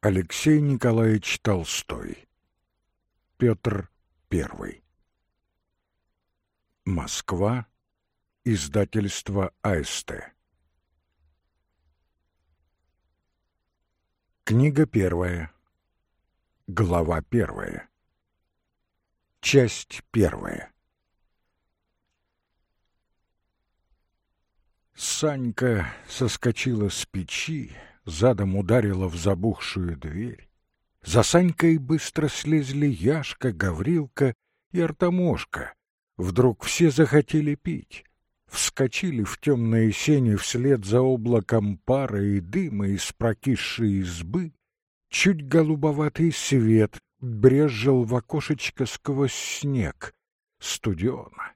Алексей Николаевич Толстой. Петр I. Москва. Издательство АСТ. Книга первая. Глава первая. Часть первая. Санька соскочила с печи, задом ударила в забухшую дверь. За Санькой быстро слезли Яшка, Гаврилка и Артамошка. Вдруг все захотели пить. Вскочили в темные сени вслед за облаком пара и дыма из прокисшей избы. Чуть голубоватый свет брезжил в окошечко сквозь снег. Студено.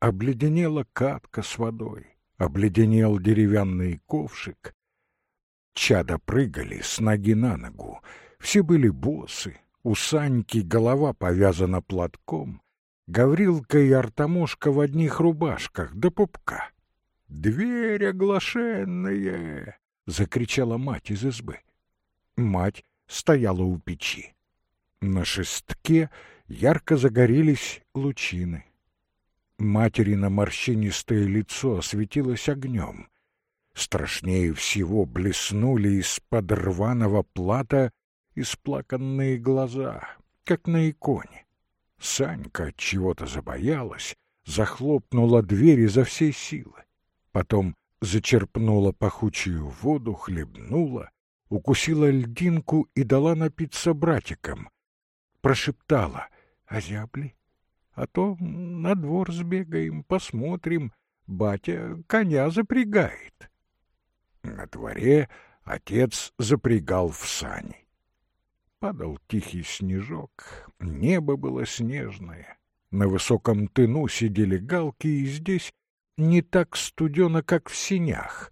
Обледенела катка с водой, обледенел деревянный ковшик. Чада прыгали с ноги на ногу. Все были босы, у Саньки голова повязана платком, Гаврилка и Артамошка в одних рубашках до пупка. «Дверь оглашенная!» — закричала мать из избы. Мать стояла у печи. На шестке ярко загорелись лучины. Материно морщинистое лицо осветилось огнем. Страшнее всего блеснули из-под рваного плата исплаканные глаза, как на иконе. Санька чего-то забоялась, захлопнула дверь изо всей силы. Потом зачерпнула пахучую воду, хлебнула, укусила льдинку и дала напиться братикам. Прошептала «Озябли? А то на двор сбегаем, посмотрим, батя коня запрягает». На дворе отец запрягал в сани. Падал тихий снежок, небо было снежное. На высоком тыну сидели галки, и здесь не так студено, как в синях.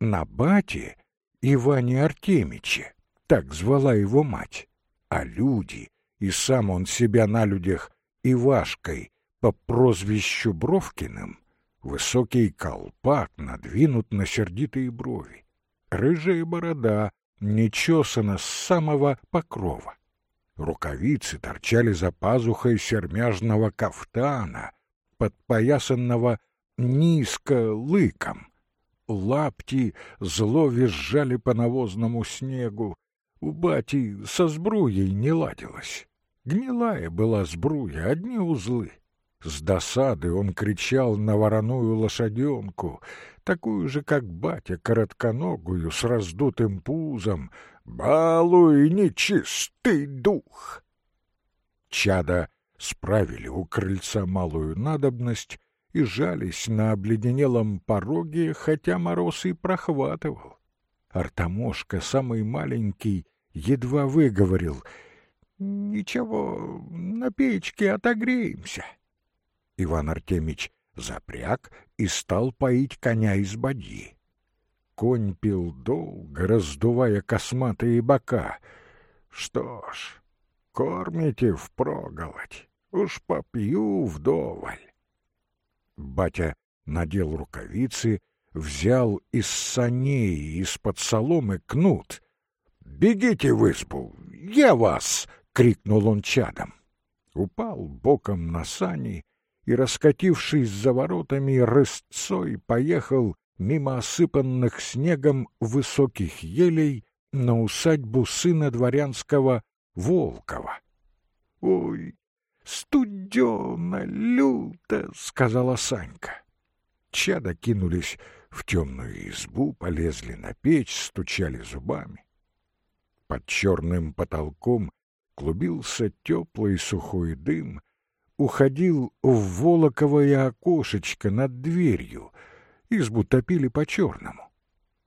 На бате Иване Артемиче, так звала его мать, а люди, и сам он себя на людях Ивашкой по прозвищу Бровкиным, Высокий колпак надвинут на сердитые брови. Рыжая борода нечесана с самого покрова. Рукавицы торчали за пазухой сермяжного кафтана, подпоясанного низко лыком. Лапти зло визжали по навозному снегу. У бати со сбруей не ладилось. Гнилая была сбруя, одни узлы. С досады он кричал на вороную лошаденку, такую же, как батя, коротконогую, с раздутым пузом. «Балуй, нечистый дух!» Чада справили у крыльца малую надобность и жались на обледенелом пороге, хотя мороз и прохватывал. Артамошка, самый маленький, едва выговорил «Ничего, на печке отогреемся». Иван Артемич запряг и стал поить коня из бадьи. Конь пил долго, раздувая косматые бока. Что ж, кормите впроголодь, уж попью вдоволь. Батя надел рукавицы, взял из саней из-под соломы кнут. «Бегите в избу! Я вас!» — крикнул он чадом. Упал боком на сани и, раскатившись за воротами, рысцой поехал мимо осыпанных снегом высоких елей на усадьбу сына дворянского Волкова. — Ой, студено, люто, — сказала Санька. Чада кинулись в темную избу, полезли на печь, стучали зубами. Под черным потолком клубился теплый сухой дым, уходил в волоковое окошечко над дверью. Избу топили по-черному.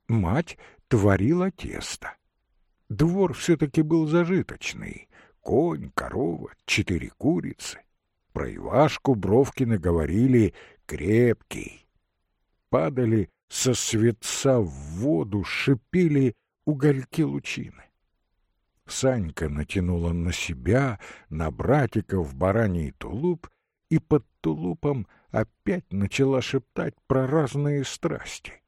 Мать творила тесто. Двор все-таки был зажиточный. Конь, корова, четыре курицы. Про Ивашку Бровкина говорили «крепкий». Падали со светца в воду, шипели угольки лучины. Санька натянула на себя, на братиков бараний тулуп и под тулупом опять начала шептать про разные страсти.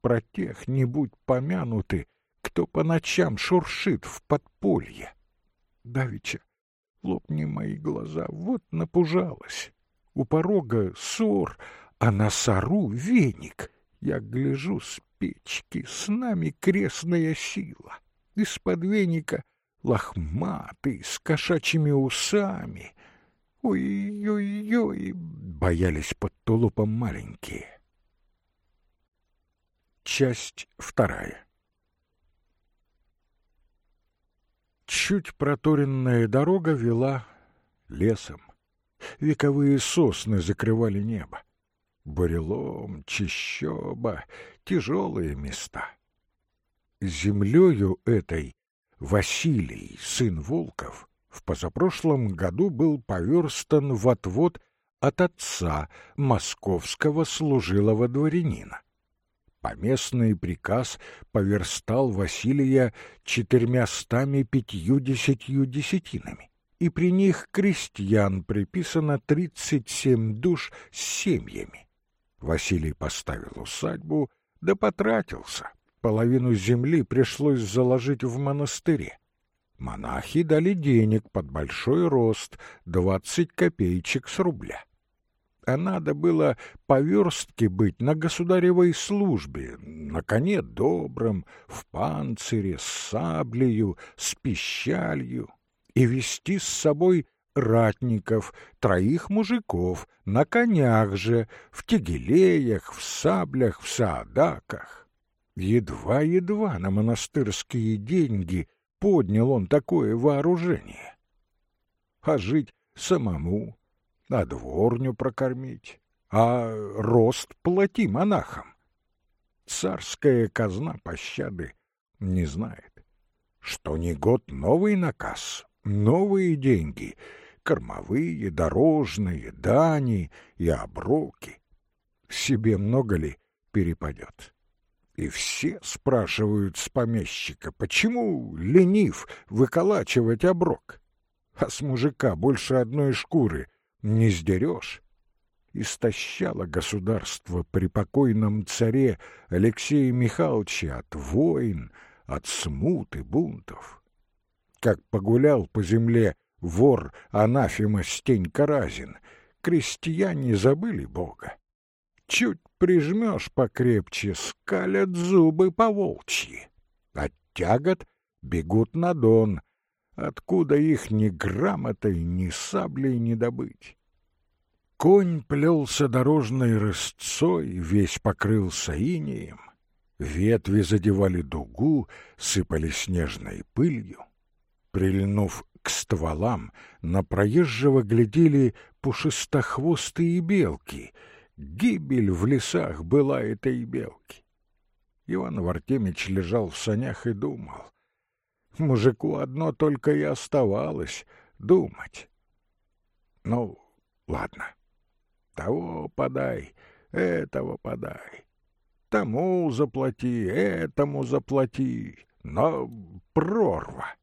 Про тех не будь помянуты, кто по ночам шуршит в подполье. Давича, лопни мои глаза, вот напужалась. У порога ссор, а на сору веник. Я гляжу с печки, с нами крестная сила. Из-под веника лохматый, с кошачьими усами. Ой-ой-ой, боялись под тулупом маленькие. Часть вторая. Чуть проторенная дорога вела лесом. Вековые сосны закрывали небо. Бурелом, чищоба, тяжелые места. Землею этой Василий, сын Волков, в позапрошлом году был поверстан в отвод от отца московского служилого дворянина. Поместный приказ поверстал Василия четырьмястами пятьюдесятью десятинами, и при них крестьян приписано тридцать семь душ с семьями. Василий поставил усадьбу, да потратился. Половину земли пришлось заложить в монастыре. Монахи дали денег под большой рост, двадцать копеечек с рубля а надо было по верстке быть на государевой службе, на коне добром, в панцире, с саблею, с пищалью, и вести с собой ратников, троих мужиков, на конях же, в тегелеях, в саблях, в саадаках. Едва-едва на монастырские деньги поднял он такое вооружение. А жить самому а дворню прокормить, а рост плати монахам. Царская казна пощады не знает. Что ни год новый наказ, новые деньги, кормовые, дорожные, дани и оброки. Себе много ли перепадет? И все спрашивают с помещика, почему ленив выколачивать оброк? А с мужика больше одной шкуры не сдерешь. Истощало государство при покойном царе Алексея Михайловича от войн, от смут и бунтов. Как погулял по земле вор Анафима Стенька Разин, крестьяне забыли Бога. Чуть прижмешь покрепче, скалят зубы по волчьи. От тягот бегут на дон — откуда их ни грамотой, ни саблей не добыть. Конь плелся дорожной рысцой, весь покрылся инеем, ветви задевали дугу, сыпали снежной пылью. Прильнув к стволам, на проезжего глядели пушистохвостые белки. Гибель в лесах была этой белки. Иван Вартемич лежал в санях и думал. Мужику одно только и оставалось — думать. Ну, ладно. Того подай, этого подай. Тому заплати, этому заплати. Но прорва.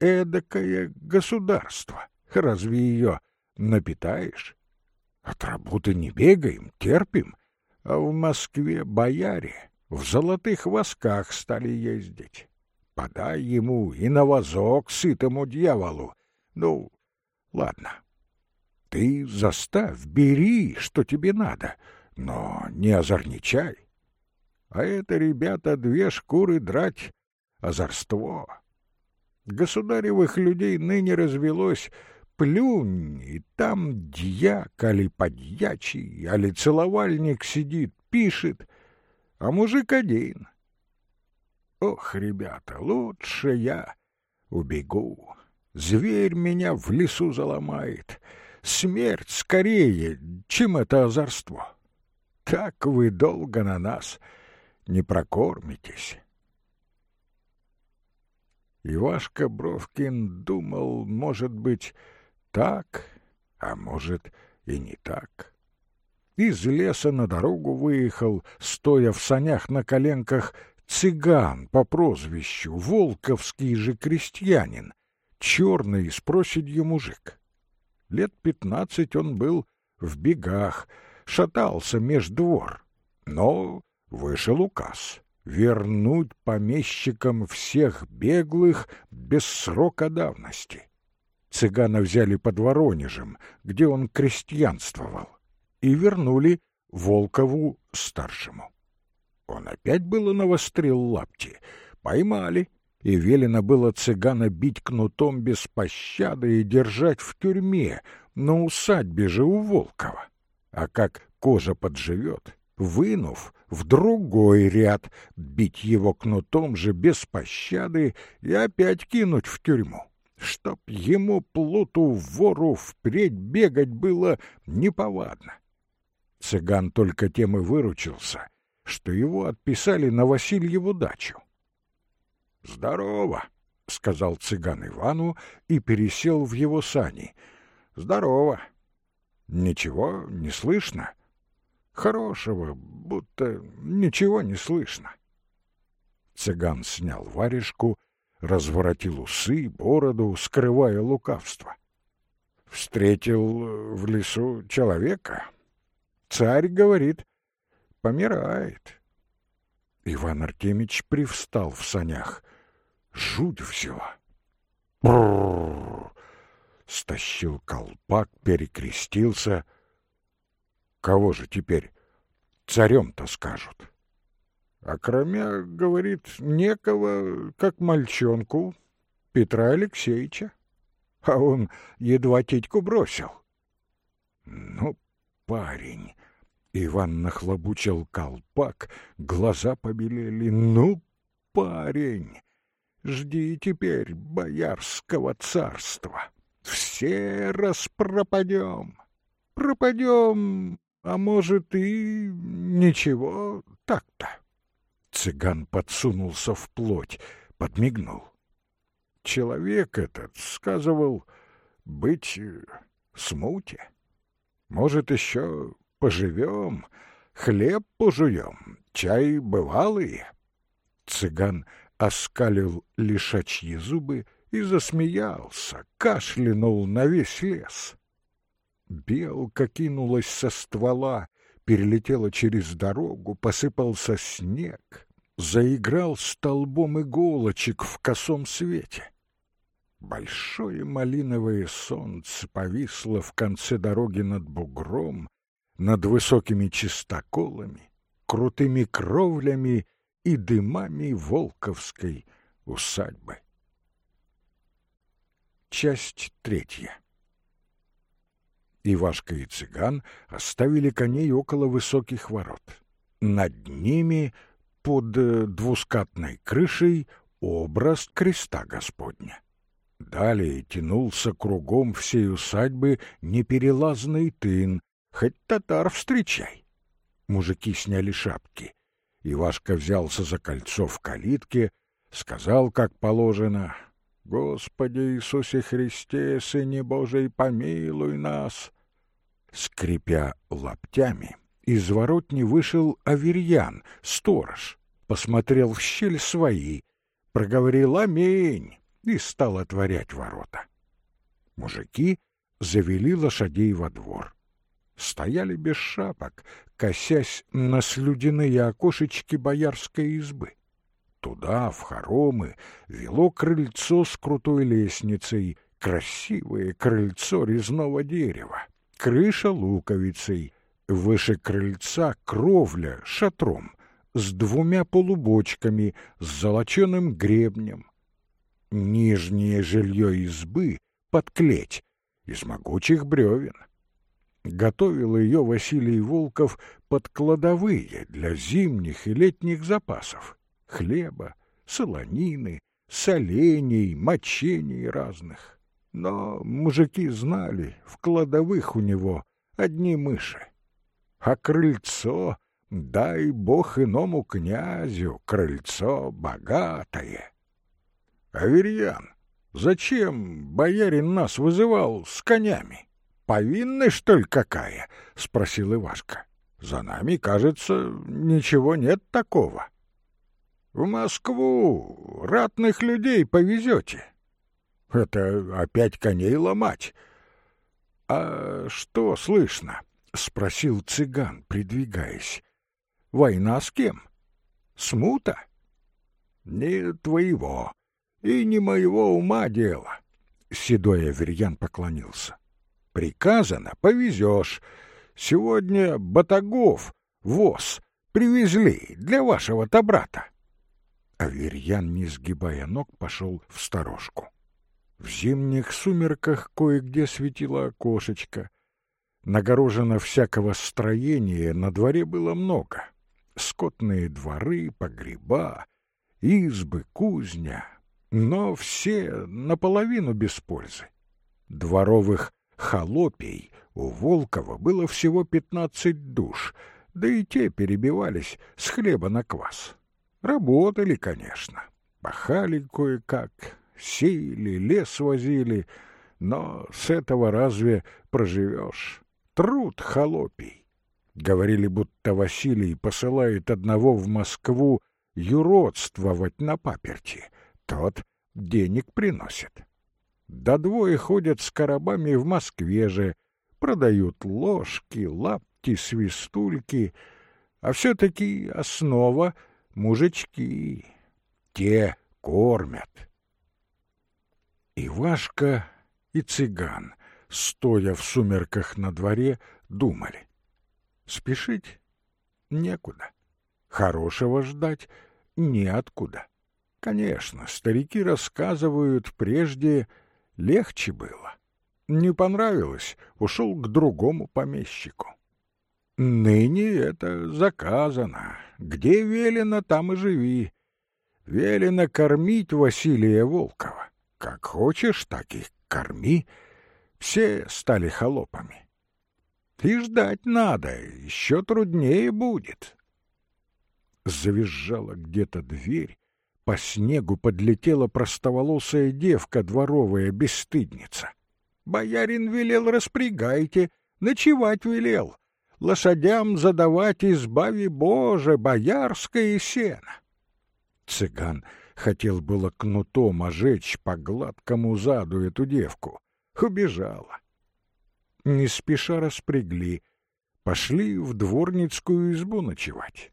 Эдакое государство. Разве ее напитаешь? От работы не бегаем, терпим. А в Москве бояре в золотых восках стали ездить. Подай ему и на вазок сытому дьяволу. Ну, ладно. Ты заставь, бери, что тебе надо, но не озорничай. А это, ребята, две шкуры драть — озорство. Государевых людей ныне развелось плюнь, и там дьяк, али подьячий, али целовальник сидит, пишет, а мужик один. Ох, ребята, лучше я убегу. Зверь меня в лесу заломает. Смерть скорее, чем это озорство. Так вы долго на нас не прокормитесь. Ивашка Бровкин думал, может быть, так, а может и не так. Из леса на дорогу выехал, стоя в санях на коленках, цыган по прозвищу, волковский же крестьянин, черный с проседью мужик. Лет пятнадцать он был в бегах, шатался меж двор, но вышел указ. вернуть помещикам всех беглых без срока давности. Цыгана взяли под Воронежем, где он крестьянствовал, и вернули Волкову старшему. Он опять было навострил лапти, поймали, и велено было цыгана бить кнутом без пощады и держать в тюрьме, на усадьбе же у Волкова. А как кожа подживет, вынув в другой ряд, бить его кнутом же без пощады и опять кинуть в тюрьму, чтоб ему плуту вору впредь бегать было неповадно. Цыган только тем и выручился, что его отписали на Васильеву дачу. «Здорово!» — сказал цыган Ивану и пересел в его сани. «Здорово! Ничего не слышно?» Хорошего, будто ничего не слышно. Цыган снял варежку, разворотил усы, бороду, скрывая лукавство. Встретил в лесу человека. Царь, говорит, помирает. Иван Артемич привстал в санях. Жуть взяла. Бррр! Стащил колпак, перекрестился — Кого же теперь царем-то скажут? А кроме, говорит, некого, как мальчонку, Петра Алексеевича. А он едва титьку бросил. Ну, парень... Иван нахлобучил колпак, глаза побелели. «Ну, парень, жди теперь боярского царства. Все распропадем. Пропадем а может, и ничего так-то. Цыган подсунулся в плоть, подмигнул. Человек этот сказывал быть смуте. Может, еще поживем, хлеб пожуем, чай бывалые. Цыган оскалил лишачьи зубы и засмеялся, кашлянул на весь лес. Белка кинулась со ствола, перелетела через дорогу, посыпался снег, заиграл столбом иголочек в косом свете. Большое малиновое солнце повисло в конце дороги над бугром, над высокими чистоколами, крутыми кровлями и дымами Волковской усадьбы. Часть третья Ивашка и цыган оставили коней около высоких ворот. Над ними, под э, двускатной крышей, образ креста Господня. Далее тянулся кругом всей усадьбы неперелазный тын, хоть татар встречай. Мужики сняли шапки. Ивашка взялся за кольцо в калитке, сказал, как положено, Господи Иисусе Христе, Сыне Божий, помилуй нас!» Скрипя лаптями, из воротни вышел Аверьян, сторож, посмотрел в щель свои, проговорил «Аминь» и стал отворять ворота. Мужики завели лошадей во двор. Стояли без шапок, косясь на слюдяные окошечки боярской избы. Туда, в хоромы, вело крыльцо с крутой лестницей, красивое крыльцо резного дерева, крыша луковицей, выше крыльца кровля шатром, с двумя полубочками, с золоченым гребнем. Нижнее жилье избы под клеть из могучих бревен. Готовил ее Василий Волков под кладовые для зимних и летних запасов хлеба, солонины, солений, мочений разных. Но мужики знали, в кладовых у него одни мыши. А крыльцо, дай бог иному князю, крыльцо богатое. Аверьян, зачем боярин нас вызывал с конями? Повинность, что ли, какая? — спросил Ивашка. — За нами, кажется, ничего нет такого. В Москву ратных людей повезете. Это опять коней ломать. — А что слышно? — спросил цыган, придвигаясь. — Война с кем? Смута? Не твоего и не моего ума дело. Седой Аверьян поклонился. Приказано, повезешь. Сегодня батагов, воз, привезли для вашего-то брата. Аверьян, не сгибая ног, пошел в сторожку. В зимних сумерках кое-где светило окошечко. Нагорожено всякого строения на дворе было много. Скотные дворы, погреба, избы, кузня, но все наполовину без пользы. Дворовых холопей у Волкова было всего пятнадцать душ, да и те перебивались с хлеба на квас. Работали, конечно, пахали кое-как, сеяли, лес возили, но с этого разве проживешь? Труд холопий. Говорили, будто Василий посылает одного в Москву юродствовать на паперти. Тот денег приносит. Да двое ходят с коробами в Москве же, продают ложки, лапти, свистульки, а все-таки основа — мужички. Те кормят. Ивашка и цыган, стоя в сумерках на дворе, думали. Спешить некуда, хорошего ждать неоткуда. Конечно, старики рассказывают, прежде легче было. Не понравилось, ушел к другому помещику. Ныне это заказано. Где велено, там и живи. Велено кормить Василия Волкова. Как хочешь, так и корми. Все стали холопами. И ждать надо, еще труднее будет. Завизжала где-то дверь, по снегу подлетела простоволосая девка дворовая бесстыдница. Боярин велел распрягайте, ночевать велел. Лошадям задавать избави Боже, боярское сено. Цыган Хотел было кнутом ожечь по гладкому заду эту девку. Убежала. Не спеша распрягли. Пошли в дворницкую избу ночевать.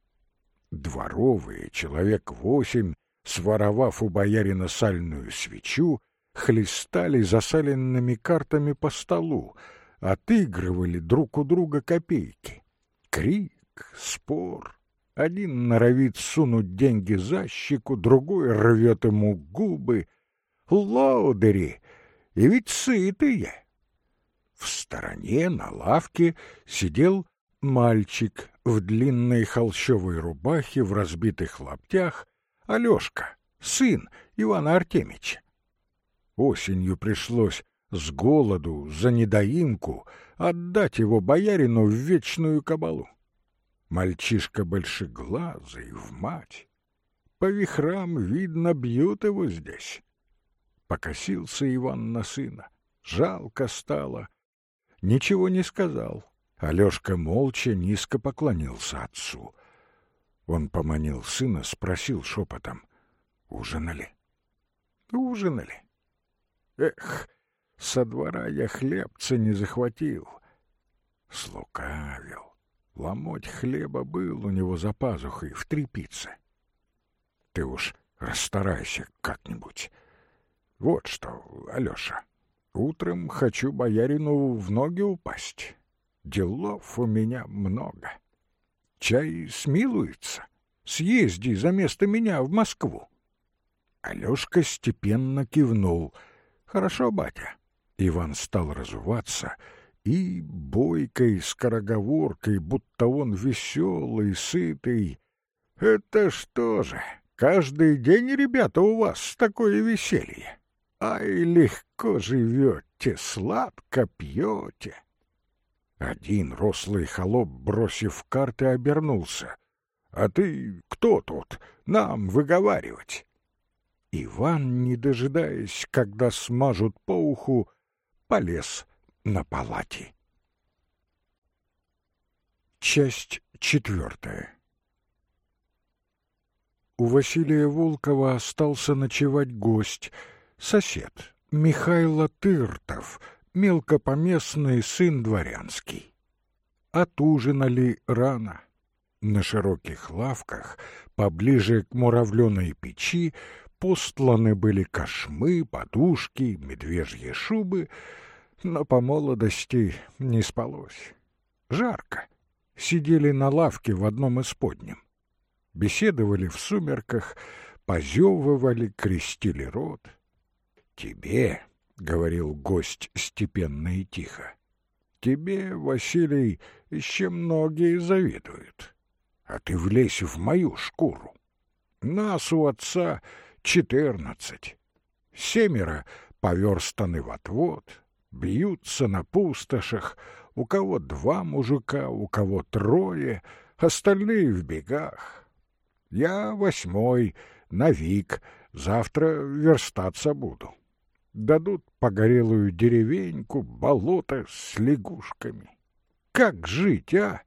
Дворовые, человек восемь, своровав у боярина сальную свечу, хлестали засаленными картами по столу, отыгрывали друг у друга копейки. Крик, спор, один норовит сунуть деньги за щеку, другой рвет ему губы. Лодыри! И ведь сытые! В стороне на лавке сидел мальчик в длинной холщовой рубахе в разбитых лаптях, Алешка, сын Ивана Артемича. Осенью пришлось с голоду за недоимку отдать его боярину в вечную кабалу. Мальчишка большеглазый, в мать. По вихрам, видно, бьют его здесь. Покосился Иван на сына. Жалко стало. Ничего не сказал. Алешка молча низко поклонился отцу. Он поманил сына, спросил шепотом. «Ужинали?» «Ужинали?» «Эх, со двора я хлебца не захватил». Слукавил. Ломоть хлеба был у него за пазухой в трепице. Ты уж расстарайся как-нибудь. Вот что, Алёша, утром хочу боярину в ноги упасть. Делов у меня много. Чай смилуется. Съезди за место меня в Москву. Алёшка степенно кивнул. Хорошо, батя. Иван стал разуваться — и бойкой скороговоркой, будто он веселый, сытый. Это что же, каждый день, ребята, у вас такое веселье? Ай, легко живете, сладко пьете. Один рослый холоп, бросив карты, обернулся. «А ты кто тут? Нам выговаривать!» Иван, не дожидаясь, когда смажут по уху, полез на палате. Часть четвертая У Василия Волкова остался ночевать гость, сосед, Михайло Тыртов, мелкопоместный сын дворянский. Отужинали рано. На широких лавках, поближе к муравленой печи, постланы были кошмы, подушки, медвежьи шубы, но по молодости не спалось. Жарко. Сидели на лавке в одном из подним. Беседовали в сумерках, позевывали, крестили рот. «Тебе», — говорил гость степенно и тихо, — «тебе, Василий, еще многие завидуют, а ты влезь в мою шкуру. Нас у отца четырнадцать, семеро поверстаны в отвод, бьются на пустошах, у кого два мужика, у кого трое, остальные в бегах. Я восьмой, навик, завтра верстаться буду. Дадут погорелую деревеньку, болото с лягушками. Как жить, а?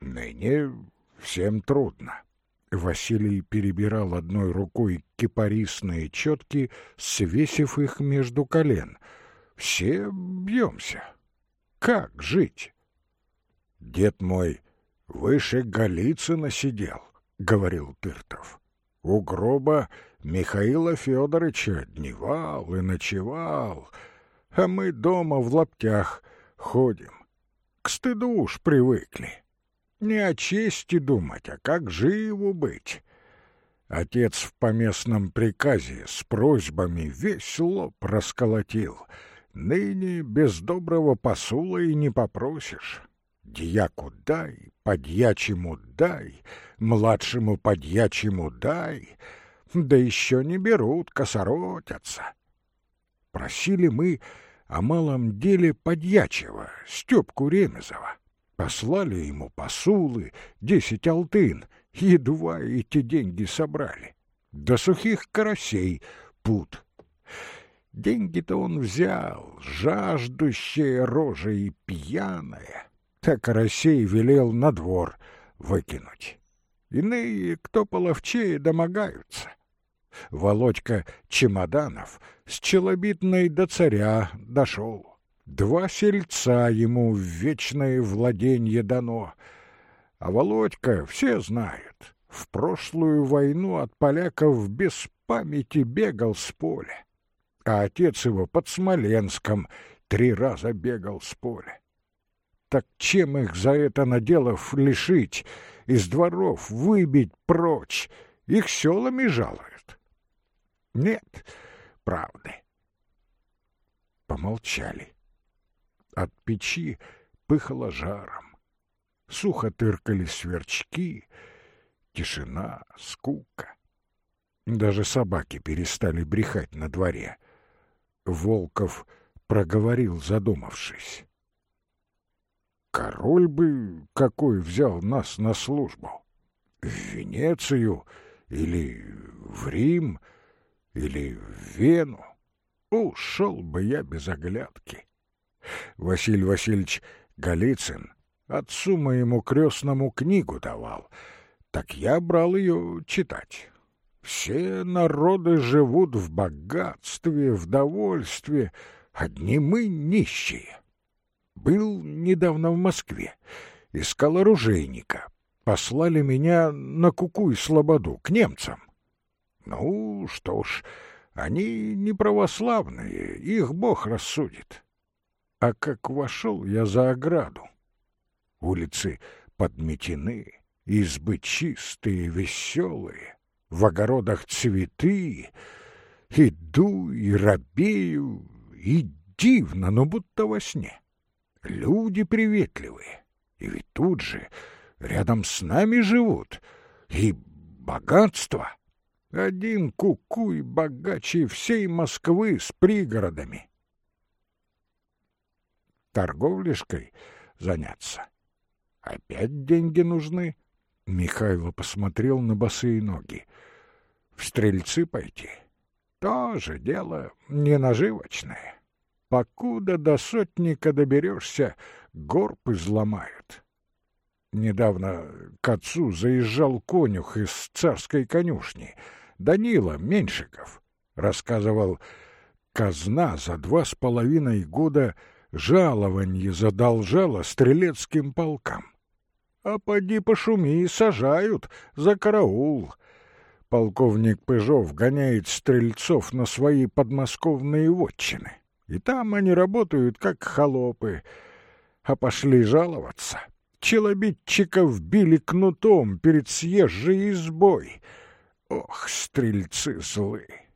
Ныне всем трудно. Василий перебирал одной рукой кипарисные четки, свесив их между колен. Все бьемся. Как жить? Дед мой выше Голицына сидел, — говорил Тыртов. У гроба Михаила Федоровича дневал и ночевал, а мы дома в лаптях ходим. К стыду уж привыкли. Не о чести думать, а как живу быть. Отец в поместном приказе с просьбами весь лоб расколотил — Ныне без доброго посула и не попросишь. Дьяку дай, подьячему дай, младшему подьячему дай, да еще не берут, косоротятся. Просили мы о малом деле подьячего, Степку Ремезова. Послали ему посулы, десять алтын, едва эти деньги собрали. До сухих карасей пут Деньги-то он взял, жаждущая рожа и пьяная. Так Карасей велел на двор выкинуть. Иные, кто половчее, домогаются. Володька Чемоданов с челобитной до царя дошел. Два сельца ему в вечное владенье дано. А Володька, все знают, в прошлую войну от поляков без памяти бегал с поля а отец его под Смоленском три раза бегал с поля. Так чем их за это наделов лишить, из дворов выбить прочь, их селами жалуют? Нет правды. Помолчали. От печи пыхало жаром. Сухо тыркали сверчки, тишина, скука. Даже собаки перестали брехать на дворе — Волков проговорил, задумавшись. Король бы какой взял нас на службу? В Венецию или в Рим или в Вену? Ушел бы я без оглядки. Василий Васильевич Голицын отцу моему крестному книгу давал, так я брал ее читать. Все народы живут в богатстве, в довольстве, одни мы нищие. Был недавно в Москве, искал оружейника. Послали меня на Куку и Слободу, к немцам. Ну, что ж, они не православные, их Бог рассудит. А как вошел я за ограду, улицы подметены, избы чистые, веселые, в огородах цветы. Иду и робею, и дивно, но будто во сне. Люди приветливые, и ведь тут же рядом с нами живут. И богатство. Один кукуй богаче всей Москвы с пригородами. Торговлишкой заняться. Опять деньги нужны. Михайло посмотрел на босые ноги. В стрельцы пойти? Тоже дело не наживочное. Покуда до сотника доберешься, горб изломают. Недавно к отцу заезжал конюх из царской конюшни, Данила Меньшиков. Рассказывал, казна за два с половиной года жалованье задолжала стрелецким полкам. а поди пошуми, сажают за караул. Полковник Пыжов гоняет стрельцов на свои подмосковные вотчины, и там они работают как холопы, а пошли жаловаться. Челобитчиков били кнутом перед съезжей избой. Ох, стрельцы злые!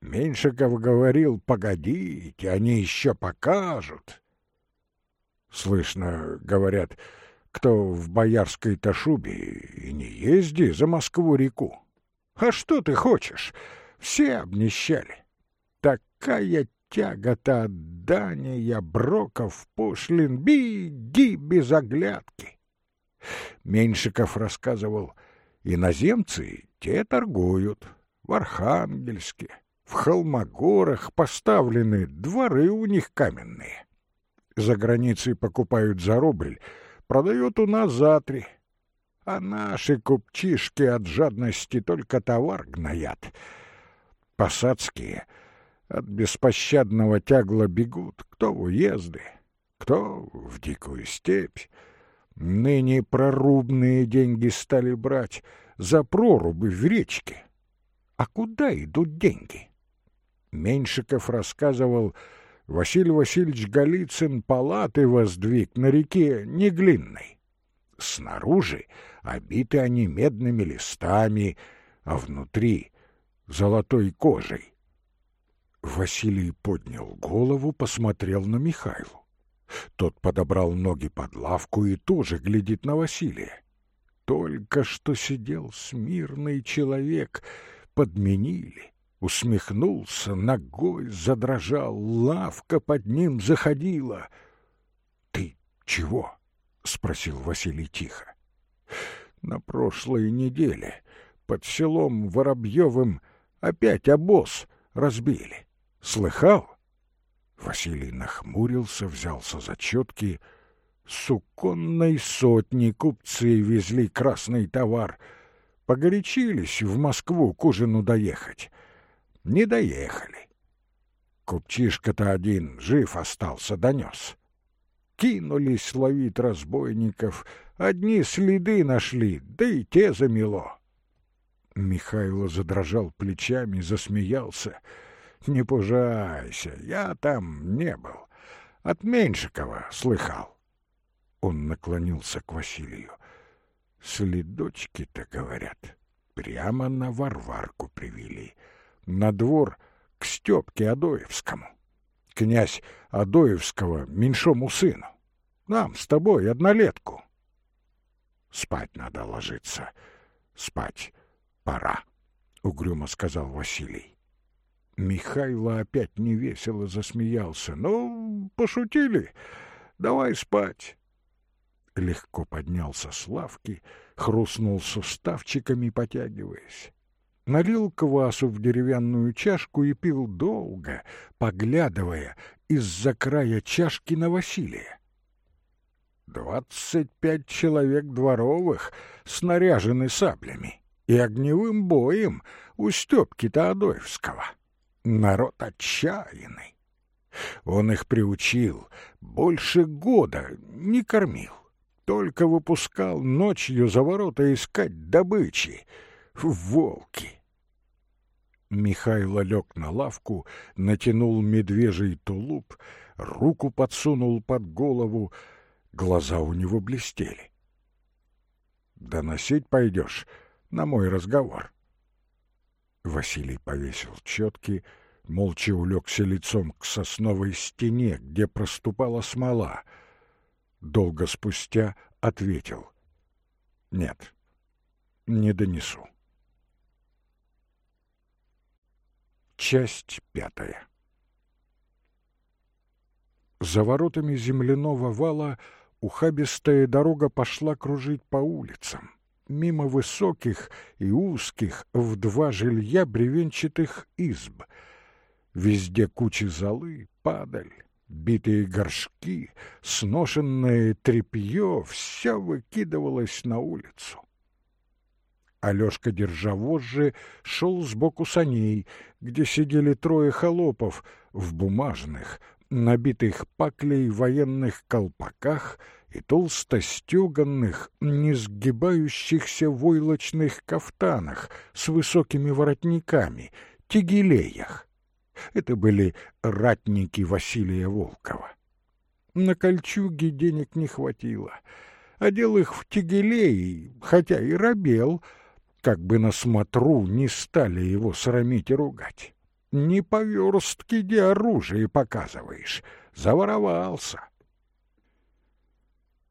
Меньшиков говорил, погодите, они еще покажут. Слышно, говорят, кто в боярской-то шубе и не езди за Москву-реку. А что ты хочешь? Все обнищали. Такая тягота отдания броков, пошлин, беги без оглядки. Меньшиков рассказывал, иноземцы те торгуют в Архангельске, в Холмогорах поставлены дворы у них каменные. За границей покупают за рубль, продают у нас за три. А наши купчишки от жадности только товар гноят. Посадские от беспощадного тягла бегут, кто в уезды, кто в дикую степь. Ныне прорубные деньги стали брать за прорубы в речке. А куда идут деньги? Меньшиков рассказывал, Василий Васильевич Голицын палаты воздвиг на реке Неглинной. Снаружи обиты они медными листами, а внутри — золотой кожей. Василий поднял голову, посмотрел на Михайлу. Тот подобрал ноги под лавку и тоже глядит на Василия. Только что сидел смирный человек, подменили усмехнулся, ногой задрожал, лавка под ним заходила. — Ты чего? — спросил Василий тихо. — На прошлой неделе под селом Воробьевым опять обоз разбили. Слыхал? Василий нахмурился, взялся за четки. Суконной сотни купцы везли красный товар. Погорячились в Москву к ужину доехать не доехали. Купчишка-то один жив остался, донес. Кинулись ловить разбойников, одни следы нашли, да и те замело. Михайло задрожал плечами, засмеялся. «Не пужайся, я там не был. От Меньшикова слыхал». Он наклонился к Василию. «Следочки-то, говорят, прямо на Варварку привели» на двор к Степке Адоевскому. Князь Адоевского меньшому сыну. Нам с тобой однолетку. Спать надо ложиться. Спать пора, — угрюмо сказал Василий. Михайло опять невесело засмеялся. Ну, пошутили. Давай спать. Легко поднялся с лавки, хрустнул суставчиками, потягиваясь налил квасу в деревянную чашку и пил долго, поглядывая из-за края чашки на Василия. Двадцать пять человек дворовых снаряжены саблями и огневым боем у Степки Таодоевского. Народ отчаянный. Он их приучил, больше года не кормил, только выпускал ночью за ворота искать добычи — волки. Михайло лег на лавку, натянул медвежий тулуп, руку подсунул под голову, глаза у него блестели. «Доносить пойдешь на мой разговор?» Василий повесил четки, молча улегся лицом к сосновой стене, где проступала смола. Долго спустя ответил. «Нет, не донесу». Часть пятая. За воротами земляного вала ухабистая дорога пошла кружить по улицам, мимо высоких и узких в два жилья бревенчатых изб. Везде кучи золы, падаль, битые горшки, сношенное тряпье — все выкидывалось на улицу. Алешка, держа вожжи, шел сбоку саней, где сидели трое холопов в бумажных, набитых паклей военных колпаках и толсто стеганных, не сгибающихся войлочных кафтанах с высокими воротниками, тегелеях. Это были ратники Василия Волкова. На кольчуги денег не хватило. Одел их в тегелей, хотя и робел, как бы на смотру не стали его срамить и ругать. Не по верстке, где оружие показываешь, заворовался.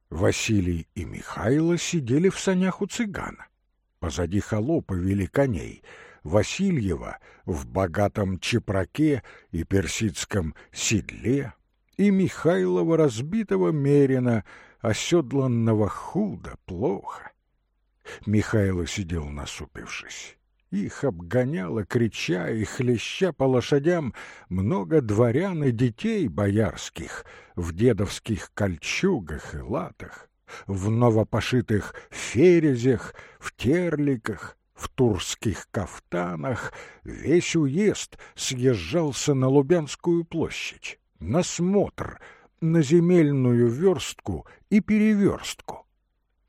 Василий и Михайло сидели в санях у цыгана. Позади холопа вели коней. Васильева в богатом чепраке и персидском седле, и Михайлова разбитого мерина, оседланного худо, плохо. Михайло сидел насупившись. Их обгоняло, крича и хлеща по лошадям, много дворян и детей боярских в дедовских кольчугах и латах, в новопошитых ферезях, в терликах, в турских кафтанах. Весь уезд съезжался на Лубянскую площадь, на смотр, на земельную верстку и переверстку.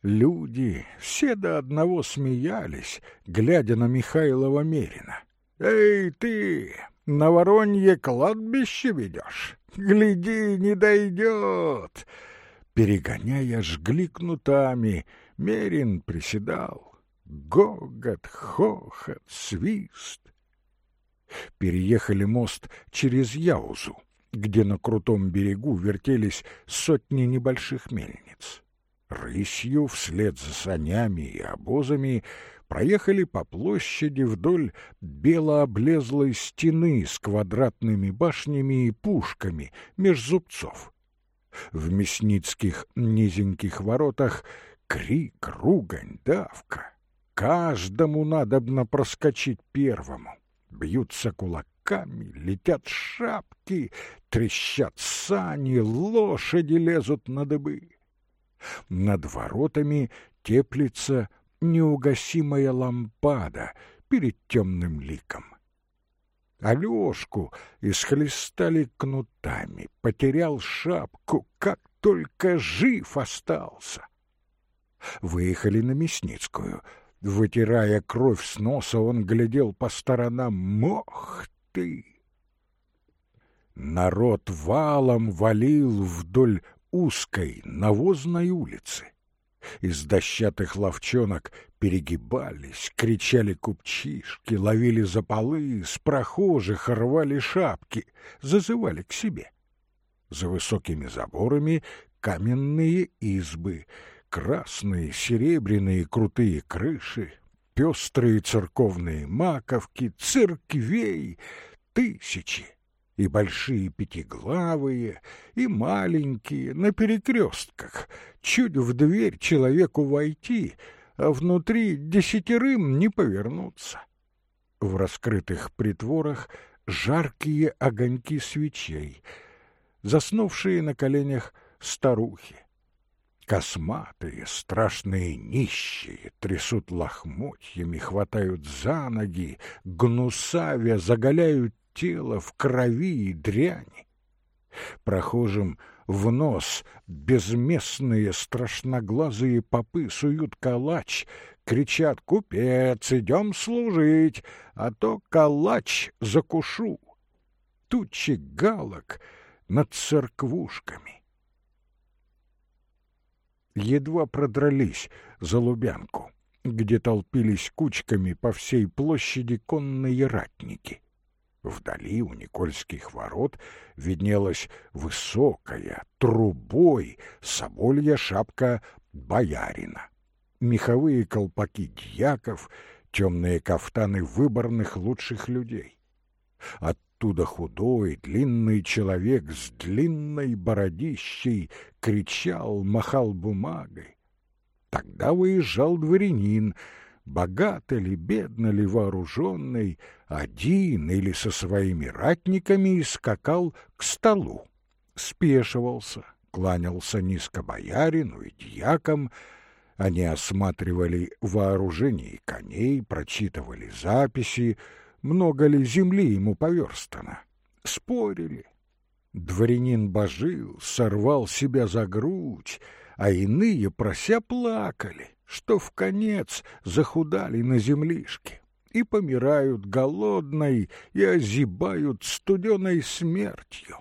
Люди все до одного смеялись, глядя на Михайлова Мерина. «Эй, ты, на Воронье кладбище ведешь? Гляди, не дойдет!» Перегоняя, жгли кнутами, Мерин приседал. Гогот, хохот, свист. Переехали мост через Яузу, где на крутом берегу вертелись сотни небольших мельниц. Рысью вслед за санями и обозами проехали по площади вдоль белооблезлой стены с квадратными башнями и пушками меж зубцов. В мясницких низеньких воротах крик, ругань, давка. Каждому надобно проскочить первому. Бьются кулаками, летят шапки, трещат сани, лошади лезут на дыбы. Над воротами теплится неугасимая лампада перед темным ликом. Алешку исхлестали кнутами, потерял шапку, как только жив остался. Выехали на Мясницкую. Вытирая кровь с носа, он глядел по сторонам. «Мох ты!» Народ валом валил вдоль узкой навозной улице. Из дощатых ловчонок перегибались, кричали купчишки, ловили за полы, с прохожих рвали шапки, зазывали к себе. За высокими заборами каменные избы, красные, серебряные крутые крыши, пестрые церковные маковки, церквей, тысячи и большие пятиглавые, и маленькие, на перекрестках. Чуть в дверь человеку войти, а внутри десятерым не повернуться. В раскрытых притворах жаркие огоньки свечей, заснувшие на коленях старухи. Косматые, страшные нищие трясут лохмотьями, хватают за ноги, гнусавя заголяют тело в крови и дряни. Прохожим в нос безместные страшноглазые попы суют калач, кричат «Купец, идем служить, а то калач закушу». Тучи галок над церквушками. Едва продрались за Лубянку, где толпились кучками по всей площади конные ратники. Вдали у Никольских ворот виднелась высокая, трубой, соболья шапка боярина. Меховые колпаки дьяков, темные кафтаны выборных лучших людей. Оттуда худой, длинный человек с длинной бородищей кричал, махал бумагой. Тогда выезжал дворянин — богато ли, бедно ли вооруженный, один или со своими ратниками и скакал к столу. Спешивался, кланялся низко боярину и дьякам, они осматривали вооружение коней, прочитывали записи, много ли земли ему поверстано, спорили. Дворянин божил, сорвал себя за грудь, а иные, прося, плакали, что в конец захудали на землишке и помирают голодной и озибают студеной смертью.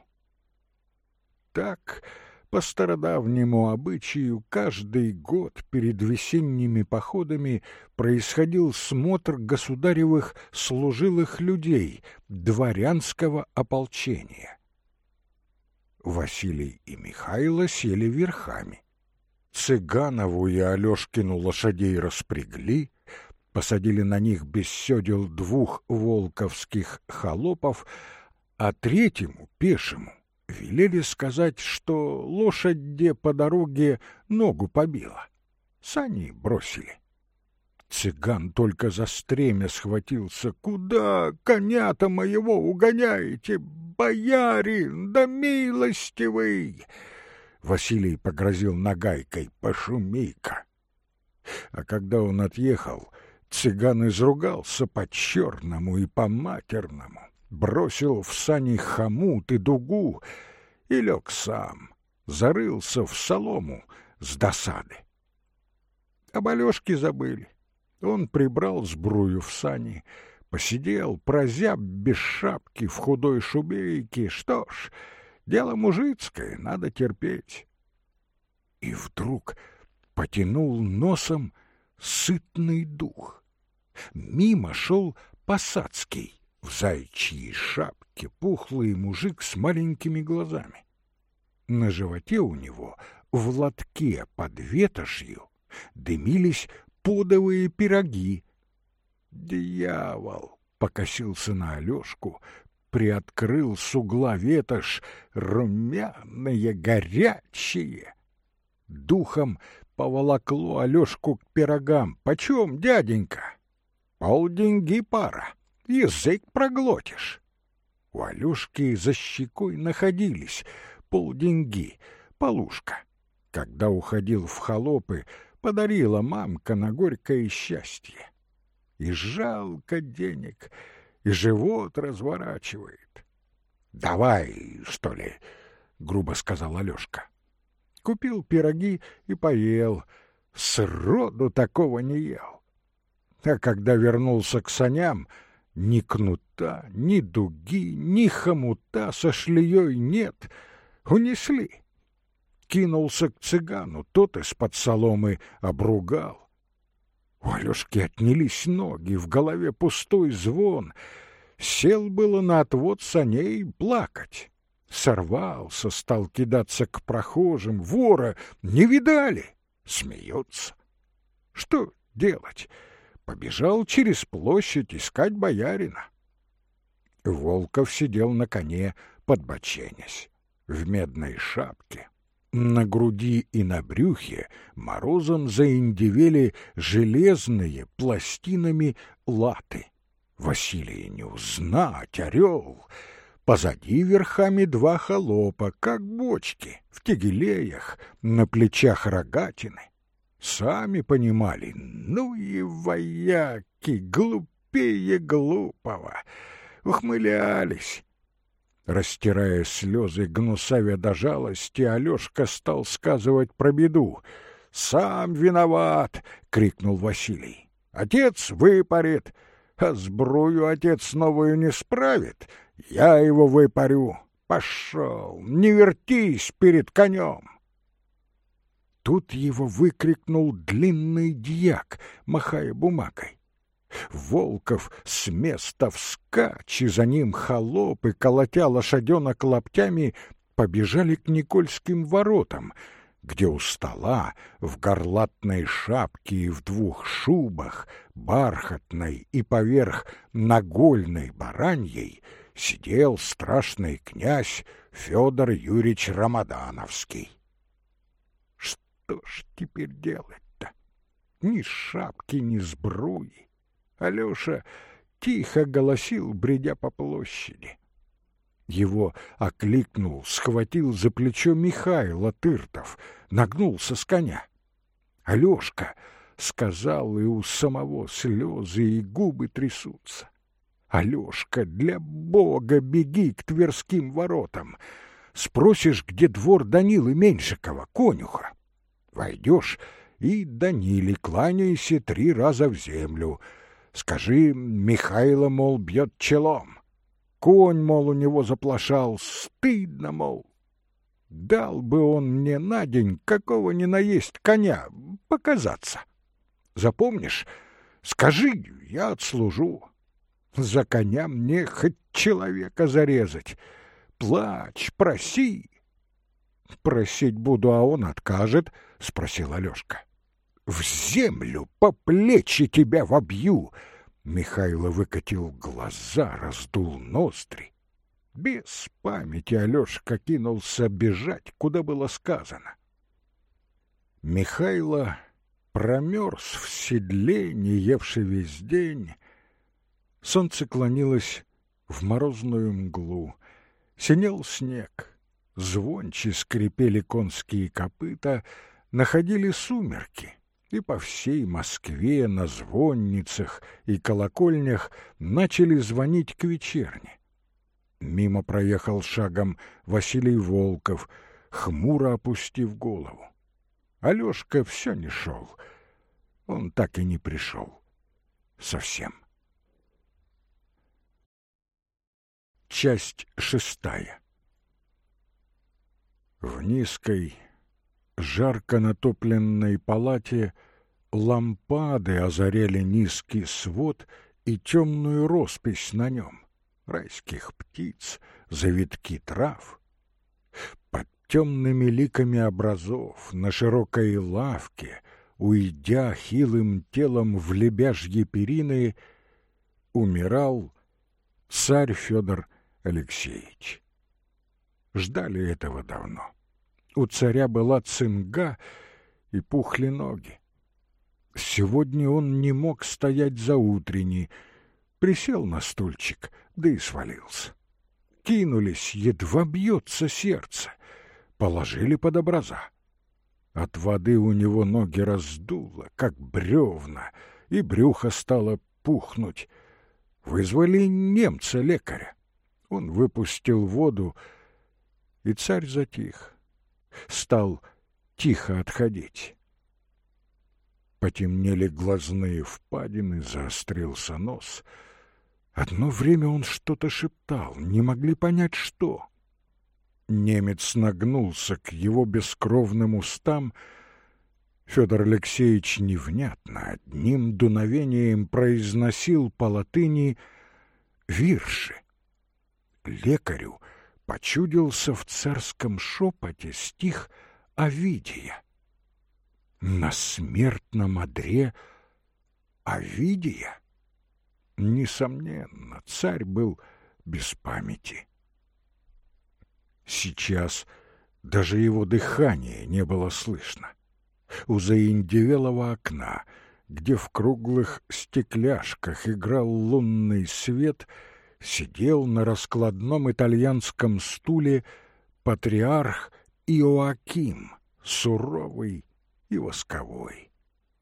Так по стародавнему обычаю каждый год перед весенними походами происходил смотр государевых служилых людей, дворянского ополчения. Василий и Михайло сели верхами. Цыганову и Алешкину лошадей распрягли, посадили на них без седел двух волковских холопов, а третьему, пешему, велели сказать, что лошадь где по дороге ногу побила. Сани бросили. Цыган только за стремя схватился. «Куда коня-то моего угоняете, боярин, да милостивый!» Василий погрозил нагайкой. «Пошуми-ка!» А когда он отъехал, цыган изругался по-черному и по-матерному бросил в сани хомут и дугу и лег сам, зарылся в солому с досады. Об Алёшке забыли. Он прибрал сбрую в сани, посидел, прозяб без шапки в худой шубейке. Что ж, дело мужицкое, надо терпеть. И вдруг потянул носом сытный дух. Мимо шел Посадский в зайчьей шапке пухлый мужик с маленькими глазами. На животе у него, в лотке под ветошью, дымились подовые пироги. «Дьявол!» — покосился на Алешку, приоткрыл с угла ветошь, румяные, горячие. Духом поволокло Алешку к пирогам. «Почем, дяденька?» «Полденьги пара» язык проглотишь. У Алюшки за щекой находились полденьги, полушка. Когда уходил в холопы, подарила мамка на горькое счастье. И жалко денег, и живот разворачивает. «Давай, что ли?» — грубо сказал Алёшка. Купил пироги и поел. Сроду такого не ел. А когда вернулся к саням — ни кнута, ни дуги, ни хомута со шлеей нет. Унесли. Кинулся к цыгану, тот из-под соломы обругал. У Алёшки отнялись ноги, в голове пустой звон. Сел было на отвод саней плакать. Сорвался, стал кидаться к прохожим. Вора не видали? Смеются. Что делать? Побежал через площадь искать боярина. Волков сидел на коне, подбоченясь, в медной шапке. На груди и на брюхе морозом заиндивели железные пластинами латы. Василия не узнать, орел. Позади верхами два холопа, как бочки, в тегелеях, на плечах рогатины. Сами понимали, ну и вояки, глупее глупого, ухмылялись. Растирая слезы, гнусавя до жалости, Алешка стал сказывать про беду. «Сам виноват!» — крикнул Василий. «Отец выпарит, а сбрую отец новую не справит. Я его выпарю. Пошел, не вертись перед конем!» Тут его выкрикнул длинный дьяк, махая бумагой. Волков с места вскачь, и за ним холопы, колотя лошаденок лоптями, побежали к Никольским воротам, где у стола, в горлатной шапке и в двух шубах, бархатной и поверх нагольной бараньей, сидел страшный князь Федор Юрьевич Рамадановский. Что ж теперь делать-то? Ни шапки, ни сбруи. Алёша тихо голосил, бредя по площади. Его окликнул, схватил за плечо Михайло Тыртов, нагнулся с коня. Алёшка сказал, и у самого слезы и губы трясутся. Алёшка, для Бога беги к Тверским воротам. спросишь, где двор Данилы Меньшикова, конюха. Войдешь и Даниле кланяйся три раза в землю. Скажи, Михайло, мол, бьет челом. Конь, мол, у него заплашал, стыдно, мол. Дал бы он мне на день какого ни наесть коня показаться. Запомнишь? Скажи, я отслужу. За коня мне хоть человека зарезать. Плачь, проси. Просить буду, а он откажет, — спросил Алешка. В землю по плечи тебя вобью. Михайло выкатил глаза, раздул ноздри. Без памяти Алешка кинулся бежать, куда было сказано. Михайло промерз в седле, не евший весь день. Солнце клонилось в морозную мглу. Синел снег, звонче скрипели конские копыта, находили сумерки, и по всей Москве на звонницах и колокольнях начали звонить к вечерне. Мимо проехал шагом Василий Волков, хмуро опустив голову. Алешка все не шел. Он так и не пришел. Совсем. Часть шестая. В низкой, жарко натопленной палате лампады озаряли низкий свод и темную роспись на нем райских птиц, завитки трав. Под темными ликами образов на широкой лавке, уйдя хилым телом в лебяжьи перины, умирал царь Федор Алексеевич. Ждали этого давно. У царя была цинга и пухли ноги. Сегодня он не мог стоять за утренней, присел на стульчик, да и свалился. Кинулись, едва бьется сердце, положили под образа. От воды у него ноги раздуло, как бревна, и брюхо стало пухнуть. Вызвали немца-лекаря. Он выпустил воду, и царь затих. Стал тихо отходить. Потемнели глазные впадины, заострился нос — Одно время он что-то шептал, не могли понять, что. Немец нагнулся к его бескровным устам. Федор Алексеевич невнятно, одним дуновением произносил по латыни вирши. Лекарю почудился в царском шепоте стих Овидия. На смертном одре Овидия — Несомненно, царь был без памяти. Сейчас даже его дыхание не было слышно. У заиндевелого окна, где в круглых стекляшках играл лунный свет, сидел на раскладном итальянском стуле патриарх Иоаким, суровый и восковой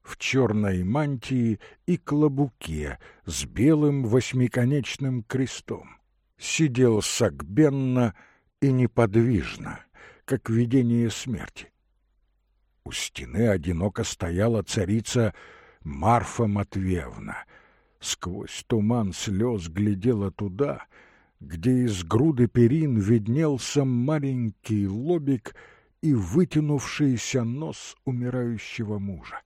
в черной мантии и клобуке с белым восьмиконечным крестом. Сидел согбенно и неподвижно, как видение смерти. У стены одиноко стояла царица Марфа Матвеевна. Сквозь туман слез глядела туда, где из груды перин виднелся маленький лобик и вытянувшийся нос умирающего мужа.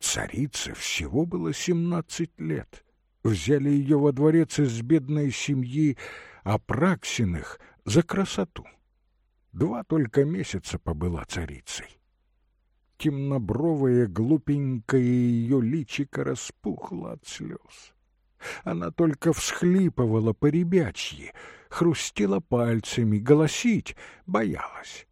Царице всего было семнадцать лет. Взяли ее во дворец из бедной семьи Апраксиных за красоту. Два только месяца побыла царицей. Темнобровое, глупенькое ее личико распухло от слез. Она только всхлипывала по ребячьи, хрустила пальцами, голосить боялась.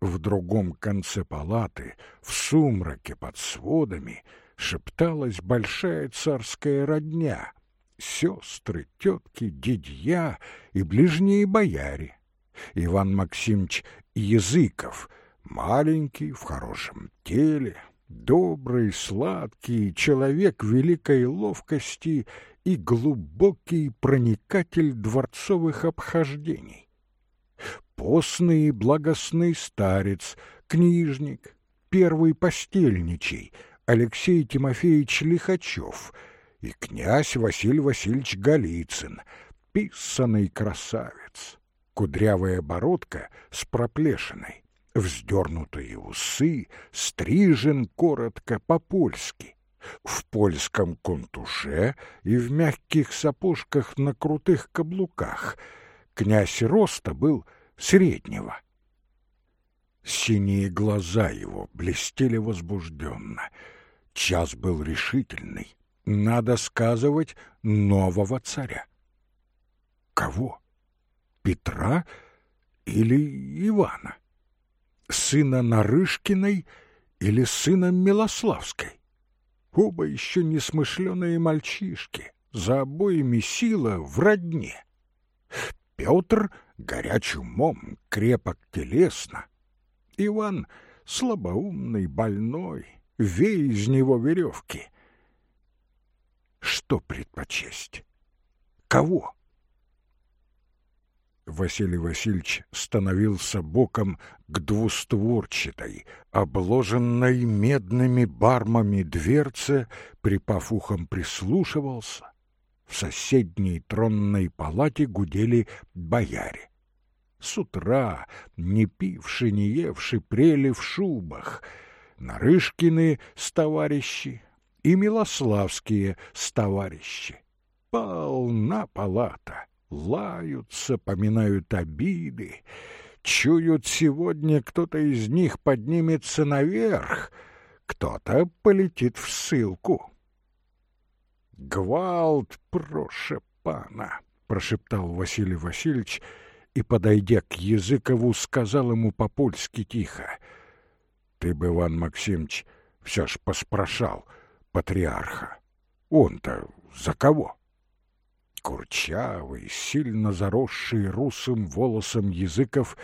В другом конце палаты, в сумраке под сводами, шепталась большая царская родня, сестры, тетки, дядья и ближние бояре. Иван Максимович Языков, маленький, в хорошем теле, добрый, сладкий, человек великой ловкости и глубокий проникатель дворцовых обхождений. постный и благостный старец, книжник, первый постельничий, Алексей Тимофеевич Лихачев и князь Василий Васильевич Голицын, писанный красавец, кудрявая бородка с проплешиной, вздернутые усы, стрижен коротко по-польски, в польском контуше и в мягких сапожках на крутых каблуках. Князь роста был среднего. Синие глаза его блестели возбужденно. Час был решительный. Надо сказывать нового царя. Кого? Петра или Ивана? Сына Нарышкиной или сына Милославской? Оба еще несмышленые мальчишки, за обоими сила в родне. Петр горяч умом, крепок телесно. Иван слабоумный, больной, вей из него веревки. Что предпочесть? Кого? Василий Васильевич становился боком к двустворчатой, обложенной медными бармами дверце, припав ухом прислушивался. В соседней тронной палате гудели бояре. С утра, не пивши, не евши, прели в шубах. Нарышкины с товарищи и Милославские с товарищи. Полна палата лаются, поминают обиды, чуют сегодня кто-то из них поднимется наверх, кто-то полетит в ссылку. «Гвалт, проше пана!» — прошептал Василий Васильевич и, подойдя к Языкову, сказал ему по-польски тихо. «Ты бы, Иван Максимович, все ж поспрашал патриарха. Он-то за кого?» Курчавый, сильно заросший русым волосом языков,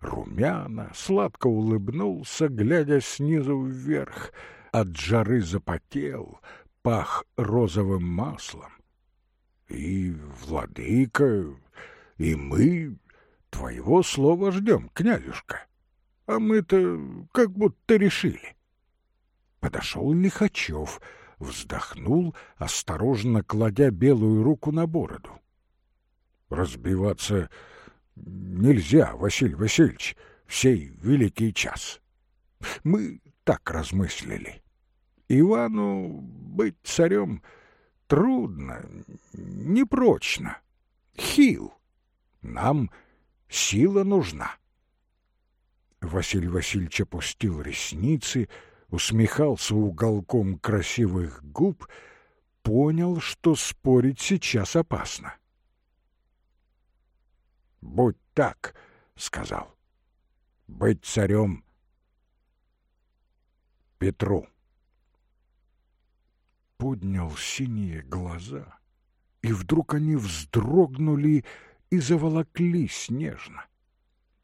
румяно, сладко улыбнулся, глядя снизу вверх, от жары запотел, пах розовым маслом. И владыка, и мы твоего слова ждем, князюшка. А мы-то как будто решили. Подошел Лихачев — вздохнул, осторожно кладя белую руку на бороду. «Разбиваться нельзя, Василий Васильевич, сей великий час. Мы так размыслили. Ивану быть царем трудно, непрочно, хил. Нам сила нужна». Василий Васильевич опустил ресницы, усмехался уголком красивых губ, понял, что спорить сейчас опасно. «Будь так», — сказал, — «быть царем Петру». Поднял синие глаза, и вдруг они вздрогнули и заволоклись нежно.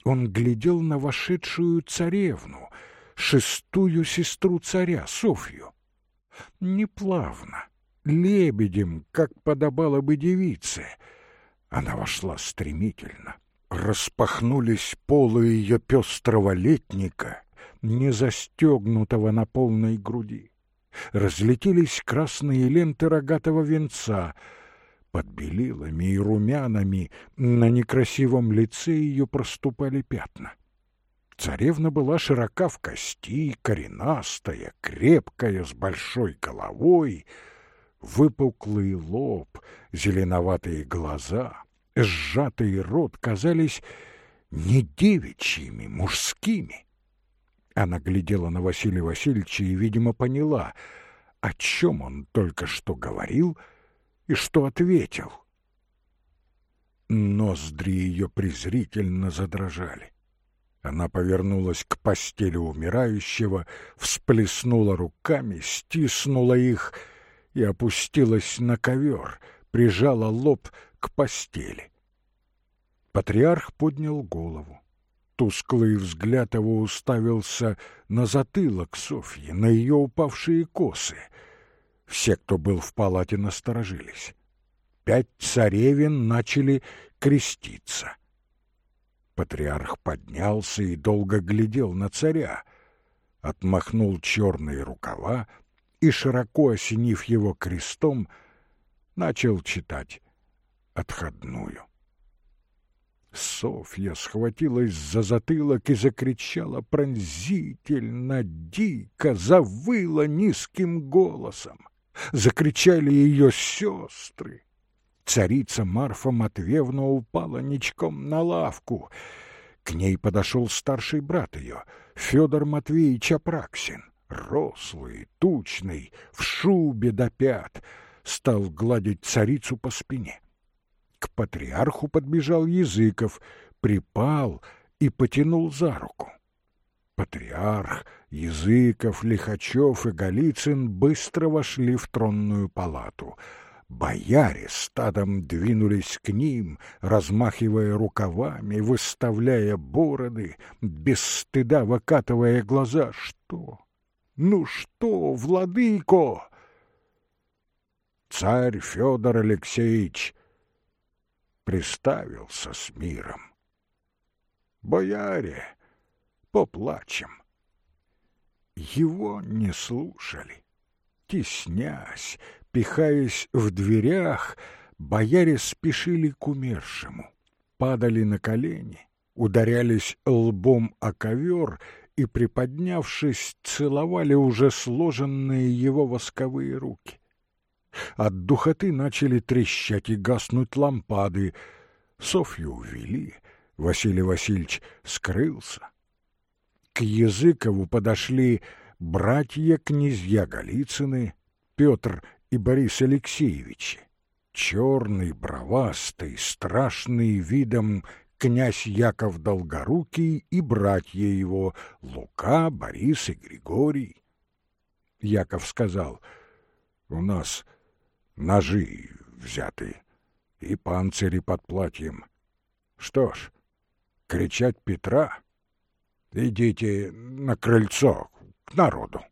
Он глядел на вошедшую царевну — шестую сестру царя, Софью. Неплавно, лебедем, как подобало бы девице. Она вошла стремительно. Распахнулись полы ее пестрого летника, не застегнутого на полной груди. Разлетелись красные ленты рогатого венца. Под белилами и румянами на некрасивом лице ее проступали пятна. Царевна была широка в кости, коренастая, крепкая, с большой головой, выпуклый лоб, зеленоватые глаза, сжатый рот казались не девичьими, мужскими. Она глядела на Василия Васильевича и, видимо, поняла, о чем он только что говорил и что ответил. Ноздри ее презрительно задрожали. Она повернулась к постели умирающего, всплеснула руками, стиснула их и опустилась на ковер, прижала лоб к постели. Патриарх поднял голову. Тусклый взгляд его уставился на затылок Софьи, на ее упавшие косы. Все, кто был в палате, насторожились. Пять царевин начали креститься — Патриарх поднялся и долго глядел на царя, отмахнул черные рукава и, широко осенив его крестом, начал читать отходную. Софья схватилась за затылок и закричала пронзительно, дико, завыла низким голосом. Закричали ее сестры. Царица Марфа Матвеевна упала ничком на лавку. К ней подошел старший брат ее, Федор Матвеевич Апраксин, рослый, тучный, в шубе до пят, стал гладить царицу по спине. К патриарху подбежал Языков, припал и потянул за руку. Патриарх, Языков, Лихачев и Голицын быстро вошли в тронную палату. Бояре стадом двинулись к ним, размахивая рукавами, выставляя бороды, без стыда выкатывая глаза. Что? Ну что, владыко? Царь Федор Алексеевич приставился с миром. Бояре, поплачем. Его не слушали. Теснясь, пихаясь в дверях, бояре спешили к умершему, падали на колени, ударялись лбом о ковер и, приподнявшись, целовали уже сложенные его восковые руки. От духоты начали трещать и гаснуть лампады. Софью увели, Василий Васильевич скрылся. К Языкову подошли братья-князья Голицыны, Петр и Борис Алексеевичи. Черный, бровастый, страшный видом князь Яков Долгорукий и братья его Лука, Борис и Григорий. Яков сказал, «У нас ножи взяты и панцири под платьем. Что ж, кричать Петра? Идите на крыльцо к народу.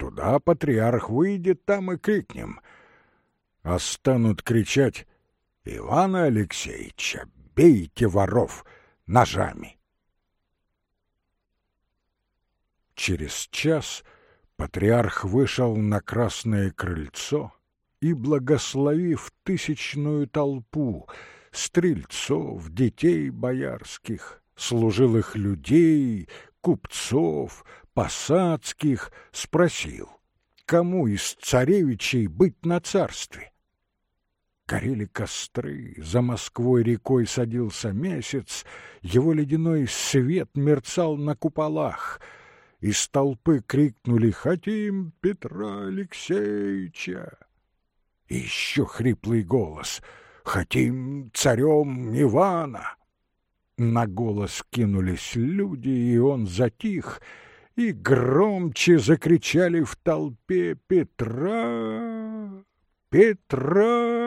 Туда патриарх выйдет, там и крикнем. А станут кричать «Ивана Алексеевича, бейте воров ножами!» Через час патриарх вышел на красное крыльцо и, благословив тысячную толпу, стрельцов, детей боярских, служилых людей, купцов, посадских, спросил, кому из царевичей быть на царстве. Горели костры, за Москвой рекой садился месяц, его ледяной свет мерцал на куполах. Из толпы крикнули «Хотим Петра Алексеевича!» И еще хриплый голос «Хотим царем Ивана!» На голос кинулись люди, и он затих, и громче закричали в толпе «Петра! Петра!»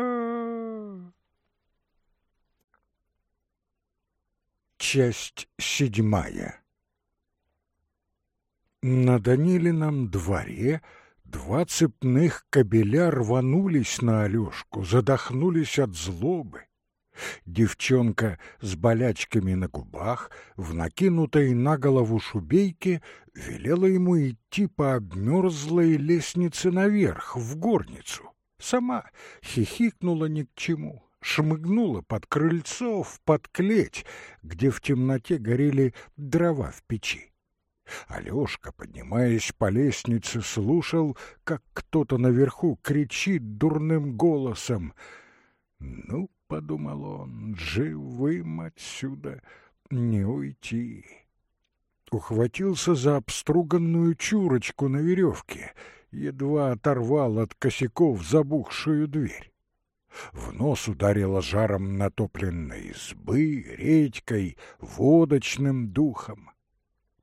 Часть седьмая На Данилином дворе два цепных кобеля рванулись на Алешку, задохнулись от злобы. Девчонка с болячками на губах, в накинутой на голову шубейке, велела ему идти по обмерзлой лестнице наверх, в горницу. Сама хихикнула ни к чему, шмыгнула под крыльцо, в подклеть, где в темноте горели дрова в печи. Алешка, поднимаясь по лестнице, слушал, как кто-то наверху кричит дурным голосом. «Ну, подумал он, живым отсюда не уйти. Ухватился за обструганную чурочку на веревке, едва оторвал от косяков забухшую дверь. В нос ударило жаром натопленной избы, редькой, водочным духом.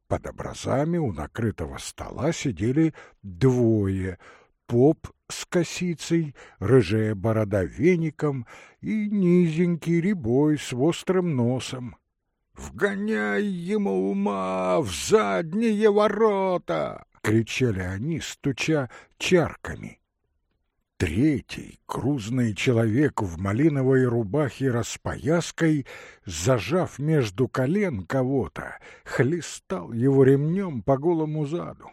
Под образами у накрытого стола сидели двое — поп с косицей, рыжая борода веником и низенький рябой с острым носом. «Вгоняй ему ума в задние ворота!» — кричали они, стуча чарками. Третий, грузный человек в малиновой рубахе распояской, зажав между колен кого-то, хлестал его ремнем по голому заду.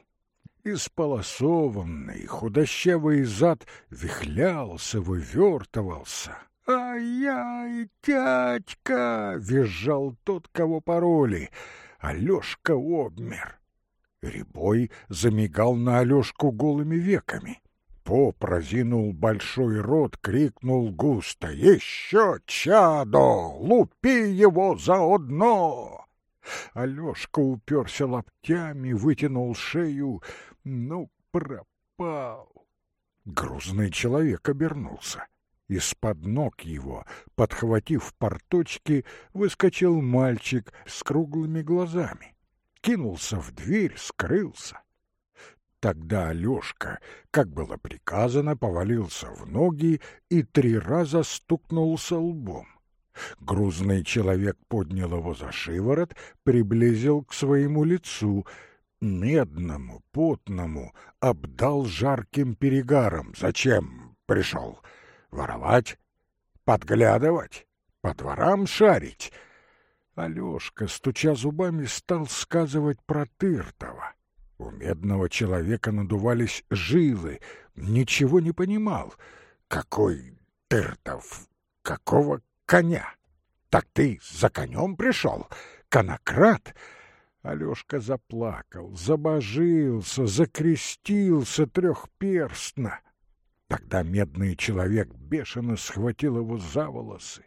Исполосованный, худощавый зад вихлялся, вывертывался. «Ай-яй, тятька!» — визжал тот, кого пороли. Алешка обмер. Рябой замигал на Алешку голыми веками. Поп разинул большой рот, крикнул густо «Еще чадо! Лупи его заодно!» Алешка уперся локтями, вытянул шею. Ну, пропал. Грузный человек обернулся. Из-под ног его, подхватив порточки, выскочил мальчик с круглыми глазами кинулся в дверь, скрылся. Тогда Алешка, как было приказано, повалился в ноги и три раза стукнулся лбом. Грузный человек поднял его за шиворот, приблизил к своему лицу, медному, потному, обдал жарким перегаром. Зачем пришел? Воровать? Подглядывать? По дворам шарить? Алешка, стуча зубами, стал сказывать про Тыртова. У медного человека надувались жилы, ничего не понимал. Какой Тыртов? Какого коня? Так ты за конем пришел? Конократ? Алешка заплакал, забожился, закрестился трехперстно. Тогда медный человек бешено схватил его за волосы,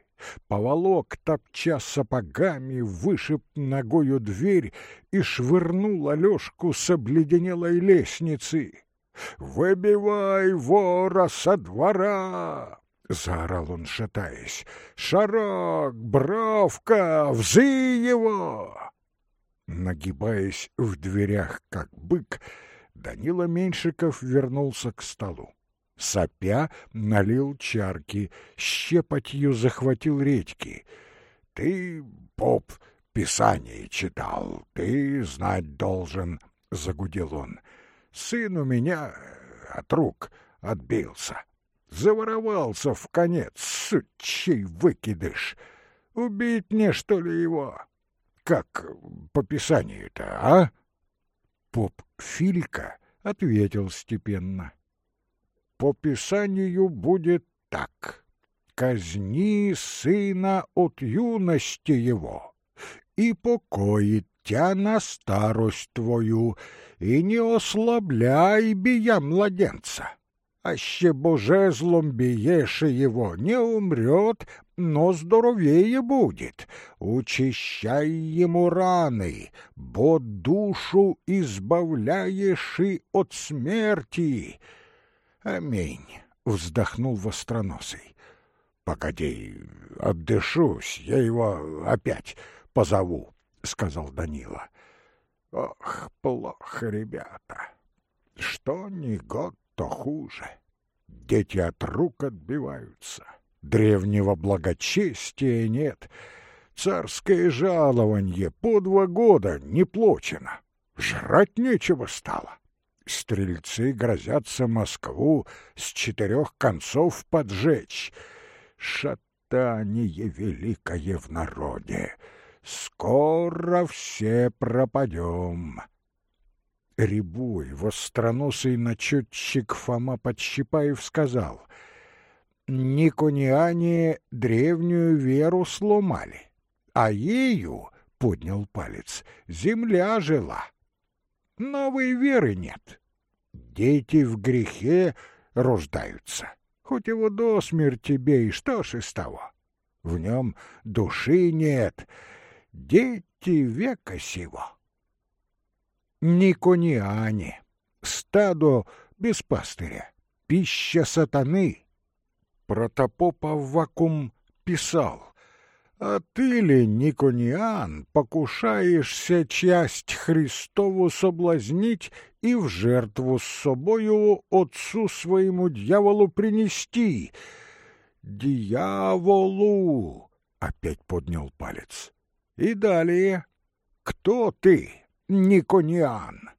поволок, топча сапогами, вышиб ногою дверь и швырнул Алешку с обледенелой лестницы. «Выбивай вора со двора!» — заорал он, шатаясь. «Шарок, бравка, взы его!» Нагибаясь в дверях, как бык, Данила Меньшиков вернулся к столу сопя, налил чарки, щепотью захватил редьки. «Ты, поп, писание читал, ты знать должен», — загудел он. «Сын у меня от рук отбился. Заворовался в конец, сучий выкидыш. Убить мне, что ли, его? Как по писанию-то, а?» Поп Филька ответил степенно по Писанию будет так. Казни сына от юности его, и покоит тя на старость твою, и не ослабляй бия младенца. Аще боже злом биеше его, не умрет, но здоровее будет. Учищай ему раны, бо душу избавляешь и от смерти». Аминь, вздохнул востроносый. Погоди, отдышусь, я его опять позову, сказал Данила. Ох, плохо, ребята. Что ни год, то хуже. Дети от рук отбиваются. Древнего благочестия нет. Царское жалование по два года не плачено. Жрать нечего стало стрельцы грозятся Москву с четырех концов поджечь. Шатание великое в народе. Скоро все пропадем. Рябой, востроносый начетчик Фома Подщипаев сказал, «Никониане древнюю веру сломали, а ею, — поднял палец, — земля жила. Новой веры нет. Дети в грехе рождаются. Хоть его до смерти бей, что ж из того? В нем души нет. Дети века сего. Никониане. Стадо без пастыря. Пища сатаны. Протопоп Аввакум писал. А ты ли, Никониан, покушаешься часть Христову соблазнить и в жертву с собою отцу своему дьяволу принести? Дьяволу! Опять поднял палец. И далее. Кто ты, Никониан?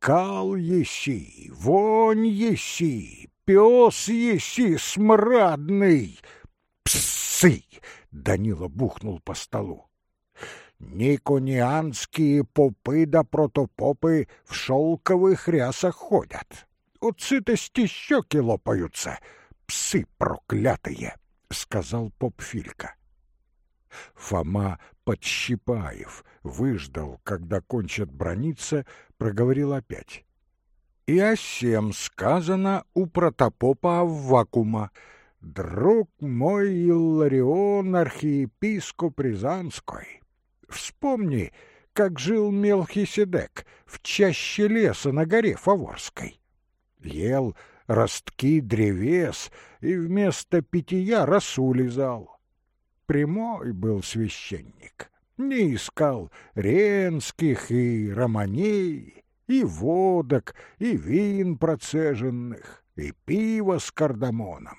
Кал еси, вонь еси, пес еси смрадный!» «Псы!» — Данила бухнул по столу. «Никонианские попы да протопопы в шелковых рясах ходят. От сытости щеки лопаются. Псы проклятые!» — сказал поп Филька. Фома Подщипаев выждал, когда кончат брониться, проговорил опять. И о сем сказано у протопопа Аввакума. Друг мой Илларион, архиепископ Рязанской, вспомни, как жил Мелхиседек в чаще леса на горе Фаворской. Ел ростки древес и вместо питья росу лизал. Прямой был священник, не искал ренских и романей, и водок, и вин процеженных, и пива с кардамоном.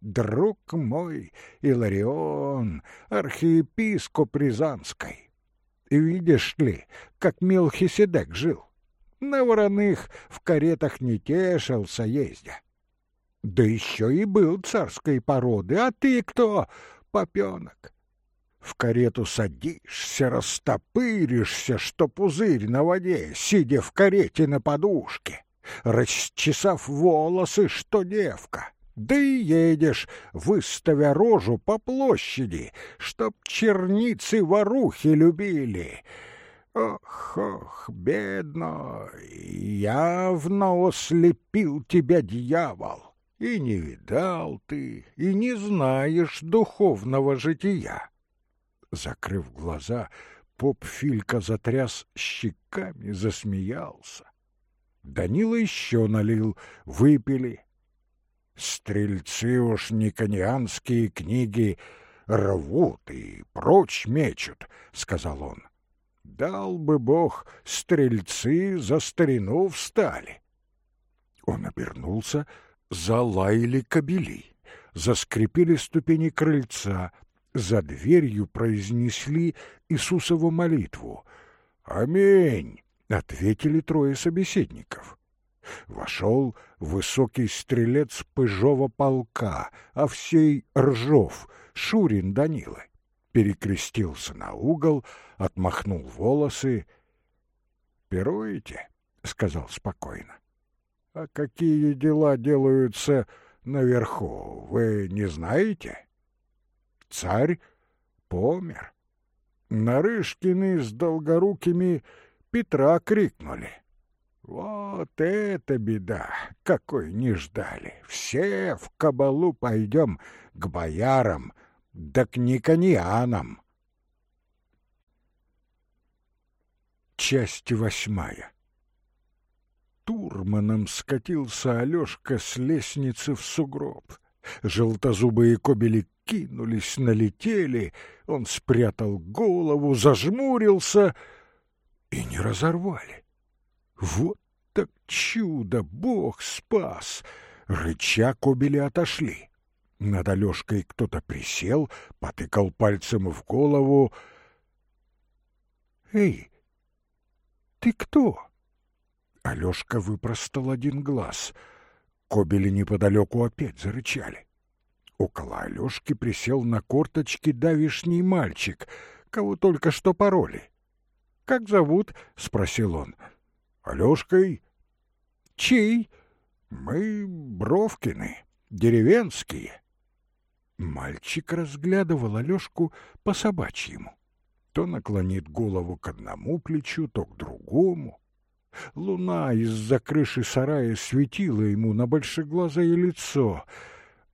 Друг мой, Иларион, архиепископ Рязанской, видишь ли, как Мелхиседек жил? На вороных в каретах не тешился ездя. Да еще и был царской породы, а ты кто, попенок? В карету садишься, растопыришься, что пузырь на воде, сидя в карете на подушке, расчесав волосы, что девка. Да и едешь, выставя рожу по площади, чтоб черницы-ворухи любили. Ох, ох, бедно, явно ослепил тебя дьявол. И не видал ты, и не знаешь духовного жития. Закрыв глаза, поп Филька затряс щеками, засмеялся. Данила еще налил, выпили. Стрельцы уж никонианские книги рвут и прочь мечут, — сказал он. Дал бы бог, стрельцы за старину встали. Он обернулся, залаяли кобели, заскрипели ступени крыльца, за дверью произнесли Иисусову молитву. «Аминь!» — ответили трое собеседников. Вошел высокий стрелец Пыжова полка, а всей Ржов, Шурин Данилы. Перекрестился на угол, отмахнул волосы. «Пируете?» — сказал спокойно. «А какие дела делаются наверху, вы не знаете?» Царь помер. Нарышкины с Долгорукими Петра крикнули. Вот это беда, какой не ждали. Все в кабалу пойдем к боярам, да к никонианам. Часть восьмая Турманом скатился Алешка с лестницы в сугроб. Желтозубые кобели кинулись, налетели. Он спрятал голову, зажмурился и не разорвали. Вот так чудо! Бог спас! Рыча кобели отошли. Над Алешкой кто-то присел, потыкал пальцем в голову. «Эй, ты кто?» Алешка выпростал один глаз — Кобели неподалеку опять зарычали. Около Алешки присел на корточки давишний мальчик, кого только что пороли. «Как зовут?» — спросил он. «Алешкой». «Чей?» «Мы Бровкины, деревенские». Мальчик разглядывал Алешку по собачьему. То наклонит голову к одному плечу, то к другому. Луна из-за крыши сарая светила ему на большеглазое лицо.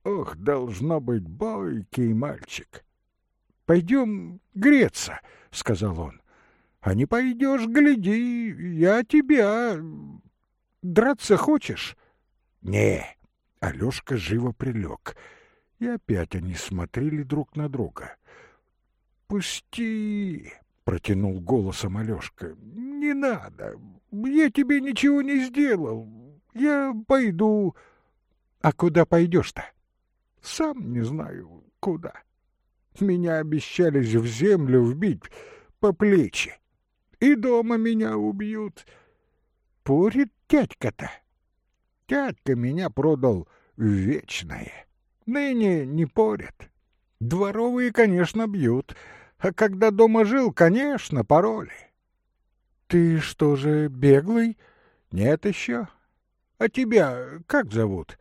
Ох, должно быть бойкий мальчик. «Пойдем греться», — сказал он. «А не пойдешь, гляди, я тебя... Драться хочешь?» «Не». Алешка живо прилег. И опять они смотрели друг на друга. «Пусти!» — протянул голосом Алешка. «Не надо! Я тебе ничего не сделал! Я пойду...» «А куда пойдешь-то?» «Сам не знаю, куда. Меня обещались в землю вбить по плечи. И дома меня убьют. Порит дядька-то. Тятька меня продал вечное. Ныне не порят. Дворовые, конечно, бьют, а когда дома жил, конечно, пароли. Ты что же, беглый? Нет еще. А тебя как зовут?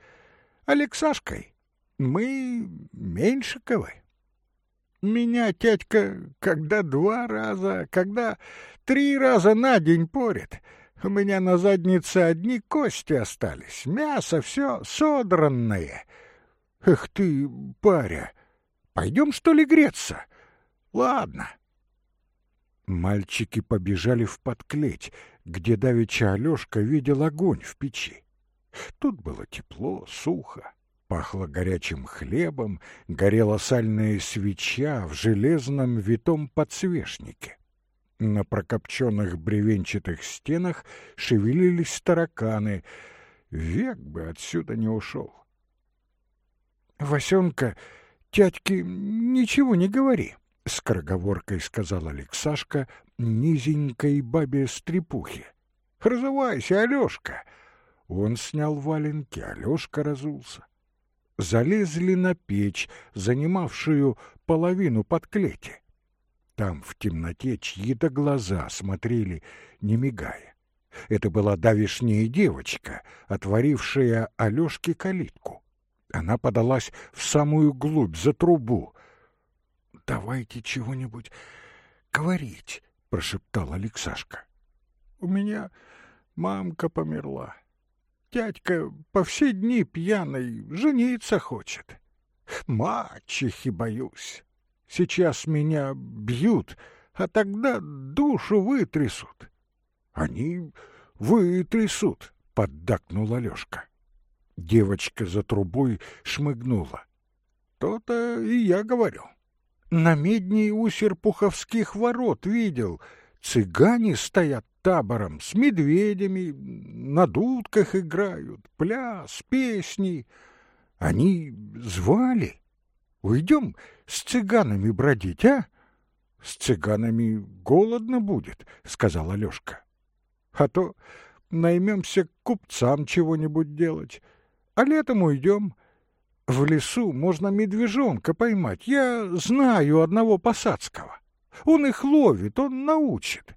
Алексашкой. Мы Меньшиковы. Меня тятька когда два раза, когда три раза на день порит. У меня на заднице одни кости остались, мясо все содранное. Эх ты, паря, пойдем, что ли, греться? Ладно. Мальчики побежали в подклеть, где давеча Алешка видел огонь в печи. Тут было тепло, сухо, пахло горячим хлебом, горела сальная свеча в железном витом подсвечнике. На прокопченных бревенчатых стенах шевелились тараканы. Век бы отсюда не ушел. «Васенка, тятьке ничего не говори», — скороговоркой сказал Алексашка низенькой бабе стрепухе. «Разувайся, Алешка!» Он снял валенки, Алешка разулся. Залезли на печь, занимавшую половину подклети. Там в темноте чьи-то глаза смотрели, не мигая. Это была давишняя девочка, отворившая Алешке калитку. Она подалась в самую глубь, за трубу. «Давайте чего-нибудь говорить», — прошептал Алексашка. «У меня мамка померла. Дядька по все дни пьяный жениться хочет. Мачехи боюсь. Сейчас меня бьют, а тогда душу вытрясут. Они вытрясут, поддакнул Алёшка. Девочка за трубой шмыгнула. То-то и я говорю. На медне у Серпуховских ворот видел. Цыгане стоят табором, с медведями, на дудках играют, пляс, песни. Они звали. Уйдем с цыганами бродить, а? С цыганами голодно будет, сказал Алешка. А то наймемся купцам чего-нибудь делать, а летом уйдем. В лесу можно медвежонка поймать. Я знаю одного посадского. Он их ловит, он научит.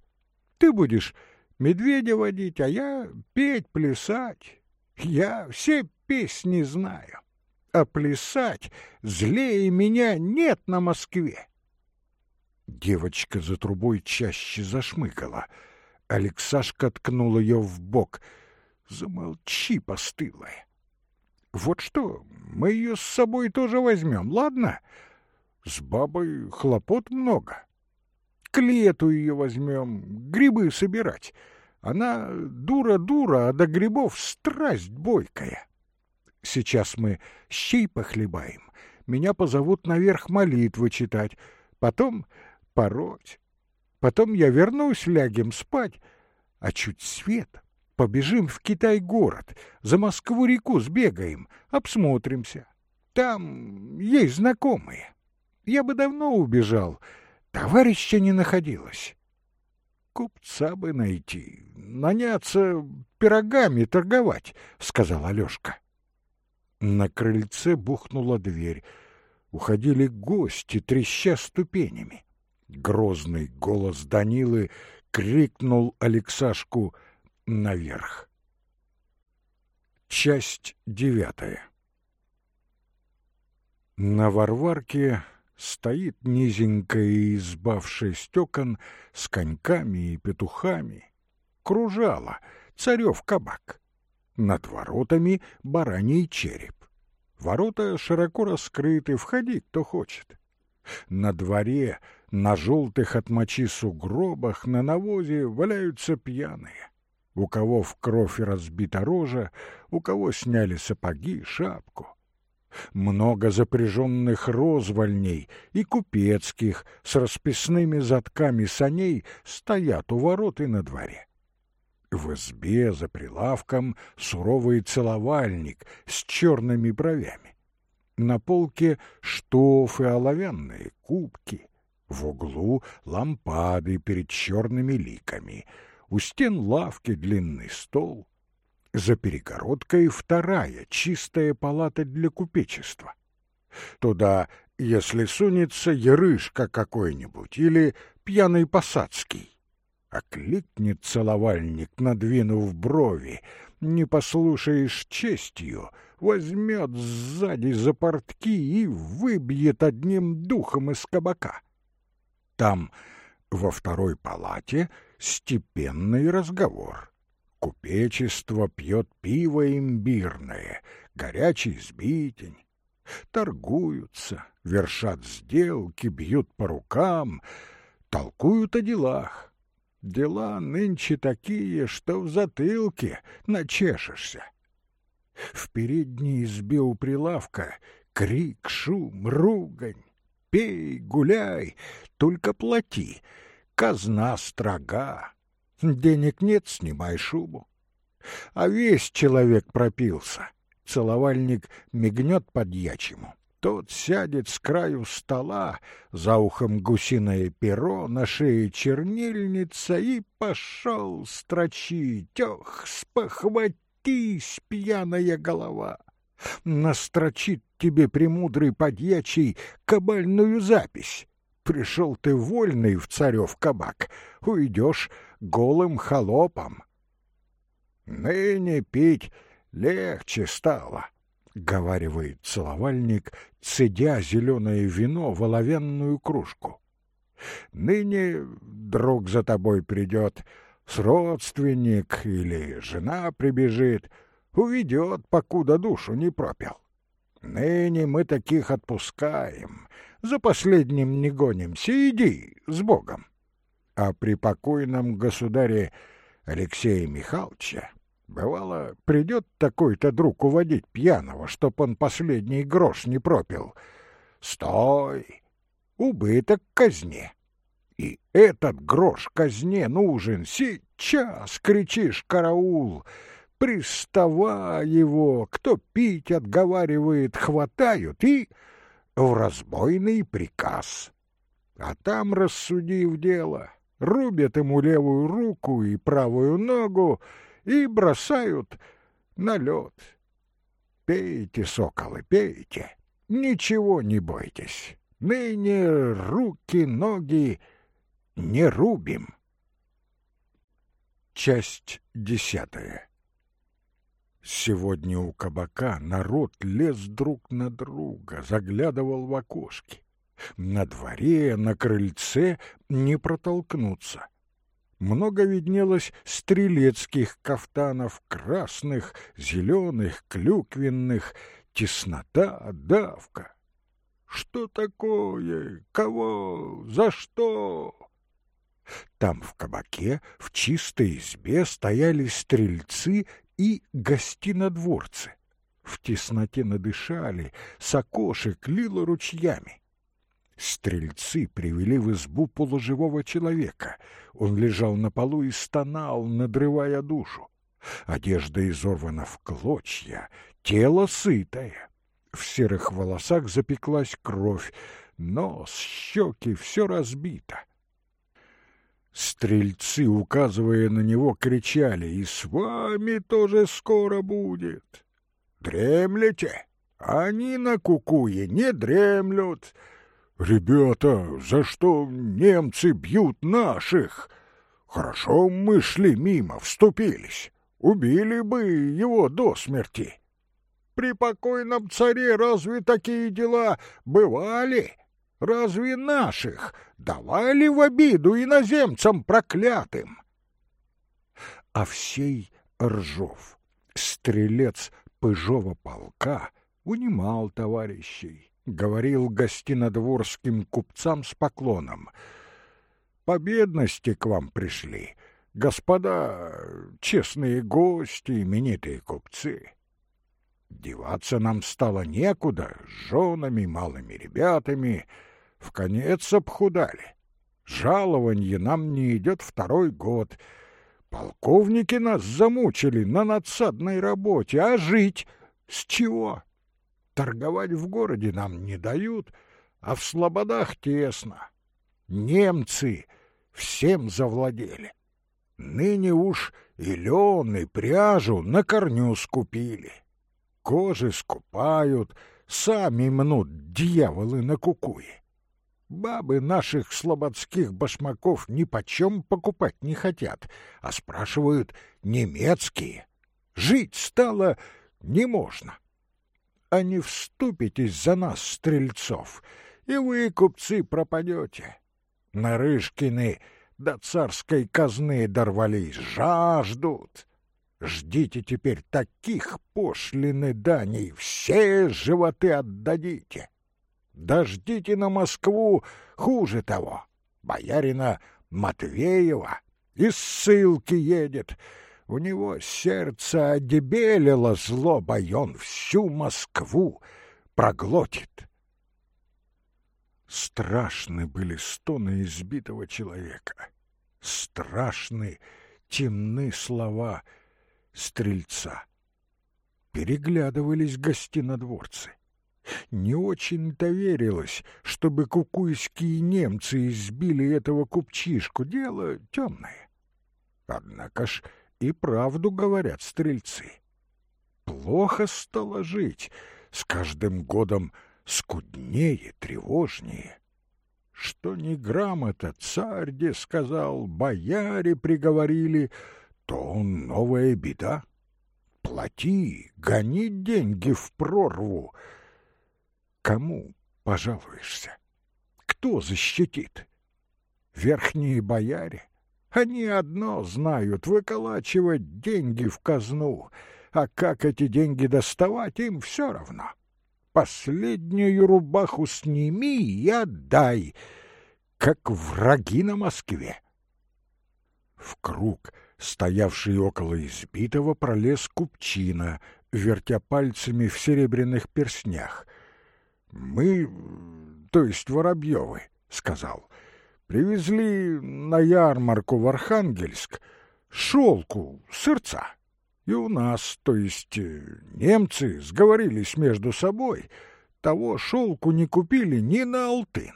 Ты будешь медведя водить, а я петь, плясать. Я все песни знаю а плясать злее меня нет на Москве. Девочка за трубой чаще зашмыкала. Алексашка ткнул ее в бок. Замолчи, постылая. Вот что, мы ее с собой тоже возьмем, ладно? С бабой хлопот много. К лету ее возьмем, грибы собирать. Она дура-дура, а до грибов страсть бойкая. Сейчас мы щей похлебаем, меня позовут наверх молитвы читать, потом пороть. Потом я вернусь, лягем спать, а чуть свет побежим в Китай-город, за Москву-реку сбегаем, обсмотримся. Там есть знакомые. Я бы давно убежал, товарища не находилось. Купца бы найти, наняться пирогами торговать, — сказал Алешка. На крыльце бухнула дверь. Уходили гости, треща ступенями. Грозный голос Данилы крикнул Алексашку наверх. Часть девятая На Варварке стоит низенькая изба в шесть окон с коньками и петухами. Кружала, царев кабак над воротами бараний череп. Ворота широко раскрыты, входи, кто хочет. На дворе, на желтых от мочи сугробах, на навозе валяются пьяные. У кого в кровь разбита рожа, у кого сняли сапоги, шапку. Много запряженных розвольней и купецких с расписными затками саней стоят у ворот и на дворе. В избе за прилавком суровый целовальник с черными бровями. На полке штофы оловянные, кубки. В углу лампады перед черными ликами. У стен лавки длинный стол. За перегородкой вторая, чистая палата для купечества. Туда, если сунется ярышка какой-нибудь или пьяный посадский, окликнет целовальник, надвинув брови, не послушаешь честью, возьмет сзади за портки и выбьет одним духом из кабака. Там, во второй палате, степенный разговор. Купечество пьет пиво имбирное, горячий сбитень. Торгуются, вершат сделки, бьют по рукам, толкуют о делах. Дела нынче такие, что в затылке начешешься. В передней избе у прилавка крик, шум, ругань. Пей, гуляй, только плати. Казна строга. Денег нет, снимай шубу. А весь человек пропился. Целовальник мигнет подьячему. Тот сядет с краю стола, за ухом гусиное перо, на шее чернильница, и пошел строчить. Ох, спохватись, пьяная голова! Настрочит тебе премудрый подьячий кабальную запись. Пришел ты вольный в царев кабак, уйдешь голым холопом. Ныне пить легче стало, — говаривает целовальник, цедя зеленое вино в оловянную кружку. Ныне друг за тобой придет, с родственник или жена прибежит, уведет, покуда душу не пропил. Ныне мы таких отпускаем, за последним не гонимся, иди с Богом. А при покойном государе Алексея Михайловича Бывало, придет такой-то друг уводить пьяного, чтоб он последний грош не пропил. Стой! Убыток казне. И этот грош казне нужен. Сейчас кричишь караул. Приставай его, кто пить отговаривает, хватают и в разбойный приказ. А там, рассудив дело, рубят ему левую руку и правую ногу, и бросают на лед. Пейте, соколы, пейте, ничего не бойтесь. Ныне руки, ноги не рубим. Часть десятая Сегодня у кабака народ лез друг на друга, заглядывал в окошки. На дворе, на крыльце не протолкнуться много виднелось стрелецких кафтанов, красных, зеленых, клюквенных, теснота, давка. Что такое? Кого? За что? Там в кабаке, в чистой избе стояли стрельцы и гостинодворцы. В тесноте надышали, с окошек лило ручьями. Стрельцы привели в избу полуживого человека. Он лежал на полу и стонал, надрывая душу. Одежда изорвана в клочья, тело сытое. В серых волосах запеклась кровь, нос, щеки, все разбито. Стрельцы, указывая на него, кричали, «И с вами тоже скоро будет!» «Дремлете? Они на кукуе не дремлют!» «Ребята, за что немцы бьют наших? Хорошо мы шли мимо, вступились. Убили бы его до смерти. При покойном царе разве такие дела бывали? Разве наших давали в обиду иноземцам проклятым?» А всей Ржов, стрелец Пыжова полка, унимал товарищей говорил гостинодворским купцам с поклоном. «По бедности к вам пришли, господа, честные гости, именитые купцы. Деваться нам стало некуда, с женами, малыми ребятами, в конец обхудали. Жалованье нам не идет второй год. Полковники нас замучили на надсадной работе, а жить с чего?» Торговать в городе нам не дают, а в слободах тесно. Немцы всем завладели. Ныне уж и лен, и пряжу на корню скупили. Кожи скупают, сами мнут дьяволы на кукуе. Бабы наших слободских башмаков ни почем покупать не хотят, а спрашивают немецкие. Жить стало не можно. А не вступитесь за нас, стрельцов, и вы, купцы, пропадете. Нарышкины до царской казны дорвались, жаждут. Ждите теперь таких пошлины даней, все животы отдадите. Дождите на Москву хуже того. Боярина Матвеева из ссылки едет. У него сердце одебелило злобой, он всю Москву проглотит. Страшны были стоны избитого человека. Страшны, темны слова стрельца. Переглядывались гостинодворцы. Не очень-то верилось, чтобы кукуйские немцы избили этого купчишку. Дело темное. Однако ж и правду говорят стрельцы. Плохо стало жить, с каждым годом скуднее, тревожнее. Что ни грамота царь, где сказал, бояре приговорили, то новая беда. Плати, гони деньги в прорву. Кому пожалуешься? Кто защитит? Верхние бояре? Они одно знают — выколачивать деньги в казну, а как эти деньги доставать, им все равно. Последнюю рубаху сними и отдай, как враги на Москве. В круг, стоявший около избитого, пролез купчина, вертя пальцами в серебряных перстнях. «Мы, то есть Воробьевы», — сказал, — Привезли на ярмарку в Архангельск шелку, сырца. И у нас, то есть э, немцы, сговорились между собой, того шелку не купили ни на алтын.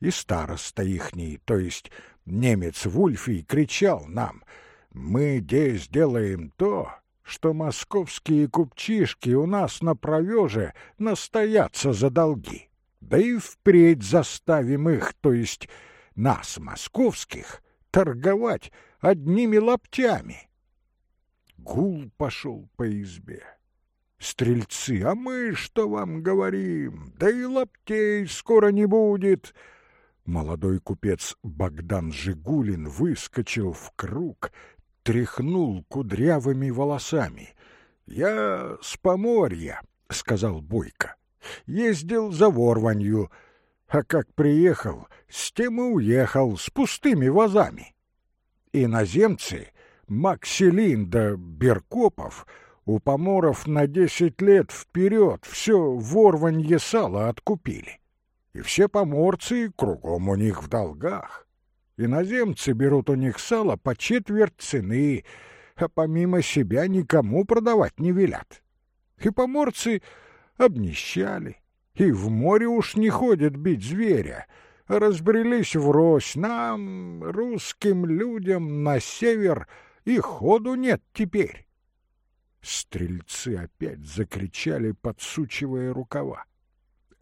И староста ихний, то есть немец Вульфий, кричал нам, «Мы здесь делаем то, что московские купчишки у нас на провеже настоятся за долги, да и впредь заставим их, то есть нас, московских, торговать одними лаптями. Гул пошел по избе. Стрельцы, а мы что вам говорим? Да и лаптей скоро не будет. Молодой купец Богдан Жигулин выскочил в круг, тряхнул кудрявыми волосами. «Я с Поморья», — сказал Бойко. «Ездил за ворванью, а как приехал, с тем и уехал, с пустыми вазами. Иноземцы, Макселин да Беркопов, у поморов на десять лет вперед все ворванье сала откупили. И все поморцы кругом у них в долгах. Иноземцы берут у них сало по четверть цены, а помимо себя никому продавать не велят. И поморцы обнищали и в море уж не ходят бить зверя, а разбрелись врозь. Нам, русским людям, на север и ходу нет теперь. Стрельцы опять закричали, подсучивая рукава.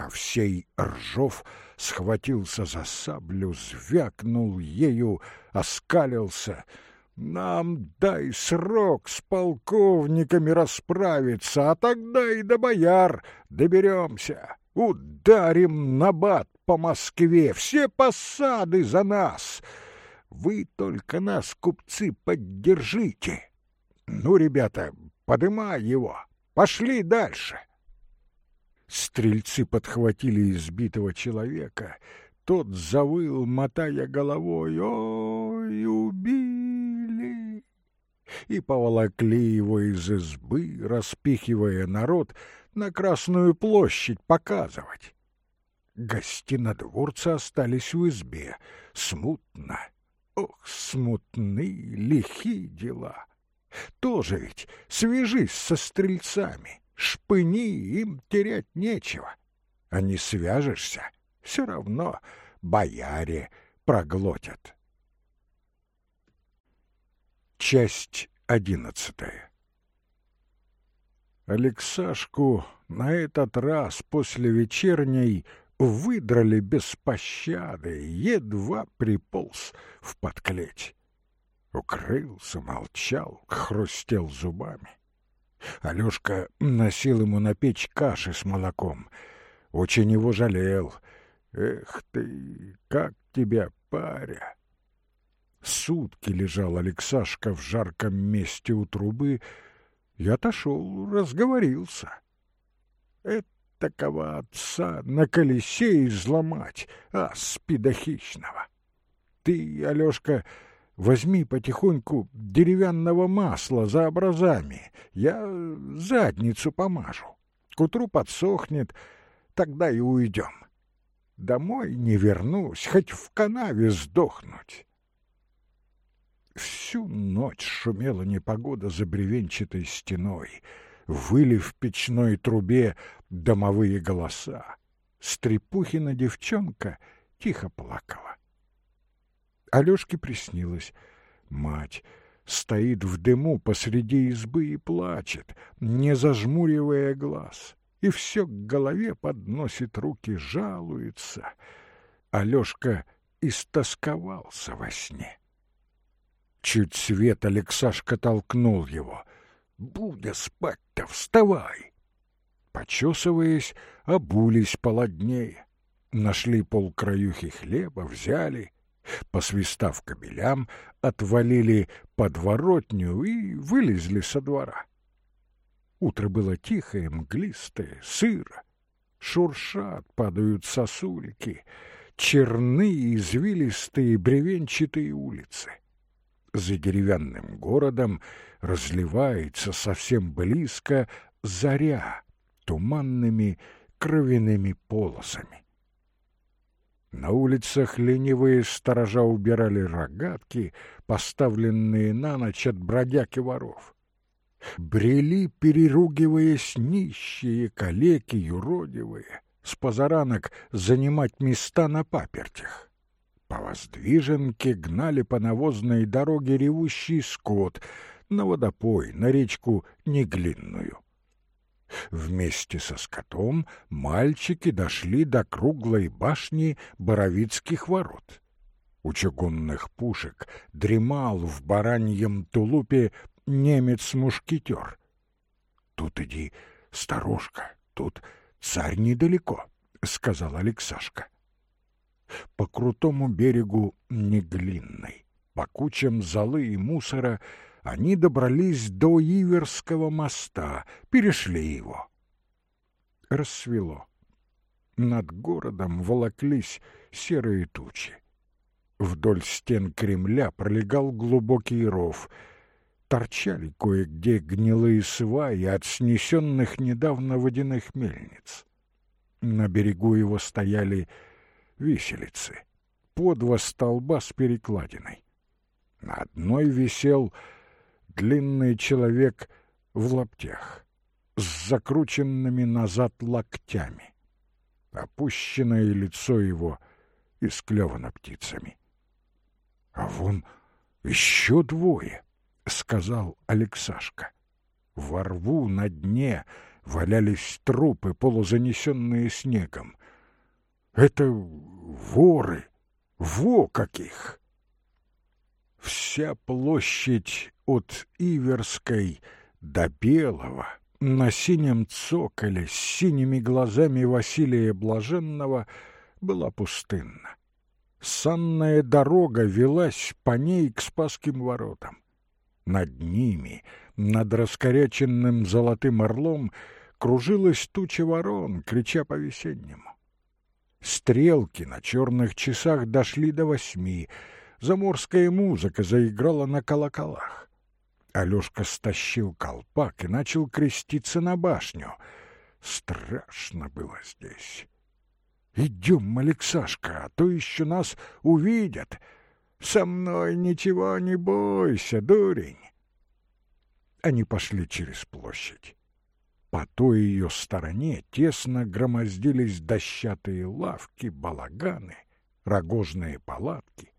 А всей Ржов схватился за саблю, звякнул ею, оскалился — нам дай срок с полковниками расправиться, а тогда и до бояр доберемся. Ударим на бат по Москве, все посады за нас. Вы только нас, купцы, поддержите. Ну, ребята, подымай его, пошли дальше. Стрельцы подхватили избитого человека. Тот завыл, мотая головой. Ой, убили! И поволокли его из избы, распихивая народ, на Красную площадь показывать. Гостинодворцы остались в избе. Смутно. Ох, смутны, лихи дела. Тоже ведь свяжись со стрельцами, шпыни, им терять нечего. А не свяжешься, все равно бояре проглотят. Часть одиннадцатая. Алексашку на этот раз после вечерней выдрали без пощады, едва приполз в подклеть. Укрылся, молчал, хрустел зубами. Алёшка носил ему на печь каши с молоком. Очень его жалел. Эх ты, как тебя, паря! Сутки лежал Алексашка в жарком месте у трубы. Я отошел, разговорился. Это такого отца на колесе изломать, а спида хищного. Ты, Алешка, возьми потихоньку деревянного масла за образами. Я задницу помажу. К утру подсохнет, тогда и уйдем. Домой не вернусь, хоть в канаве сдохнуть. Всю ночь шумела непогода за бревенчатой стеной, выли в печной трубе домовые голоса. Стрепухина девчонка тихо плакала. Алёшке приснилось. Мать стоит в дыму посреди избы и плачет, не зажмуривая глаз, и все к голове подносит руки, жалуется. Алёшка истосковался во сне. Чуть свет Алексашка толкнул его. «Будя спать-то, вставай!» Почесываясь, обулись полоднее. Нашли полкраюхи хлеба, взяли, посвистав кобелям, отвалили подворотню и вылезли со двора. Утро было тихое, мглистое, сыро. Шуршат, падают сосульки, черные, извилистые, бревенчатые улицы за деревянным городом разливается совсем близко заря туманными кровяными полосами. На улицах ленивые сторожа убирали рогатки, поставленные на ночь от бродяг и воров. Брели, переругиваясь, нищие, калеки, юродивые, с позаранок занимать места на папертях. По воздвиженке гнали по навозной дороге ревущий скот на водопой, на речку Неглинную. Вместе со скотом мальчики дошли до круглой башни Боровицких ворот. У чугунных пушек дремал в бараньем тулупе немец-мушкетер. «Тут иди, старушка, тут царь недалеко», — сказал Алексашка по крутому берегу Неглинной. По кучам золы и мусора они добрались до Иверского моста, перешли его. Рассвело. Над городом волоклись серые тучи. Вдоль стен Кремля пролегал глубокий ров. Торчали кое-где гнилые сваи от снесенных недавно водяных мельниц. На берегу его стояли виселицы, по два столба с перекладиной. На одной висел длинный человек в лаптях, с закрученными назад локтями. Опущенное лицо его исклевано птицами. — А вон еще двое, — сказал Алексашка. Во рву на дне валялись трупы, полузанесенные снегом. Это воры, во каких! Вся площадь от Иверской до Белого на синем цоколе с синими глазами Василия Блаженного была пустынна. Санная дорога велась по ней к Спасским воротам. Над ними, над раскоряченным золотым орлом, кружилась туча ворон, крича по-весеннему. Стрелки на черных часах дошли до восьми. Заморская музыка заиграла на колоколах. Алешка стащил колпак и начал креститься на башню. Страшно было здесь. «Идем, Алексашка, а то еще нас увидят. Со мной ничего не бойся, дурень». Они пошли через площадь. По той ее стороне тесно громоздились дощатые лавки, балаганы, рогожные палатки.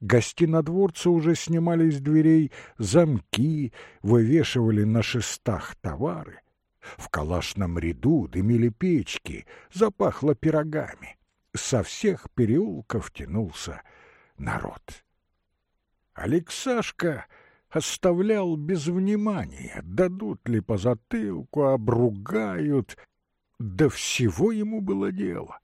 Гостинодворцы уже снимали с дверей замки, вывешивали на шестах товары. В калашном ряду дымили печки, запахло пирогами. Со всех переулков тянулся народ. Алексашка оставлял без внимания, дадут ли по затылку, обругают. Да всего ему было дело.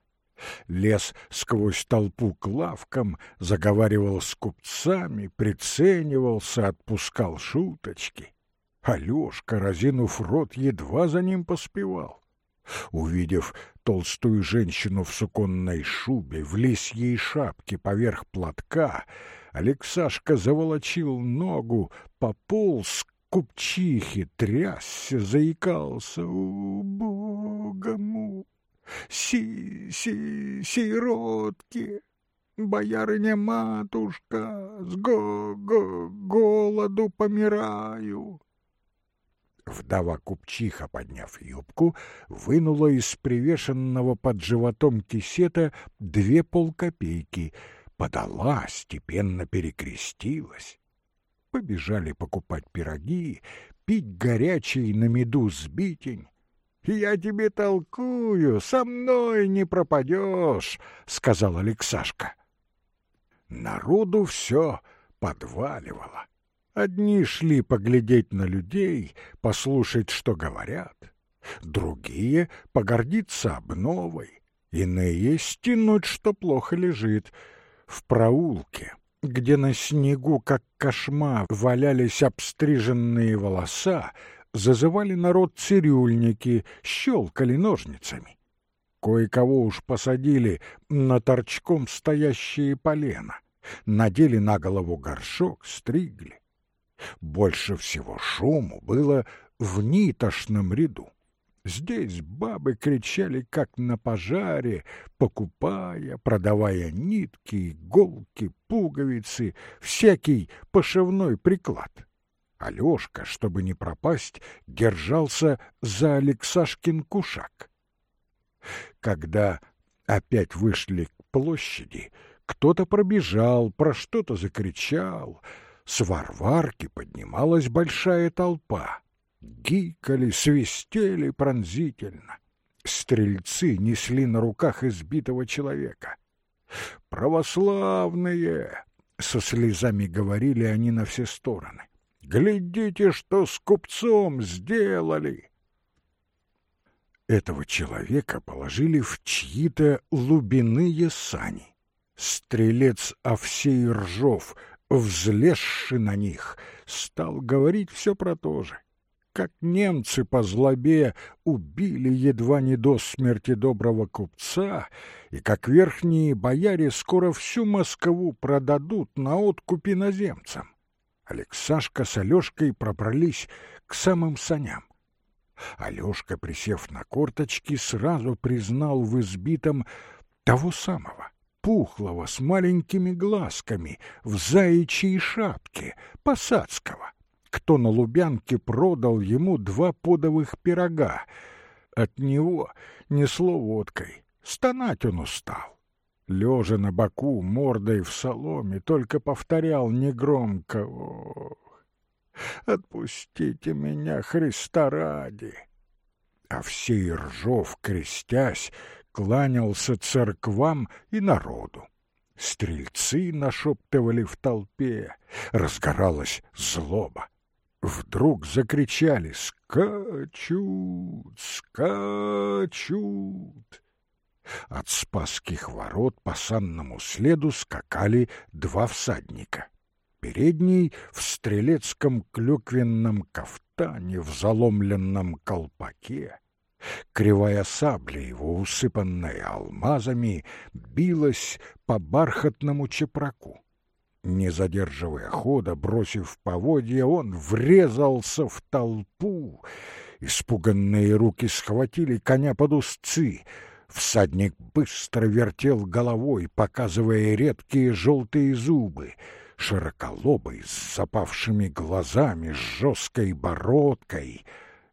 Лез сквозь толпу к лавкам, заговаривал с купцами, приценивался, отпускал шуточки. Алешка, разинув рот, едва за ним поспевал. Увидев толстую женщину в суконной шубе, в лисьей шапке поверх платка, Алексашка заволочил ногу, пополз к купчихе, трясся, заикался. «У, Бога му! Си, си, сиротки! Боярыня-матушка, с го-го голоду помираю!» Вдова-купчиха, подняв юбку, вынула из привешенного под животом кисета две полкопейки, подала, степенно перекрестилась. Побежали покупать пироги, пить горячий на меду сбитень. «Я тебе толкую, со мной не пропадешь», — сказал Алексашка. Народу все подваливало. Одни шли поглядеть на людей, послушать, что говорят, другие — погордиться обновой, иные — стянуть, что плохо лежит. В проулке, где на снегу, как кошма, валялись обстриженные волоса, зазывали народ цирюльники, щелкали ножницами. Кое-кого уж посадили на торчком стоящие полена, надели на голову горшок, стригли. Больше всего шуму было в нитошном ряду. Здесь бабы кричали, как на пожаре, покупая, продавая нитки, иголки, пуговицы, всякий пошивной приклад. Алешка, чтобы не пропасть, держался за Алексашкин кушак. Когда опять вышли к площади, кто-то пробежал, про что-то закричал — с Варварки поднималась большая толпа. Гикали, свистели пронзительно. Стрельцы несли на руках избитого человека. «Православные!» — со слезами говорили они на все стороны. «Глядите, что с купцом сделали!» Этого человека положили в чьи-то лубиные сани. Стрелец Овсей Ржов — взлезши на них, стал говорить все про то же. Как немцы по злобе убили едва не до смерти доброго купца, и как верхние бояре скоро всю Москву продадут на откуп иноземцам. Алексашка с Алешкой пробрались к самым саням. Алешка, присев на корточки, сразу признал в избитом того самого, пухлого, с маленькими глазками, в заячьей шапке, посадского, кто на Лубянке продал ему два подовых пирога. От него несло водкой, стонать он устал. Лежа на боку, мордой в соломе, только повторял негромко «Ох, отпустите меня, Христа ради!» А всей ржов, крестясь, кланялся церквам и народу. Стрельцы нашептывали в толпе, разгоралась злоба. Вдруг закричали «Скачут! Скачут!» От Спасских ворот по санному следу скакали два всадника. Передний в стрелецком клюквенном кафтане, в заломленном колпаке, Кривая сабля его, усыпанная алмазами, билась по бархатному чепраку. Не задерживая хода, бросив поводья, он врезался в толпу. Испуганные руки схватили коня под узцы. Всадник быстро вертел головой, показывая редкие желтые зубы. Широколобый, с запавшими глазами, с жесткой бородкой.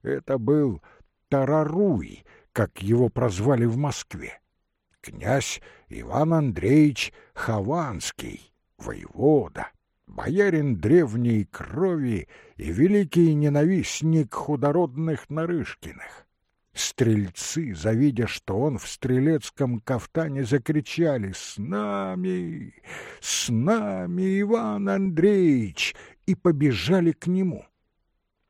Это был Тараруй, как его прозвали в Москве. Князь Иван Андреевич Хованский, воевода, боярин древней крови и великий ненавистник худородных Нарышкиных. Стрельцы, завидя, что он в стрелецком кафтане, закричали «С нами! С нами, Иван Андреевич!» и побежали к нему.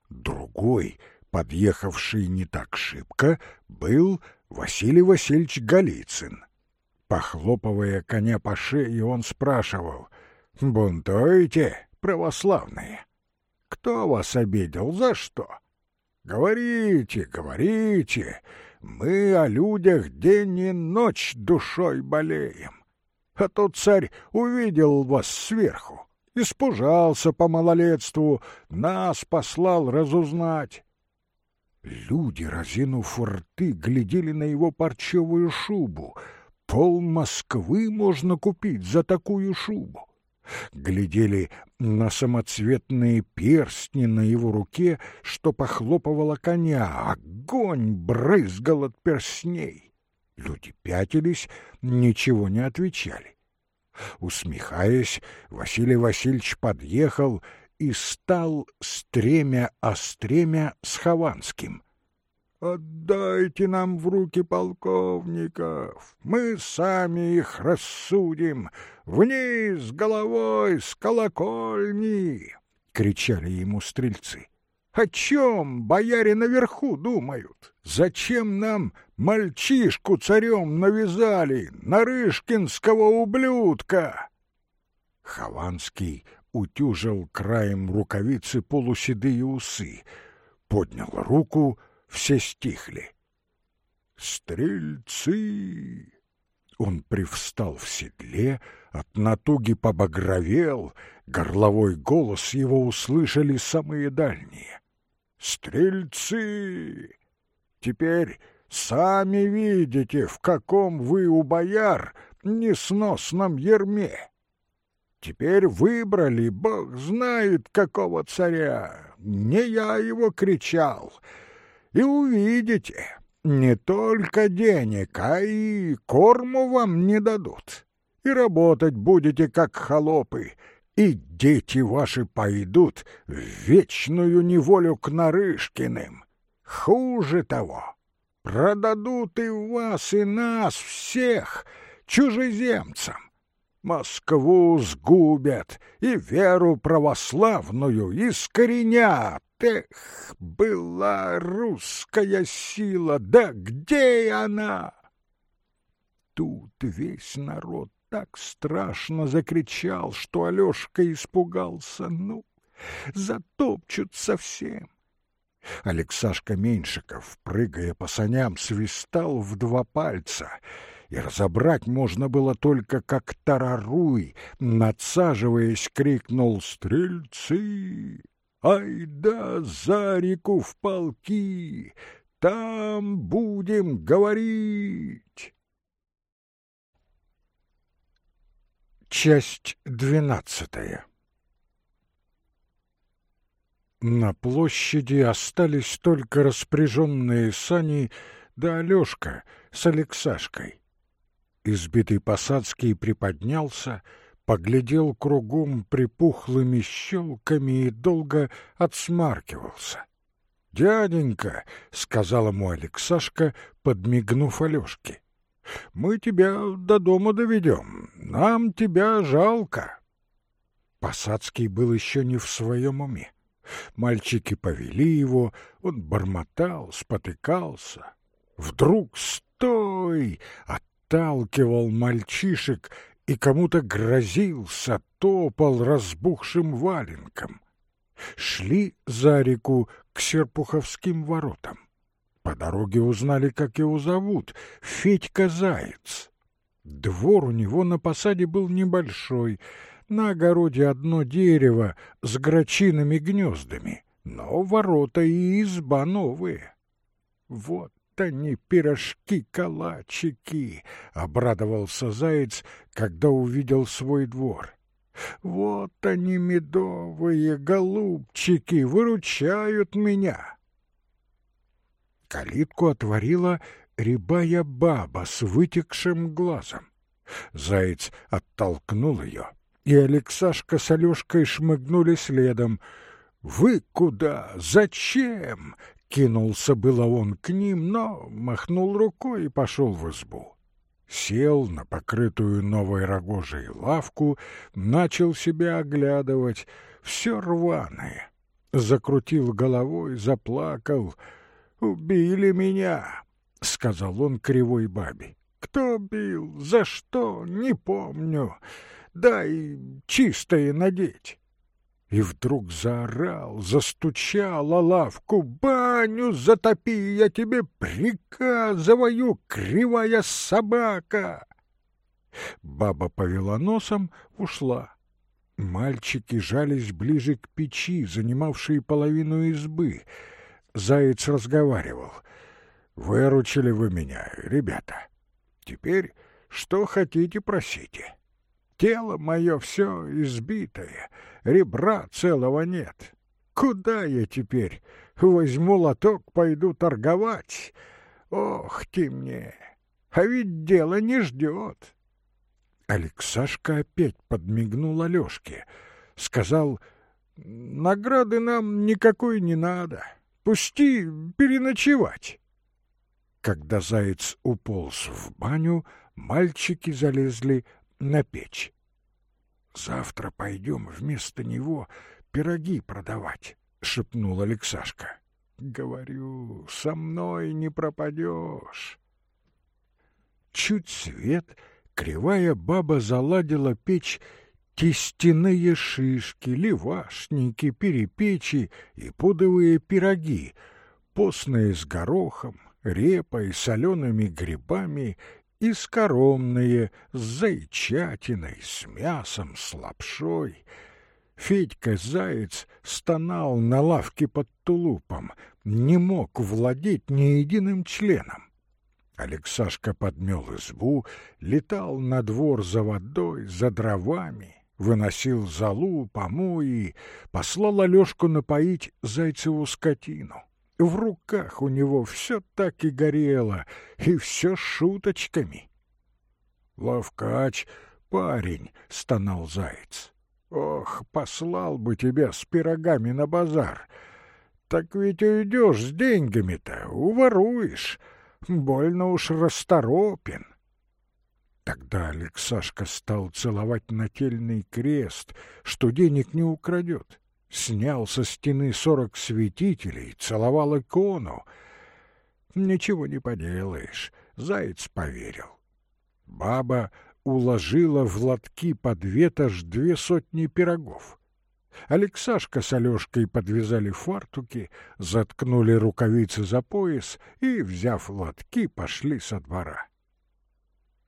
Другой, подъехавший не так шибко, был Василий Васильевич Голицын. Похлопывая коня по шее, он спрашивал «Бунтуете, православные? Кто вас обидел, за что?» Говорите, говорите, мы о людях день и ночь душой болеем. А тот царь увидел вас сверху, испужался по малолетству, нас послал разузнать. Люди, разинув рты, глядели на его парчевую шубу. Пол Москвы можно купить за такую шубу глядели на самоцветные перстни на его руке, что похлопывало коня. Огонь брызгал от перстней. Люди пятились, ничего не отвечали. Усмехаясь, Василий Васильевич подъехал и стал стремя о стремя с Хованским — Отдайте нам в руки полковников, мы сами их рассудим. Вниз головой с колокольни!» — кричали ему стрельцы. «О чем бояре наверху думают? Зачем нам мальчишку царем навязали, нарышкинского ублюдка?» Хованский утюжил краем рукавицы полуседые усы, поднял руку — все стихли. «Стрельцы!» Он привстал в седле, от натуги побагровел, горловой голос его услышали самые дальние. «Стрельцы! Теперь сами видите, в каком вы у бояр несносном ерме. Теперь выбрали, бог знает, какого царя. Не я его кричал, и увидите, не только денег, а и корму вам не дадут. И работать будете, как холопы, и дети ваши пойдут в вечную неволю к Нарышкиным. Хуже того, продадут и вас, и нас всех чужеземцам. Москву сгубят и веру православную искоренят, Эх, была русская сила, да где она? Тут весь народ так страшно закричал, что Алешка испугался. Ну, затопчут совсем. Алексашка Меньшиков, прыгая по саням, свистал в два пальца, и разобрать можно было только, как тараруй, надсаживаясь, крикнул «Стрельцы! Ай да за реку в полки, там будем говорить. Часть двенадцатая На площади остались только распряженные сани да Алешка с Алексашкой. Избитый Посадский приподнялся, поглядел кругом припухлыми щелками и долго отсмаркивался. «Дяденька», — сказал ему Алексашка, подмигнув Алешке, — «мы тебя до дома доведем, нам тебя жалко». Посадский был еще не в своем уме. Мальчики повели его, он бормотал, спотыкался. Вдруг «Стой!» отталкивал мальчишек и кому-то грозился, топал разбухшим валенком. Шли за реку к Серпуховским воротам. По дороге узнали, как его зовут — Федька Заяц. Двор у него на посаде был небольшой, на огороде одно дерево с грачиными гнездами, но ворота и изба новые. Вот они пирожки-калачики!» — обрадовался заяц, когда увидел свой двор. «Вот они, медовые голубчики, выручают меня!» Калитку отворила рябая баба с вытекшим глазом. Заяц оттолкнул ее, и Алексашка с Алешкой шмыгнули следом. «Вы куда? Зачем?» — кинулся было он к ним, но махнул рукой и пошел в избу. Сел на покрытую новой рогожей лавку, начал себя оглядывать, все рваное. Закрутил головой, заплакал. «Убили меня!» — сказал он кривой бабе. «Кто бил? За что? Не помню. Дай чистое надеть». И вдруг заорал, застучал о лавку. «Баню затопи, я тебе приказываю, кривая собака!» Баба повела носом, ушла. Мальчики жались ближе к печи, занимавшей половину избы. Заяц разговаривал — Выручили вы меня, ребята. Теперь что хотите, просите. Тело мое все избитое, ребра целого нет. Куда я теперь? Возьму лоток, пойду торговать. Ох ты мне! А ведь дело не ждет. Алексашка опять подмигнул Алешке. Сказал, награды нам никакой не надо. Пусти переночевать. Когда заяц уполз в баню, мальчики залезли на печь. «Завтра пойдем вместо него пироги продавать», — шепнул Алексашка. «Говорю, со мной не пропадешь». Чуть свет, кривая баба заладила печь тестяные шишки, левашники, перепечи и пудовые пироги, постные с горохом, репой, солеными грибами и скоромные с зайчатиной, с мясом, с лапшой. Федька-заяц стонал на лавке под тулупом, не мог владеть ни единым членом. Алексашка подмел избу, летал на двор за водой, за дровами, выносил залу, помои, послал Алешку напоить зайцеву скотину. В руках у него все так и горело, и все шуточками. «Ловкач, парень!» — стонал заяц. «Ох, послал бы тебя с пирогами на базар! Так ведь уйдешь с деньгами-то, уворуешь, больно уж расторопен!» Тогда Алексашка стал целовать нательный крест, что денег не украдет снял со стены сорок святителей, целовал икону. Ничего не поделаешь, заяц поверил. Баба уложила в лотки под ветошь две сотни пирогов. Алексашка с Алешкой подвязали фартуки, заткнули рукавицы за пояс и, взяв лотки, пошли со двора.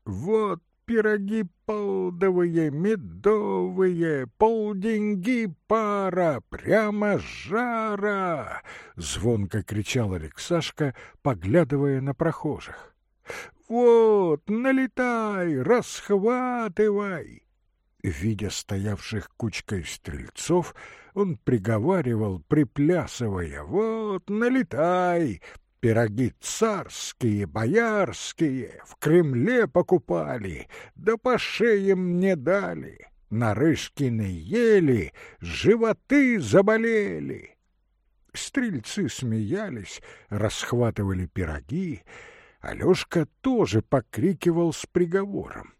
«Вот пироги полдовые, медовые, полденьги пара, прямо жара!» — звонко кричал Алексашка, поглядывая на прохожих. «Вот, налетай, расхватывай!» Видя стоявших кучкой стрельцов, он приговаривал, приплясывая, «Вот, налетай, Пироги царские, боярские, в Кремле покупали, да по шеям не дали. Нарышкины ели, животы заболели. Стрельцы смеялись, расхватывали пироги. Алешка тоже покрикивал с приговором.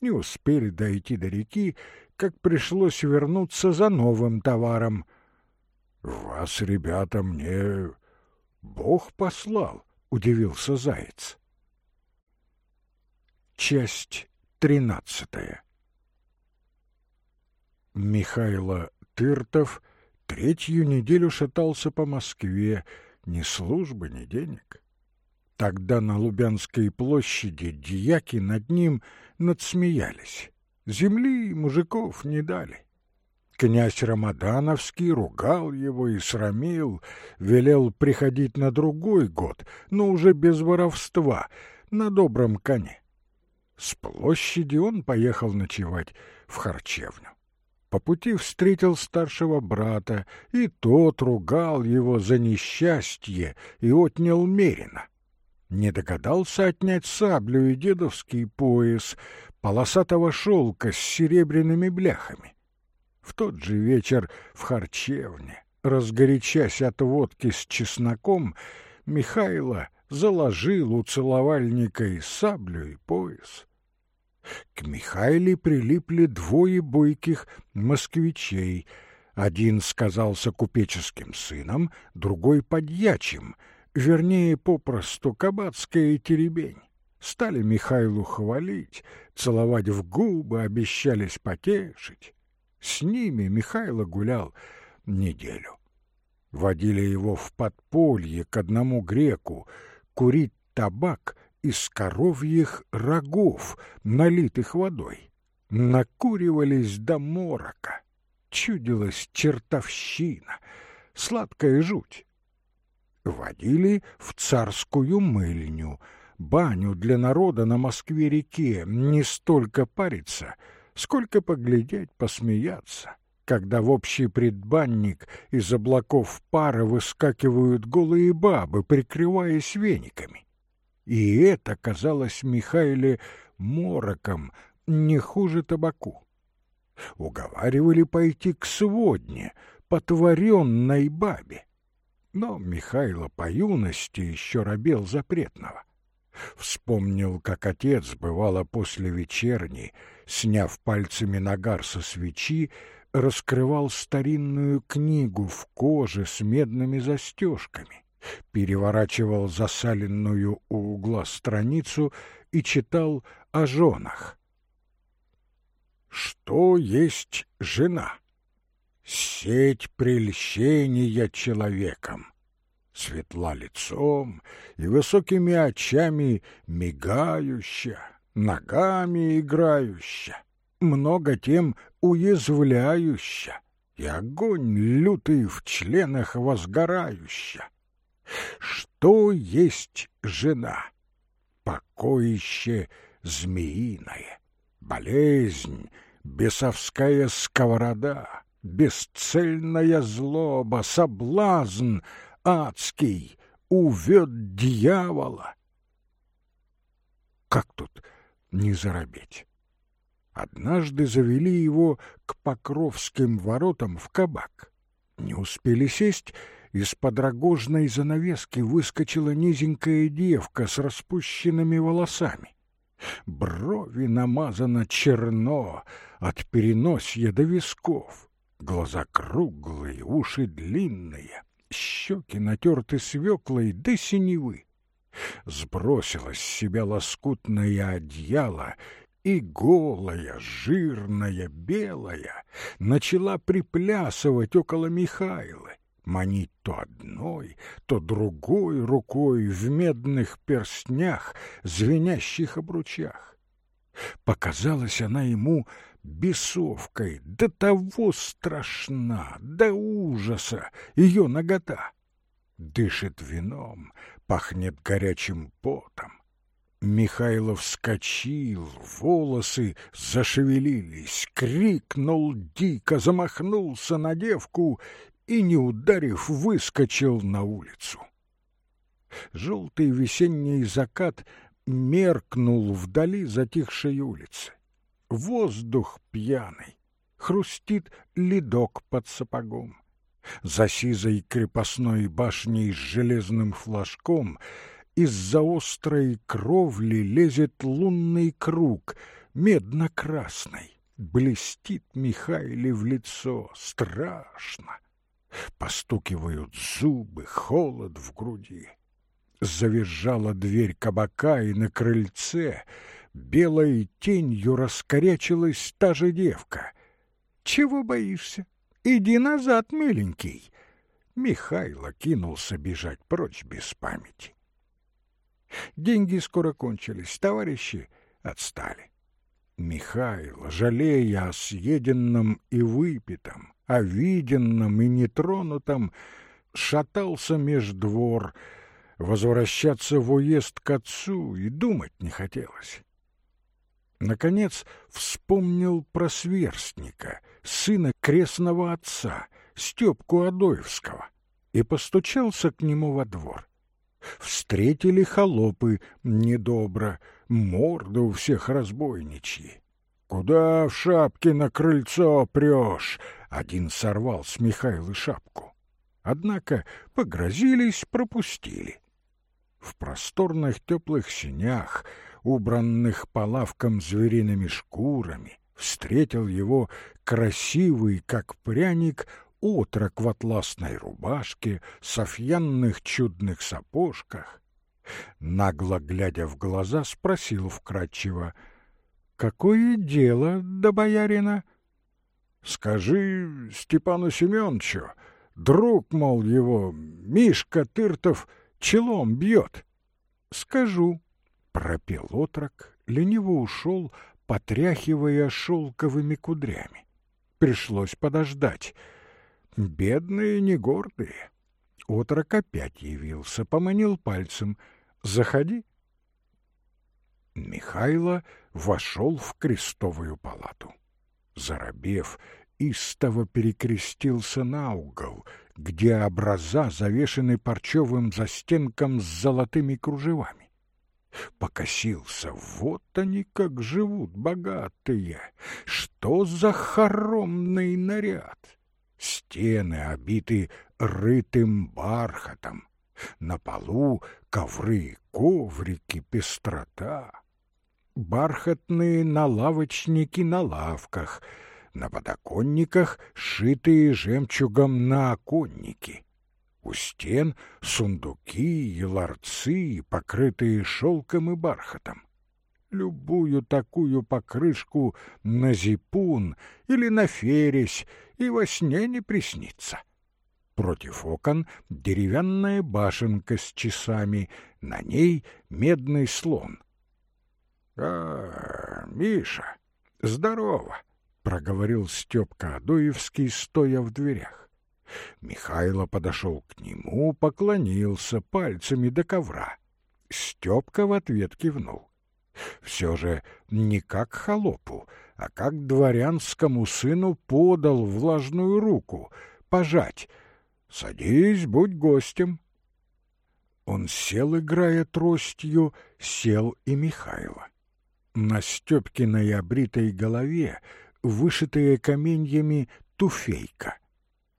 Не успели дойти до реки, как пришлось вернуться за новым товаром. «Вас, ребята, мне Бог послал, удивился заяц. Часть тринадцатая. Михайло Тыртов третью неделю шатался по Москве, ни службы, ни денег. Тогда на Лубянской площади дьяки над ним надсмеялись. Земли мужиков не дали. Князь Рамадановский ругал его и срамил, велел приходить на другой год, но уже без воровства, на добром коне. С площади он поехал ночевать в харчевню. По пути встретил старшего брата, и тот ругал его за несчастье и отнял мерено. Не догадался отнять саблю и дедовский пояс, полосатого шелка с серебряными бляхами. В тот же вечер в харчевне, разгорячась от водки с чесноком, Михайло заложил у целовальника и саблю, и пояс. К Михайле прилипли двое бойких москвичей. Один сказался купеческим сыном, другой — подьячим, вернее, попросту кабацкая теребень. Стали Михайлу хвалить, целовать в губы, обещались потешить. С ними Михайло гулял неделю. Водили его в подполье к одному греку, курить табак из коровьих рогов, налитых водой. Накуривались до морока. Чудилась чертовщина, сладкая жуть. Водили в царскую мыльню, баню для народа на Москве-реке, не столько париться, сколько поглядеть, посмеяться когда в общий предбанник из облаков пара выскакивают голые бабы, прикрываясь вениками. И это казалось Михаиле мороком, не хуже табаку. Уговаривали пойти к сводне, потворенной бабе. Но Михайло по юности еще робел запретного. Вспомнил, как отец, бывало после вечерни, сняв пальцами нагар со свечи, раскрывал старинную книгу в коже с медными застежками, переворачивал засаленную у угла страницу и читал о женах. Что есть жена? Сеть прельщения человеком. Светла лицом и высокими очами мигающая, ногами играющая много тем уязвляюща, и огонь лютый в членах возгорающа. Что есть жена? Покоище змеиное, болезнь, бесовская сковорода, бесцельная злоба, соблазн адский, увед дьявола. Как тут не заробеть? Однажды завели его к Покровским воротам в кабак. Не успели сесть, из-под рогожной занавески выскочила низенькая девка с распущенными волосами. Брови намазано черно от переносья до висков, глаза круглые, уши длинные, щеки натерты свеклой до синевы. Сбросила с себя лоскутное одеяло и голая, жирная, белая начала приплясывать около Михаила, манить то одной, то другой рукой в медных перстнях, звенящих обручах. Показалась она ему бесовкой, до того страшна, до ужаса ее нагота. Дышит вином, пахнет горячим потом, Михайлов вскочил, волосы зашевелились, крикнул дико, замахнулся на девку и, не ударив, выскочил на улицу. Желтый весенний закат меркнул вдали затихшей улицы. Воздух пьяный, хрустит ледок под сапогом. За сизой крепостной башней с железным флажком — из-за острой кровли лезет лунный круг, медно-красный. Блестит Михаиле в лицо, страшно. Постукивают зубы, холод в груди. Завизжала дверь кабака, и на крыльце белой тенью раскорячилась та же девка. «Чего боишься? Иди назад, миленький!» Михайло кинулся бежать прочь без памяти. Деньги скоро кончились, товарищи отстали. Михаил, жалея о съеденном и выпитом, о виденном и нетронутом, шатался меж двор, возвращаться в уезд к отцу и думать не хотелось. Наконец вспомнил про сверстника, сына крестного отца, Степку Адоевского, и постучался к нему во двор. Встретили холопы недобро, морды у всех разбойничьи. «Куда в шапке на крыльцо прешь?» Один сорвал с Михайлы шапку. Однако погрозились, пропустили. В просторных теплых синях, убранных по лавкам звериными шкурами, встретил его красивый, как пряник, отрок в атласной рубашке, софьянных чудных сапожках. Нагло глядя в глаза, спросил вкратчиво, «Какое дело до боярина?» «Скажи Степану Семеновичу, друг, мол, его, Мишка Тыртов, челом бьет». «Скажу», — пропел отрок, лениво ушел, потряхивая шелковыми кудрями. Пришлось подождать. Бедные, не гордые. Отрок опять явился, поманил пальцем. «Заходи». Михайло вошел в крестовую палату. Заробев, истово перекрестился на угол, где образа завешены парчевым застенком с золотыми кружевами. Покосился, вот они как живут, богатые. Что за хоромный наряд! Стены обиты рытым бархатом, на полу ковры, коврики, пестрота. Бархатные налавочники на лавках, на подоконниках шитые жемчугом на оконники. У стен сундуки ларцы, покрытые шелком и бархатом. Любую такую покрышку на зипун или на фересь и во сне не приснится. Против окон деревянная башенка с часами, на ней медный слон. — А, Миша, здорово! — проговорил Степка Адуевский, стоя в дверях. Михайло подошел к нему, поклонился пальцами до ковра. Степка в ответ кивнул. Все же не как холопу, а как дворянскому сыну подал влажную руку, пожать. «Садись, будь гостем». Он сел, играя тростью, сел и Михайло. На Степкиной обритой голове вышитая каменьями туфейка —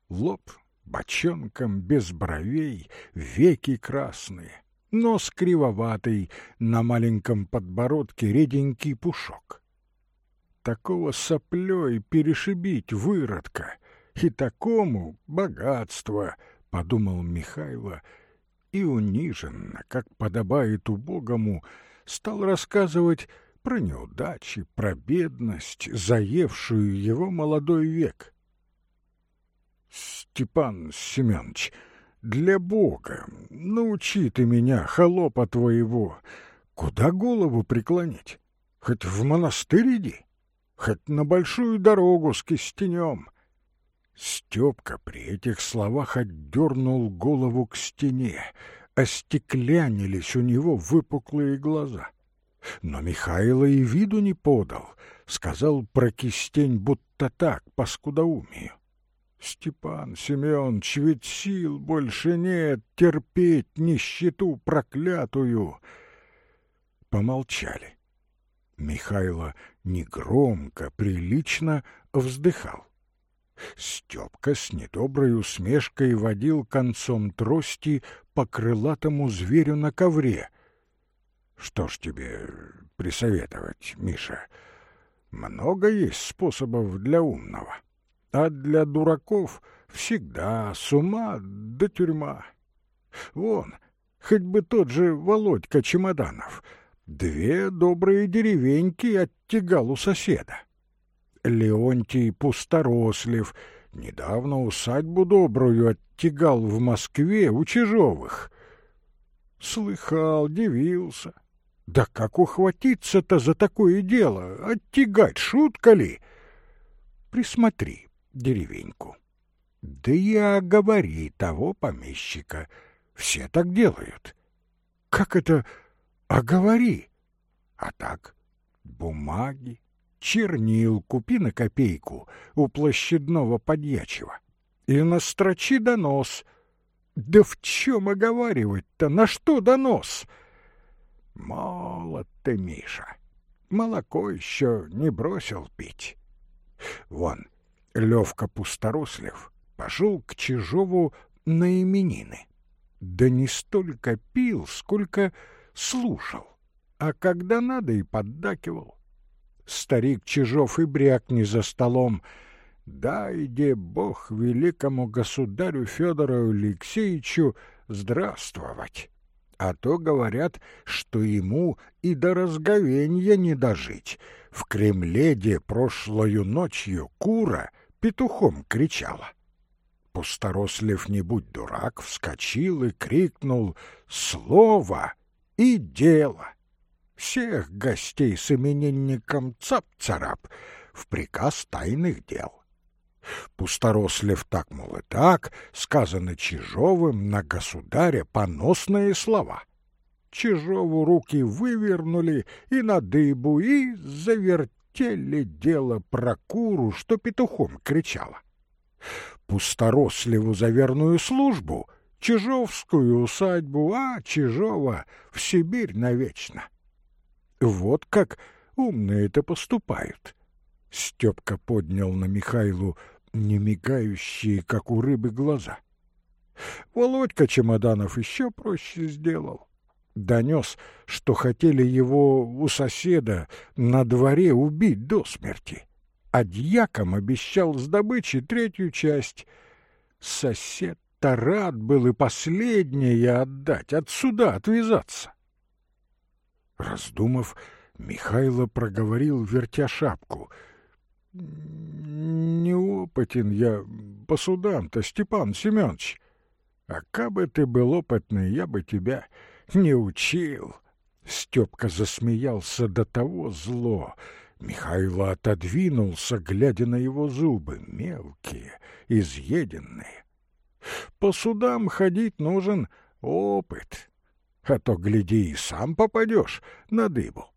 Лоб бочонком, без бровей, веки красные, нос кривоватый, на маленьком подбородке реденький пушок. Такого соплей перешибить выродка, и такому богатство, — подумал Михайло, и униженно, как подобает убогому, стал рассказывать про неудачи, про бедность, заевшую его молодой век — Степан Семенович, для Бога, научи ты меня, холопа твоего, куда голову преклонить? Хоть в монастырь иди, хоть на большую дорогу с кистенем. Степка при этих словах отдернул голову к стене, остеклянились у него выпуклые глаза. Но Михайло и виду не подал, сказал про кистень будто так, по скудоумию. Степан Семенович, ведь сил больше нет терпеть нищету проклятую. Помолчали. Михайло негромко, прилично вздыхал. Степка с недоброй усмешкой водил концом трости по крылатому зверю на ковре. Что ж тебе присоветовать, Миша? Много есть способов для умного а для дураков всегда с ума до тюрьма. Вон, хоть бы тот же Володька Чемоданов, две добрые деревеньки оттягал у соседа. Леонтий Пусторослев недавно усадьбу добрую оттягал в Москве у Чижовых. Слыхал, дивился. Да как ухватиться-то за такое дело? Оттягать шутка ли? Присмотри, деревеньку. Да и оговори того помещика. Все так делают. Как это оговори? А так, бумаги, чернил купи на копейку у площадного подьячего и настрочи донос. Да в чем оговаривать-то? На что донос? Молод ты, Миша. Молоко еще не бросил пить. Вон, Левка Пусторослев пошел к Чижову на именины. Да не столько пил, сколько слушал, а когда надо и поддакивал. Старик Чижов и брякни за столом. Дайде Бог великому государю Федору Алексеевичу здравствовать. А то говорят, что ему и до разговенья не дожить. В Кремле, где прошлою ночью кура петухом кричала. Пусторослев, не будь дурак, вскочил и крикнул «Слово и дело!» Всех гостей с именинником цап-царап в приказ тайных дел. Пусторослев так, мол, и так, сказано Чижовым на государя поносные слова. Чижову руки вывернули и на дыбу, и завертели дело про куру, что петухом кричала пусторосливу за верную службу, Чижовскую усадьбу, а Чижова в Сибирь навечно. Вот как умные-то поступают. Степка поднял на Михайлу немигающие, как у рыбы, глаза. Володька Чемоданов еще проще сделал. Донес, что хотели его у соседа на дворе убить до смерти а дьяком обещал с добычи третью часть. Сосед-то рад был и последнее отдать, от суда отвязаться. Раздумав, Михайло проговорил, вертя шапку. «Неопытен я по судам-то, Степан Семенович. А кабы ты был опытный, я бы тебя не учил». Степка засмеялся до того зло, Михайло отодвинулся, глядя на его зубы, мелкие, изъеденные. По судам ходить нужен опыт, а то, гляди, и сам попадешь на дыбу.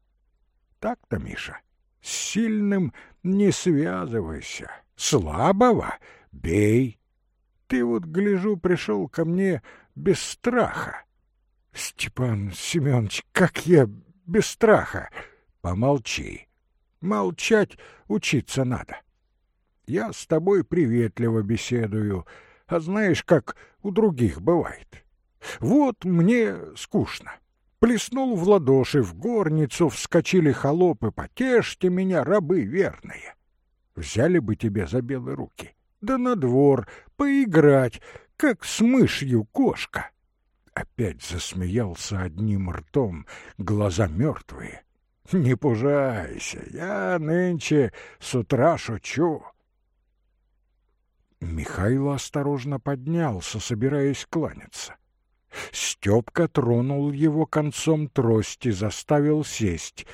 Так-то, Миша, с сильным не связывайся, слабого бей. Ты вот, гляжу, пришел ко мне без страха. Степан Семенович, как я без страха? Помолчи. Молчать учиться надо. Я с тобой приветливо беседую, а знаешь, как у других бывает. Вот мне скучно. Плеснул в ладоши, в горницу вскочили холопы, потешьте меня, рабы верные. Взяли бы тебе за белые руки, да на двор, поиграть, как с мышью кошка. Опять засмеялся одним ртом, глаза мертвые. Не пужайся, я нынче с утра шучу. Михаил осторожно поднялся, собираясь кланяться. Степка тронул его концом трости, заставил сесть.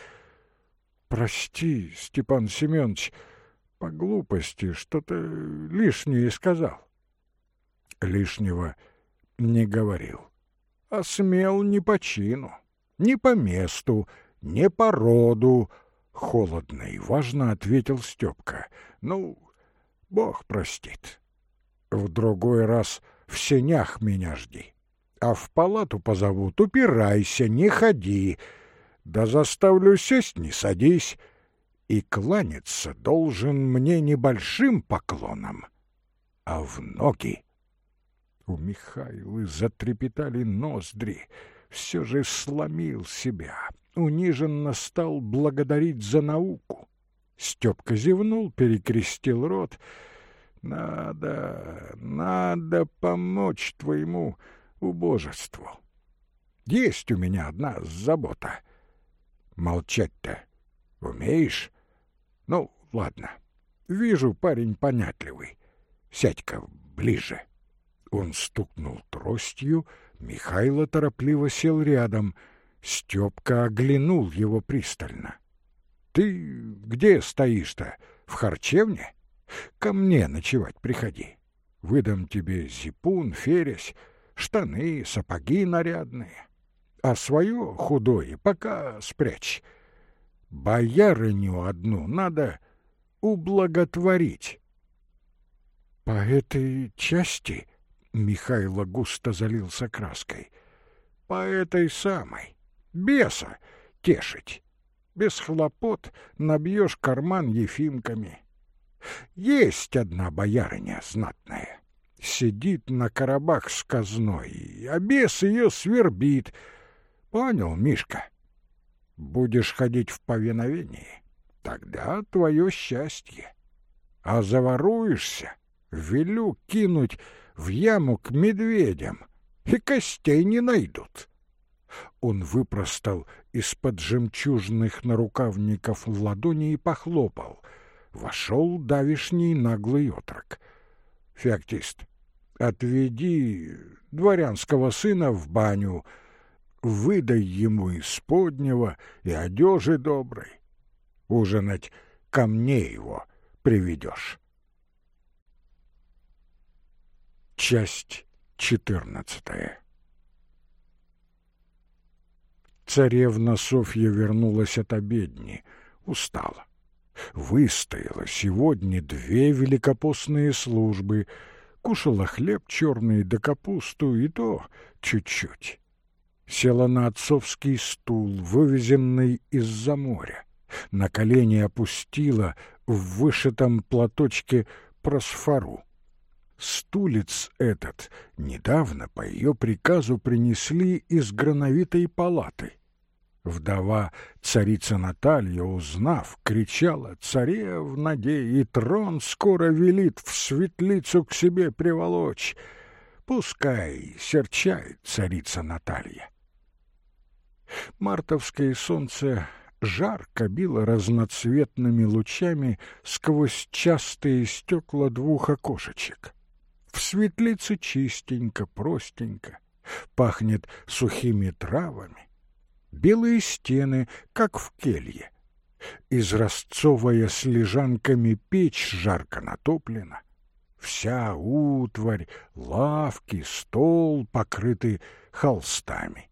«Прости, Степан Семенович, по глупости что-то лишнее сказал». Лишнего не говорил, а смел не по чину, не по месту, не по роду, — холодно и важно ответил Степка. Ну, Бог простит. В другой раз в сенях меня жди. А в палату позовут, упирайся, не ходи. Да заставлю сесть, не садись. И кланяться должен мне небольшим поклоном, а в ноги. У Михаила затрепетали ноздри, все же сломил себя, униженно стал благодарить за науку. Степка зевнул, перекрестил рот. «Надо, надо помочь твоему убожеству. Есть у меня одна забота. Молчать-то умеешь? Ну, ладно. Вижу, парень понятливый. Сядь-ка ближе». Он стукнул тростью, Михайло торопливо сел рядом — Степка оглянул его пристально. «Ты где стоишь-то? В харчевне? Ко мне ночевать приходи. Выдам тебе зипун, фересь, штаны, сапоги нарядные. А свое худое пока спрячь. Боярыню одну надо ублаготворить». «По этой части?» Михайло густо залился краской. По этой самой. Беса тешить. Без хлопот набьешь карман ефимками. Есть одна боярыня знатная. Сидит на коробах с казной, а бес ее свербит. Понял, Мишка? Будешь ходить в повиновении, тогда твое счастье. А заворуешься, велю кинуть в яму к медведям, и костей не найдут. Он выпростал из-под жемчужных нарукавников ладони и похлопал. Вошел давишний наглый отрок. Феоктист, отведи дворянского сына в баню, выдай ему из поднего и одежи доброй. Ужинать ко мне его приведешь. Часть четырнадцатая Царевна Софья вернулась от обедни, устала. Выстояла сегодня две великопостные службы, кушала хлеб черный да капусту, и то чуть-чуть. Села на отцовский стул, вывезенный из-за моря. На колени опустила в вышитом платочке просфору. Стулец этот недавно по ее приказу принесли из грановитой палаты. Вдова царица Наталья, узнав, кричала «Царевна, де и трон скоро велит в светлицу к себе приволочь!» Пускай серчает царица Наталья. Мартовское солнце жарко било разноцветными лучами сквозь частые стекла двух окошечек. В светлице чистенько, простенько, пахнет сухими травами. Белые стены, как в келье. Изразцовая с лежанками печь жарко натоплена. Вся утварь, лавки, стол покрыты холстами.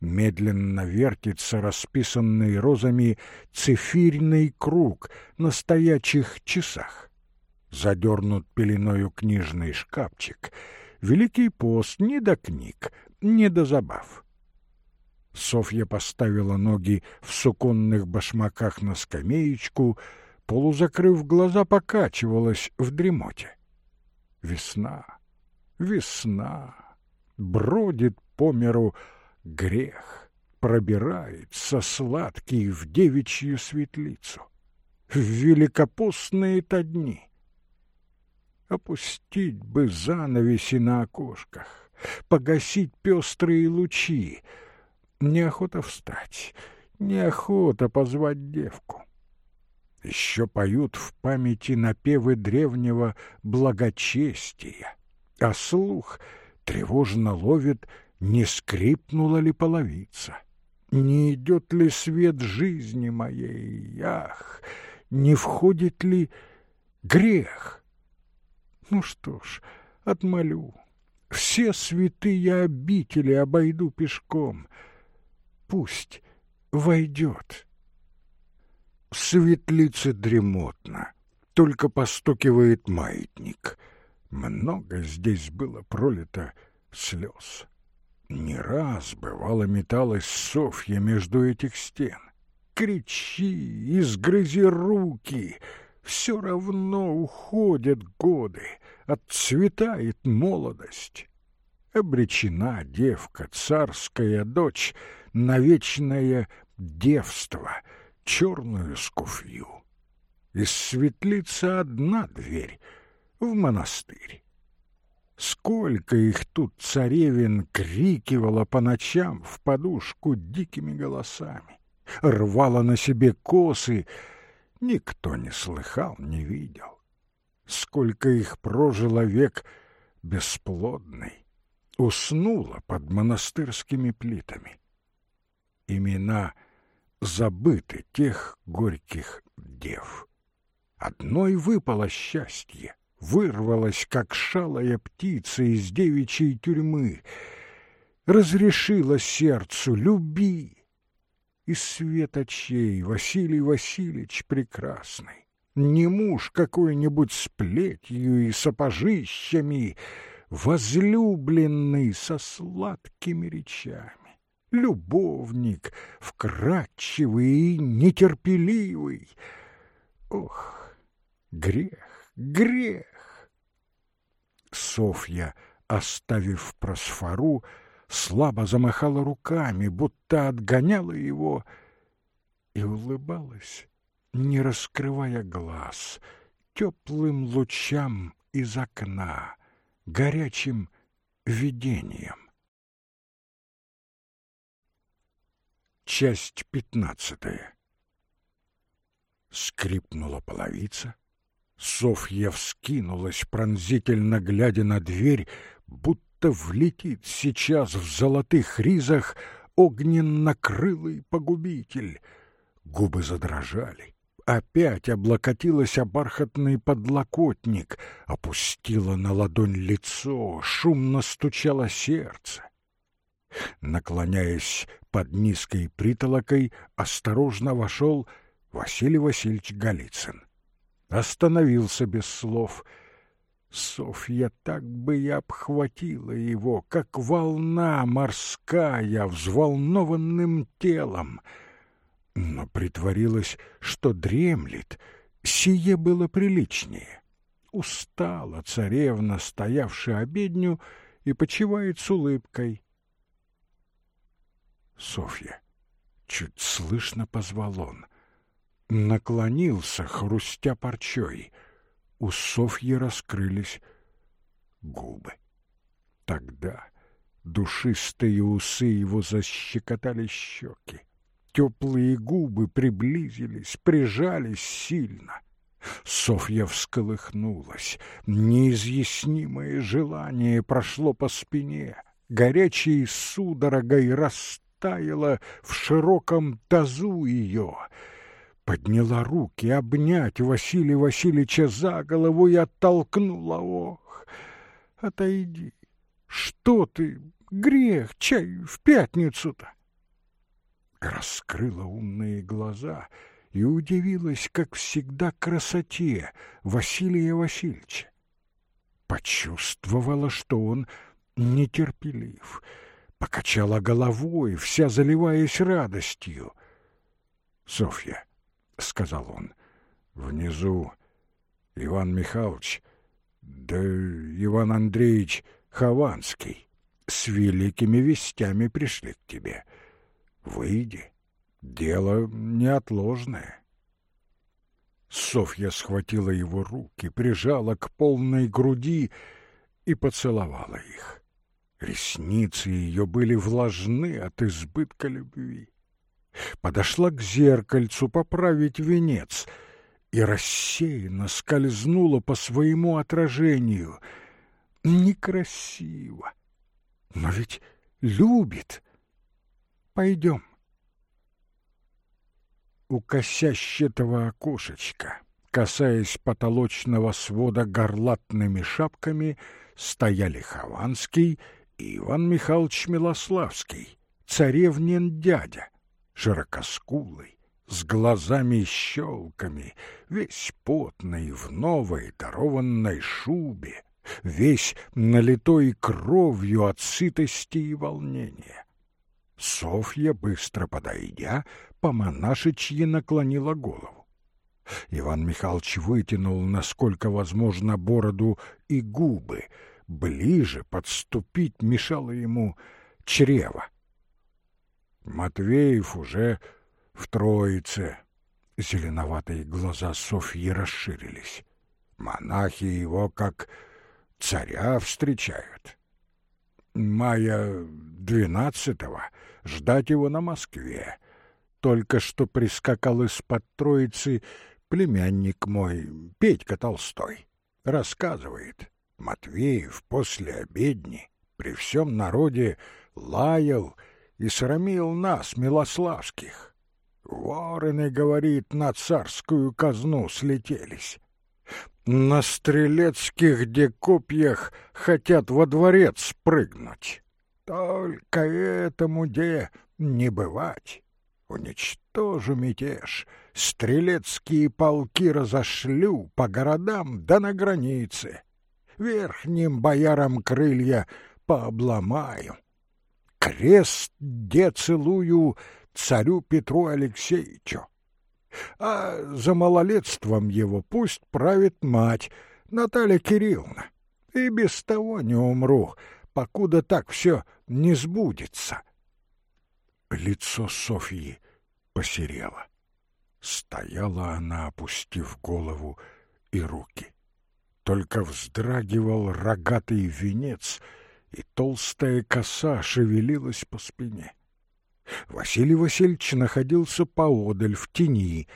Медленно вертится расписанный розами цифирный круг на стоячих часах задернут пеленою книжный шкафчик. Великий пост не до книг, не до забав. Софья поставила ноги в суконных башмаках на скамеечку, полузакрыв глаза, покачивалась в дремоте. Весна, весна, бродит по миру грех, пробирается сладкий в девичью светлицу. В великопостные-то дни Опустить бы занавеси на окошках, погасить пестрые лучи. Неохота встать, неохота позвать девку. Еще поют в памяти напевы древнего благочестия, а слух тревожно ловит, не скрипнула ли половица. Не идет ли свет жизни моей, ах, не входит ли грех? Ну что ж, отмолю. Все святые обители обойду пешком. Пусть войдет. В светлице дремотно, только постукивает маятник. Много здесь было пролито слез. Не раз, бывало, металась Софья между этих стен. Кричи, изгрызи руки — все равно уходят годы, отцветает молодость. Обречена девка, царская дочь, на вечное девство, черную скуфью. Из светлицы одна дверь в монастырь. Сколько их тут царевин крикивало по ночам в подушку дикими голосами, рвала на себе косы, никто не слыхал, не видел. Сколько их прожило век бесплодный, уснула под монастырскими плитами. Имена забыты тех горьких дев. Одной выпало счастье, вырвалась, как шалая птица из девичьей тюрьмы, разрешила сердцу «люби», и свет очей Василий Васильевич прекрасный. Не муж какой-нибудь с плетью и сапожищами, возлюбленный со сладкими речами, любовник, вкрадчивый и нетерпеливый. Ох, грех, грех! Софья, оставив просфору, слабо замахала руками, будто отгоняла его, и улыбалась, не раскрывая глаз, теплым лучам из окна, горячим видением. Часть пятнадцатая. Скрипнула половица. Софья вскинулась, пронзительно глядя на дверь, будто влетит сейчас в золотых ризах огненно-крылый погубитель. Губы задрожали. Опять облокотилась о бархатный подлокотник, опустила на ладонь лицо, шумно стучало сердце. Наклоняясь под низкой притолокой, осторожно вошел Василий Васильевич Голицын. Остановился без слов. Софья так бы и обхватила его, как волна морская, взволнованным телом — но притворилась, что дремлет, сие было приличнее. Устала царевна, стоявшая обедню, и почивает с улыбкой. Софья, чуть слышно позвал он, наклонился, хрустя парчой. У Софьи раскрылись губы. Тогда душистые усы его защекотали щеки. Теплые губы приблизились, прижались сильно. Софья всколыхнулась. Неизъяснимое желание прошло по спине. Горячей судорогой растаяло в широком тазу ее. Подняла руки обнять Василия Васильевича за голову и оттолкнула. Ох, отойди! Что ты? Грех, чай в пятницу-то! раскрыла умные глаза и удивилась, как всегда, красоте Василия Васильевича. Почувствовала, что он нетерпелив, покачала головой, вся заливаясь радостью. «Софья», — сказал он, — «внизу Иван Михайлович, да Иван Андреевич Хованский с великими вестями пришли к тебе». Выйди. Дело неотложное. Софья схватила его руки, прижала к полной груди и поцеловала их. Ресницы ее были влажны от избытка любви. Подошла к зеркальцу поправить венец и рассеянно скользнула по своему отражению. Некрасиво, но ведь любит — Пойдем. У косящего окошечка, касаясь потолочного свода горлатными шапками, стояли Хованский и Иван Михайлович Милославский, царевнин дядя, широкоскулый, с глазами-щелками, весь потный в новой дарованной шубе, весь налитой кровью от сытости и волнения. Софья, быстро подойдя, по-монашечьи наклонила голову. Иван Михайлович вытянул, насколько возможно, бороду и губы. Ближе подступить мешало ему чрево. Матвеев уже в Троице. Зеленоватые глаза Софьи расширились. Монахи его как царя встречают. Мая двенадцатого ждать его на Москве. Только что прискакал из-под Троицы племянник мой, Петька Толстой. Рассказывает, Матвеев после обедни при всем народе лаял и срамил нас, милославских. Вороны, говорит, на царскую казну слетелись. На стрелецких декопьях хотят во дворец прыгнуть. Только этому де не бывать. Уничтожу мятеж, стрелецкие полки разошлю по городам да на границе. верхним боярам крылья пообломаю. Крест где целую царю Петру Алексеевичу. А за малолетством его пусть правит мать, Наталья Кирилловна. И без того не умру, покуда так все не сбудется. Лицо Софьи посерело. Стояла она, опустив голову и руки. Только вздрагивал рогатый венец, и толстая коса шевелилась по спине. Василий Васильевич находился поодаль, в тени.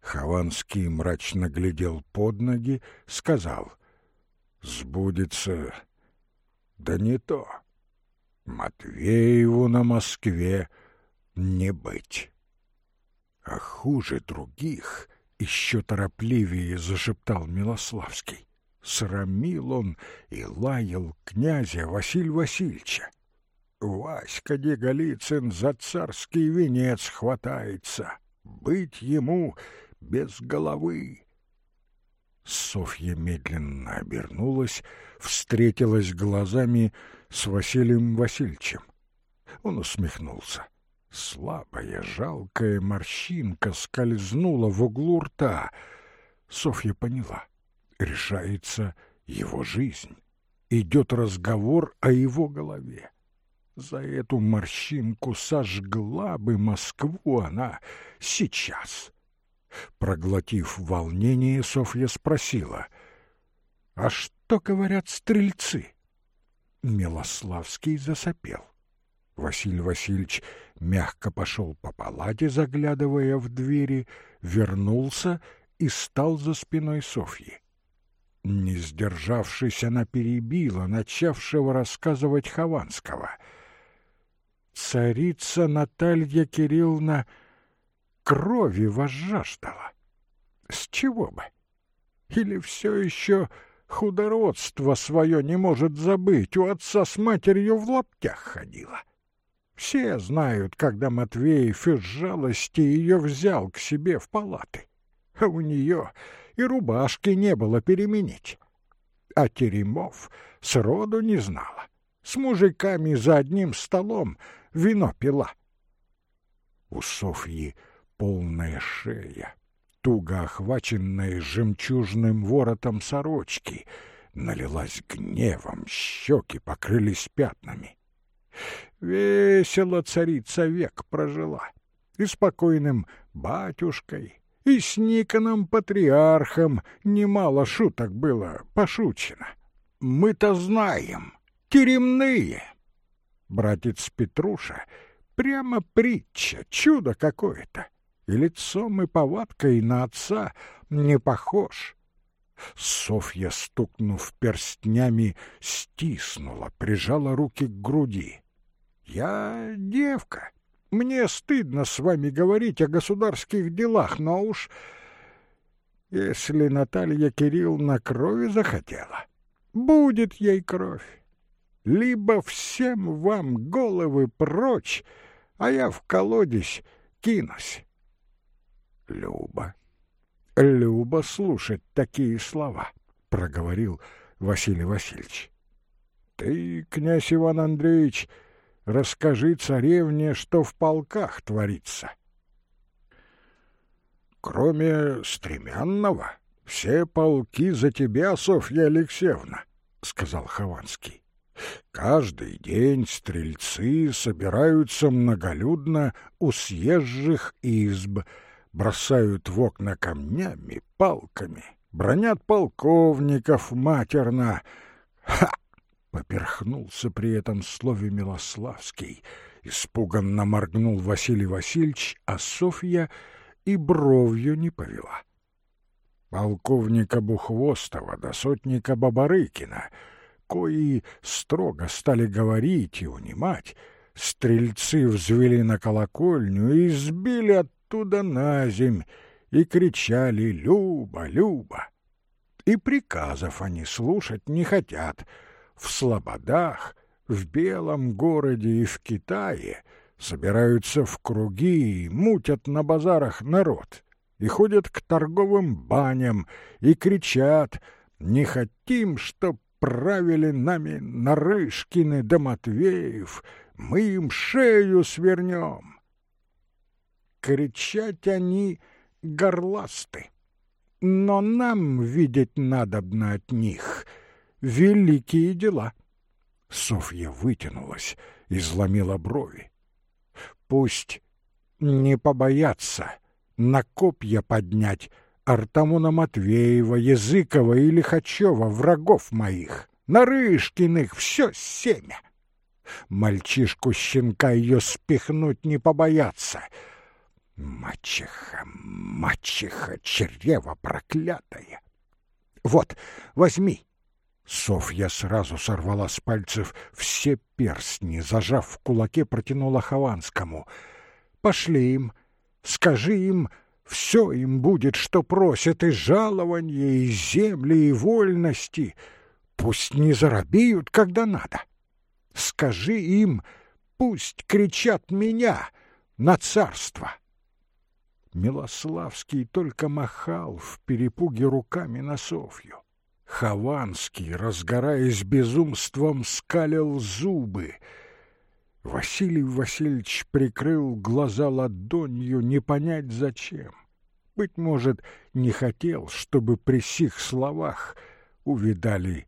Хованский мрачно глядел под ноги, сказал, «Сбудется, да не то. Матвееву на Москве не быть». А хуже других, еще торопливее зашептал Милославский. Срамил он и лаял князя Василь Васильевича. Васька Деголицын за царский венец хватается. Быть ему без головы. Софья медленно обернулась, встретилась глазами с Василием Васильевичем. Он усмехнулся. Слабая, жалкая морщинка скользнула в углу рта. Софья поняла. Решается его жизнь. Идет разговор о его голове. За эту морщинку сожгла бы Москву она сейчас. Проглотив волнение, Софья спросила, «А что говорят стрельцы?» Милославский засопел. Василий Васильевич мягко пошел по палате, заглядывая в двери, вернулся и стал за спиной Софьи. Не сдержавшись, она перебила начавшего рассказывать Хованского — царица Наталья Кирилловна крови возжаждала. С чего бы? Или все еще худородство свое не может забыть, у отца с матерью в лаптях ходила? Все знают, когда Матвеев из жалости ее взял к себе в палаты, а у нее и рубашки не было переменить. А Теремов сроду не знала. С мужиками за одним столом вино пила. У Софьи полная шея, туго охваченная жемчужным воротом сорочки, налилась гневом, щеки покрылись пятнами. Весело царица век прожила, и спокойным батюшкой, и с Никоном патриархом немало шуток было пошучено. Мы-то знаем, теремные, Братец Петруша прямо притча, чудо какое-то. И лицом, и повадкой на отца не похож. Софья, стукнув перстнями, стиснула, прижала руки к груди. «Я девка. Мне стыдно с вами говорить о государских делах, но уж если Наталья Кирилловна крови захотела, будет ей кровь либо всем вам головы прочь, а я в колодец кинусь. Люба, Люба слушать такие слова, проговорил Василий Васильевич. Ты, князь Иван Андреевич, расскажи царевне, что в полках творится. Кроме стремянного, все полки за тебя, Софья Алексеевна, сказал Хованский. Каждый день стрельцы собираются многолюдно у съезжих изб, бросают в окна камнями, палками, бронят полковников матерно. Ха! Поперхнулся при этом слове Милославский. Испуганно моргнул Василий Васильевич, а Софья и бровью не повела. Полковника Бухвостова до сотника Бабарыкина — кои строго стали говорить и унимать, стрельцы взвели на колокольню и сбили оттуда на земь и кричали «Люба! Люба!». И приказов они слушать не хотят. В слободах, в Белом городе и в Китае собираются в круги и мутят на базарах народ, и ходят к торговым баням, и кричат «Не хотим, чтоб правили нами Нарышкины да Матвеев, мы им шею свернем. Кричать они горласты, но нам видеть надобно от них великие дела. Софья вытянулась, изломила брови. Пусть не побоятся на копья поднять Артамона Матвеева, Языкова и Лихачева, врагов моих, Нарышкиных, все семя. Мальчишку-щенка ее спихнуть не побояться. Мачеха, мачеха, чрево проклятая. Вот, возьми. Софья сразу сорвала с пальцев все перстни, зажав в кулаке, протянула Хованскому. Пошли им, скажи им, все им будет, что просят, и жалования, и земли, и вольности. Пусть не заробеют, когда надо. Скажи им, пусть кричат меня на царство. Милославский только махал в перепуге руками на Софью. Хованский, разгораясь безумством, скалил зубы. Василий Васильевич прикрыл глаза ладонью, не понять зачем. Быть может, не хотел, чтобы при сих словах увидали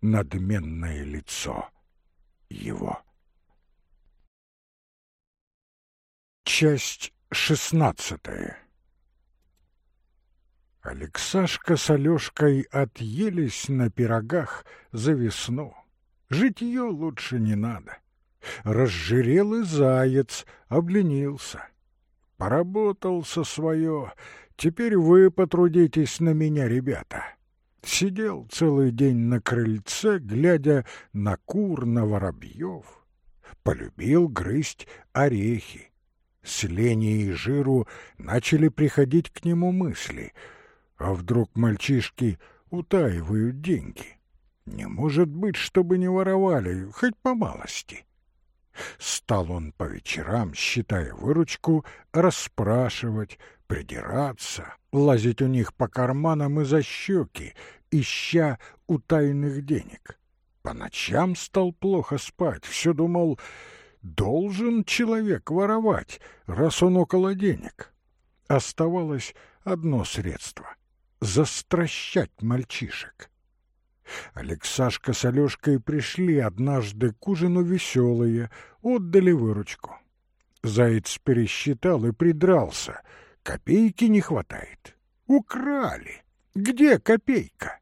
надменное лицо его. Часть шестнадцатая Алексашка с Алёшкой отъелись на пирогах за весну. Житье лучше не надо. Разжирел и заяц, обленился. Поработал со свое, теперь вы потрудитесь на меня, ребята. Сидел целый день на крыльце, глядя на кур, на воробьев. Полюбил грызть орехи. С лени и жиру начали приходить к нему мысли. А вдруг мальчишки утаивают деньги? Не может быть, чтобы не воровали, хоть по малости. Стал он по вечерам, считая выручку, расспрашивать, придираться, лазить у них по карманам и за щеки, ища утайных денег. По ночам стал плохо спать, все думал, должен человек воровать, раз он около денег. Оставалось одно средство — застращать мальчишек. Алексашка с Алешкой пришли однажды к ужину веселые, отдали выручку. Заяц пересчитал и придрался. Копейки не хватает. Украли. Где копейка?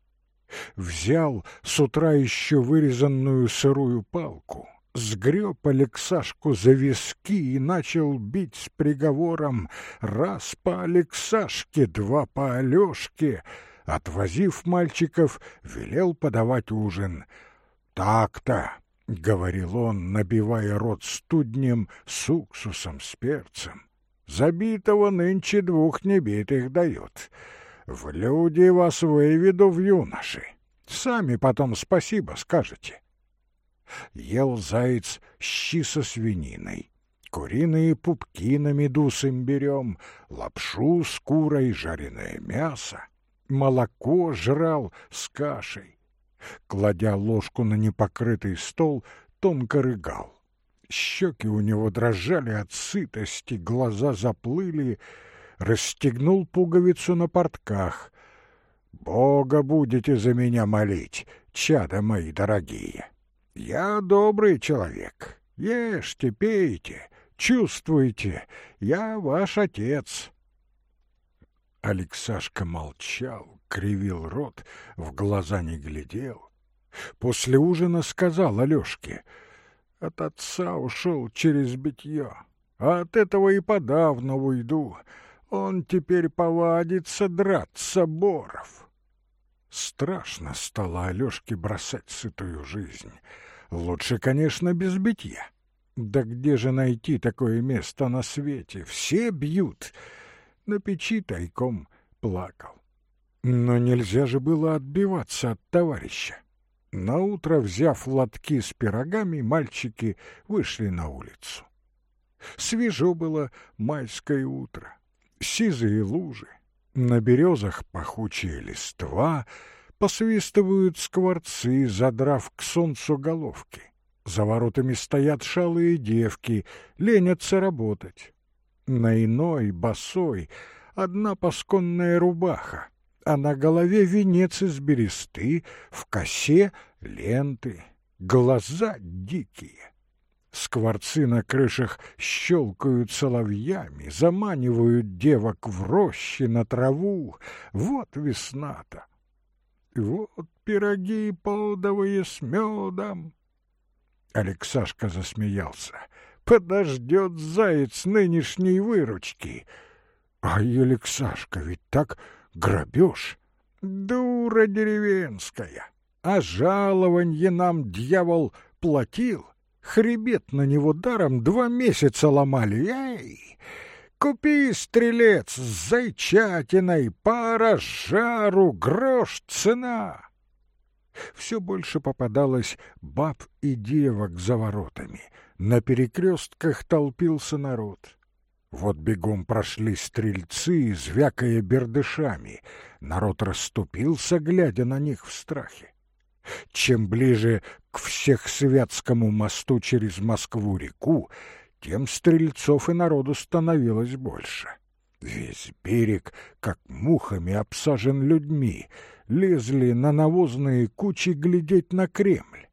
Взял с утра еще вырезанную сырую палку, сгреб Алексашку за виски и начал бить с приговором раз по Алексашке, два по Алешке — Отвозив мальчиков, велел подавать ужин. «Так-то», — говорил он, набивая рот студнем с уксусом, с перцем, — «забитого нынче двух небитых дают. В люди вас выведу в юноши. Сами потом спасибо скажете». Ел заяц щи со свининой, куриные пупки на меду с имбирем, лапшу с курой, жареное мясо молоко жрал с кашей. Кладя ложку на непокрытый стол, тонко рыгал. Щеки у него дрожали от сытости, глаза заплыли, расстегнул пуговицу на портках. «Бога будете за меня молить, чада мои дорогие! Я добрый человек, ешьте, пейте, чувствуйте, я ваш отец». Алексашка молчал, кривил рот, в глаза не глядел. После ужина сказал Алёшке, «От отца ушел через битье, а от этого и подавно уйду. Он теперь повадится драться Боров». Страшно стало Алёшке бросать сытую жизнь. Лучше, конечно, без битья. Да где же найти такое место на свете? Все бьют на печи тайком плакал. Но нельзя же было отбиваться от товарища. Наутро, взяв лотки с пирогами, мальчики вышли на улицу. Свежо было майское утро, сизые лужи, на березах пахучие листва, Посвистывают скворцы, задрав к солнцу головки. За воротами стоят шалые девки, ленятся работать. На иной, босой, одна пасконная рубаха, а на голове венец из бересты, в косе ленты, глаза дикие. Скворцы на крышах щелкают соловьями, заманивают девок в рощи на траву. Вот весна-то. Вот пироги подовые с медом. Алексашка засмеялся. Подождет заяц нынешней выручки. А Алексашка ведь так грабеж. Дура деревенская. А жалованье нам дьявол платил. Хребет на него даром два месяца ломали. Эй! Купи, стрелец, с зайчатиной, пара жару, грош цена. Все больше попадалось баб и девок за воротами. На перекрестках толпился народ. Вот бегом прошли стрельцы, звякая бердышами. Народ расступился, глядя на них в страхе. Чем ближе к Всехсвятскому мосту через Москву-реку, тем стрельцов и народу становилось больше. Весь берег, как мухами, обсажен людьми, лезли на навозные кучи глядеть на Кремль.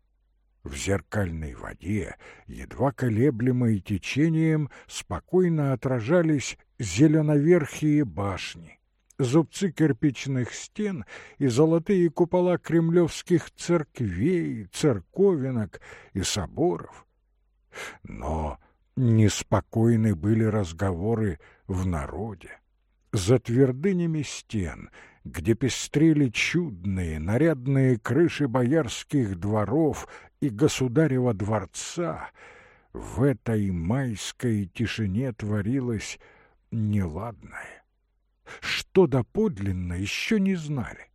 В зеркальной воде, едва колеблемой течением, спокойно отражались зеленоверхие башни зубцы кирпичных стен и золотые купола кремлевских церквей, церковинок и соборов. Но неспокойны были разговоры в народе. За твердынями стен, где пестрели чудные, нарядные крыши боярских дворов и государева дворца, в этой майской тишине творилось неладное что доподлинно еще не знали.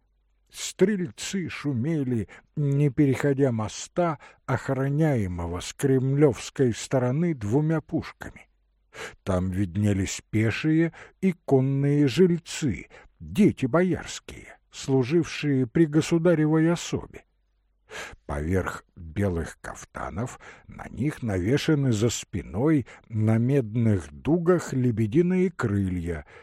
Стрельцы шумели, не переходя моста, охраняемого с кремлевской стороны двумя пушками. Там виднелись пешие и конные жильцы, дети боярские, служившие при государевой особе. Поверх белых кафтанов на них навешаны за спиной на медных дугах лебединые крылья —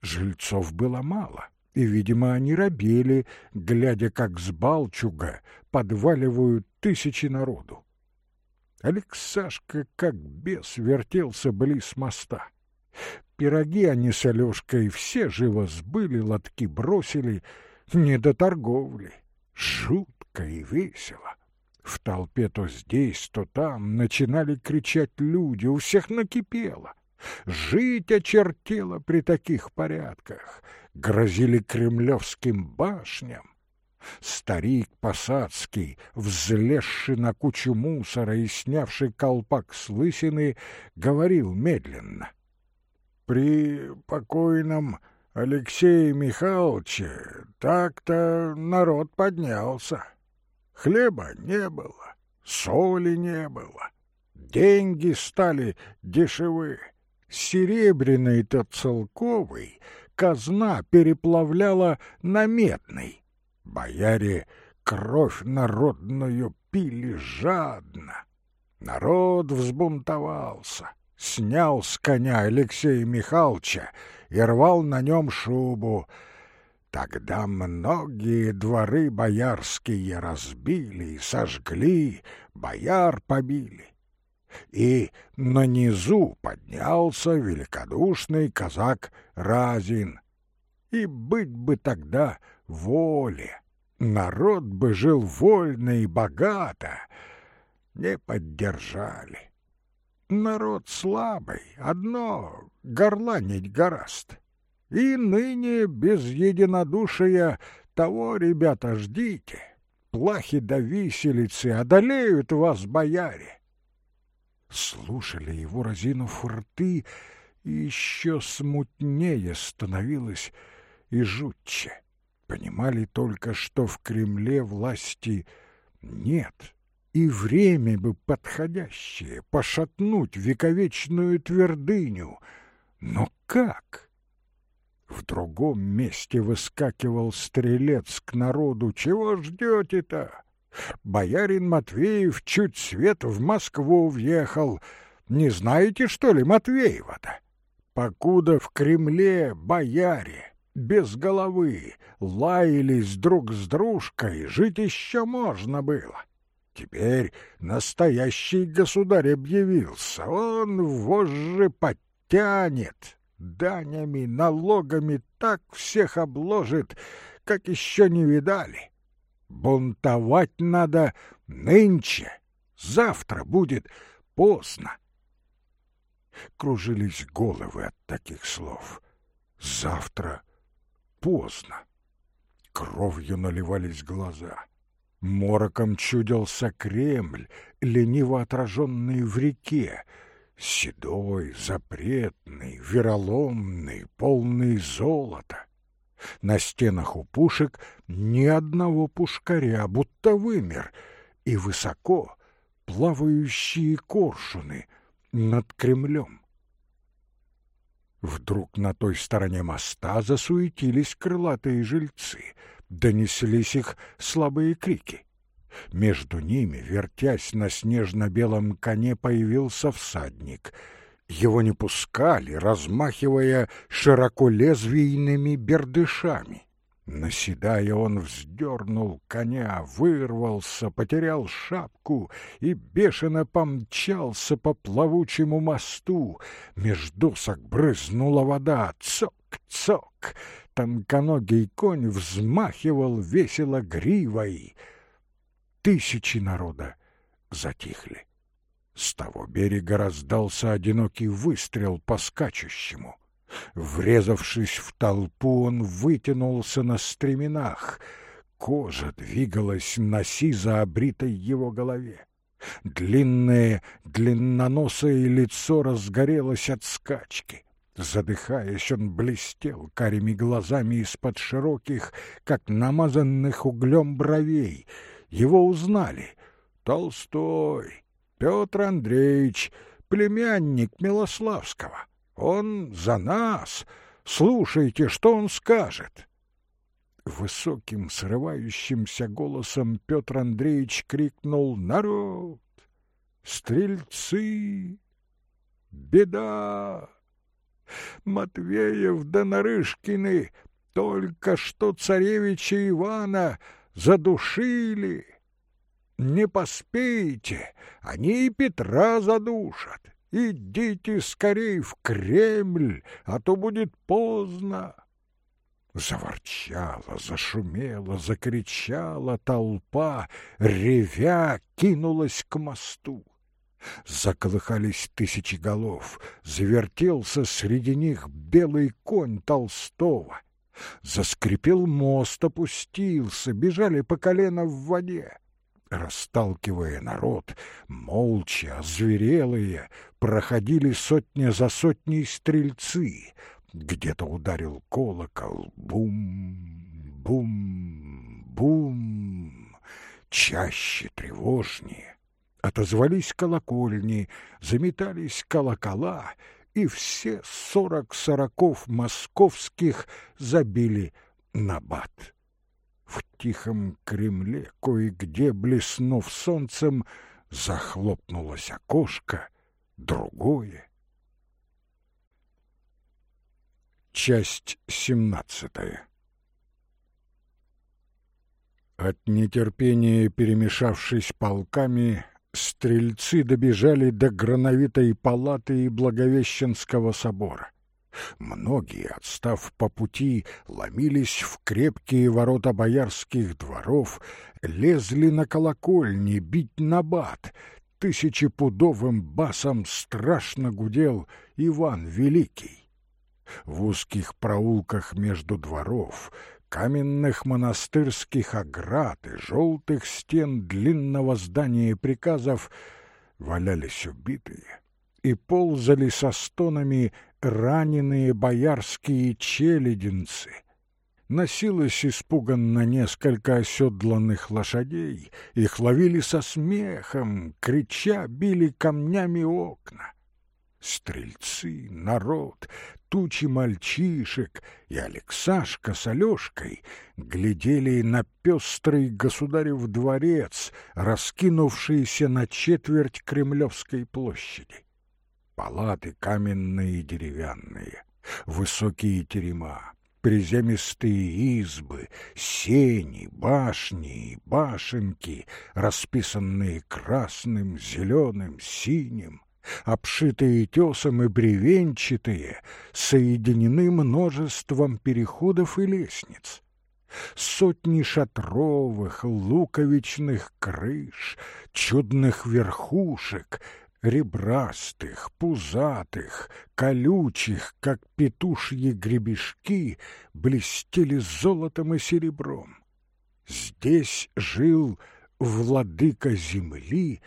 Жильцов было мало, и, видимо, они робели, глядя, как с Балчуга подваливают тысячи народу. Алексашка, как бес, вертелся близ моста. Пироги они с Алешкой все живо сбыли, лотки бросили, не до торговли. Жутко и весело. В толпе то здесь, то там начинали кричать люди, у всех накипело. Жить очертело при таких порядках, грозили кремлевским башням. Старик Посадский, взлезший на кучу мусора и снявший колпак с лысины, говорил медленно. «При покойном Алексее Михайловиче так-то народ поднялся. Хлеба не было, соли не было, деньги стали дешевы серебряный-то целковый казна переплавляла на медный. Бояре кровь народную пили жадно. Народ взбунтовался, снял с коня Алексея Михайловича и рвал на нем шубу. Тогда многие дворы боярские разбили и сожгли, бояр побили и на низу поднялся великодушный казак Разин. И быть бы тогда воле, народ бы жил вольно и богато, не поддержали. Народ слабый, одно горланить гораст. И ныне без единодушия того, ребята, ждите. Плахи до виселицы одолеют вас, бояре слушали его, разинув рты, и еще смутнее становилось и жутче. Понимали только, что в Кремле власти нет, и время бы подходящее пошатнуть вековечную твердыню. Но как? В другом месте выскакивал стрелец к народу. «Чего ждете-то? Боярин Матвеев чуть свет в Москву въехал. Не знаете, что ли, Матвеева-то? Покуда в Кремле бояре без головы лаялись друг с дружкой, жить еще можно было. Теперь настоящий государь объявился, он вожжи подтянет, данями, налогами так всех обложит, как еще не видали. Бунтовать надо нынче, завтра будет поздно. Кружились головы от таких слов. Завтра поздно. Кровью наливались глаза. Мороком чудился Кремль, лениво отраженный в реке, седой, запретный, вероломный, полный золота. На стенах у пушек ни одного пушкаря, будто вымер, и высоко плавающие коршуны над Кремлем. Вдруг на той стороне моста засуетились крылатые жильцы, донеслись их слабые крики. Между ними, вертясь на снежно-белом коне, появился всадник. Его не пускали, размахивая широколезвийными бердышами. Наседая, он вздернул коня, вырвался, потерял шапку и бешено помчался по плавучему мосту. Меж досок брызнула вода. Цок-цок! Тонконогий конь взмахивал весело гривой. Тысячи народа затихли. С того берега раздался одинокий выстрел по скачущему — Врезавшись в толпу, он вытянулся на стременах. Кожа двигалась на сизо обритой его голове. Длинное, длинноносое лицо разгорелось от скачки. Задыхаясь, он блестел карими глазами из-под широких, как намазанных углем бровей. Его узнали. Толстой, Петр Андреевич, племянник Милославского. Он за нас. Слушайте, что он скажет. Высоким, срывающимся голосом Петр Андреевич крикнул «Народ! Стрельцы! Беда! Матвеев да Нарышкины только что царевича Ивана задушили! Не поспейте, они и Петра задушат!» Идите скорей в Кремль, а то будет поздно. Заворчала, зашумела, закричала толпа, ревя кинулась к мосту. Заколыхались тысячи голов, завертелся среди них белый конь Толстого. Заскрипел мост, опустился, бежали по колено в воде расталкивая народ, молча, озверелые, проходили сотня за сотней стрельцы. Где-то ударил колокол. Бум, бум, бум. Чаще, тревожнее. Отозвались колокольни, заметались колокола, и все сорок сороков московских забили на бат. В тихом Кремле, кое-где, блеснув солнцем, захлопнулось окошко, другое. Часть семнадцатая От нетерпения, перемешавшись полками, стрельцы добежали до Грановитой палаты и Благовещенского собора. Многие, отстав по пути, ломились в крепкие ворота боярских дворов, лезли на колокольни бить на бат. Тысячепудовым басом страшно гудел Иван Великий. В узких проулках между дворов, каменных монастырских оград и желтых стен длинного здания приказов валялись убитые и ползали со стонами раненые боярские челядинцы. Носилось испуганно несколько оседланных лошадей, их ловили со смехом, крича, били камнями окна. Стрельцы, народ, тучи мальчишек и Алексашка с Алешкой глядели на пестрый государев дворец, раскинувшийся на четверть Кремлевской площади. Палаты каменные и деревянные, высокие терема, приземистые избы, сени, башни и башенки, расписанные красным, зеленым, синим, обшитые тесом и бревенчатые, соединены множеством переходов и лестниц. Сотни шатровых, луковичных крыш, чудных верхушек, ребрастых, пузатых, колючих, как петушьи гребешки, блестели золотом и серебром. Здесь жил владыка земли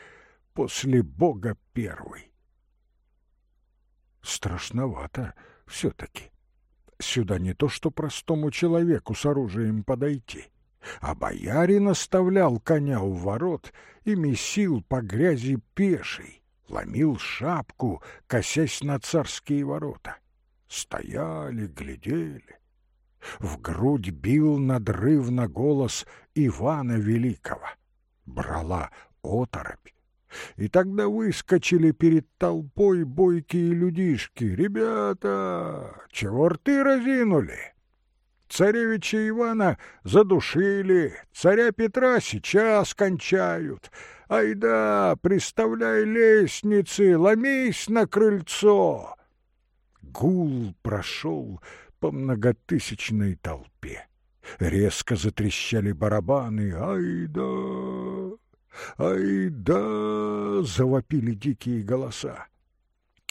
после Бога первый. Страшновато все-таки. Сюда не то что простому человеку с оружием подойти, а боярин оставлял коня у ворот и месил по грязи пеший, ломил шапку, косясь на царские ворота. Стояли, глядели. В грудь бил надрывно голос Ивана Великого. Брала оторопь. И тогда выскочили перед толпой бойкие людишки. «Ребята, чего рты разинули? Царевича Ивана задушили, царя Петра сейчас кончают. Айда, приставляй лестницы, ломись на крыльцо!» Гул прошел по многотысячной толпе. Резко затрещали барабаны. «Айда!» «Ай да!» — завопили дикие голоса.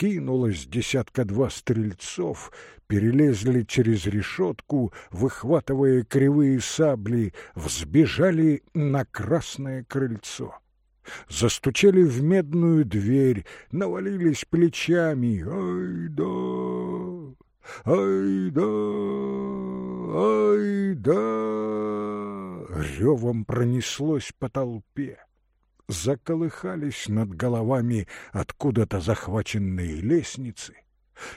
Кинулось десятка-два стрельцов, перелезли через решетку, выхватывая кривые сабли, взбежали на красное крыльцо. Застучали в медную дверь, навалились плечами. «Ай да! Ай да! Ай да!» Ревом пронеслось по толпе заколыхались над головами откуда-то захваченные лестницы.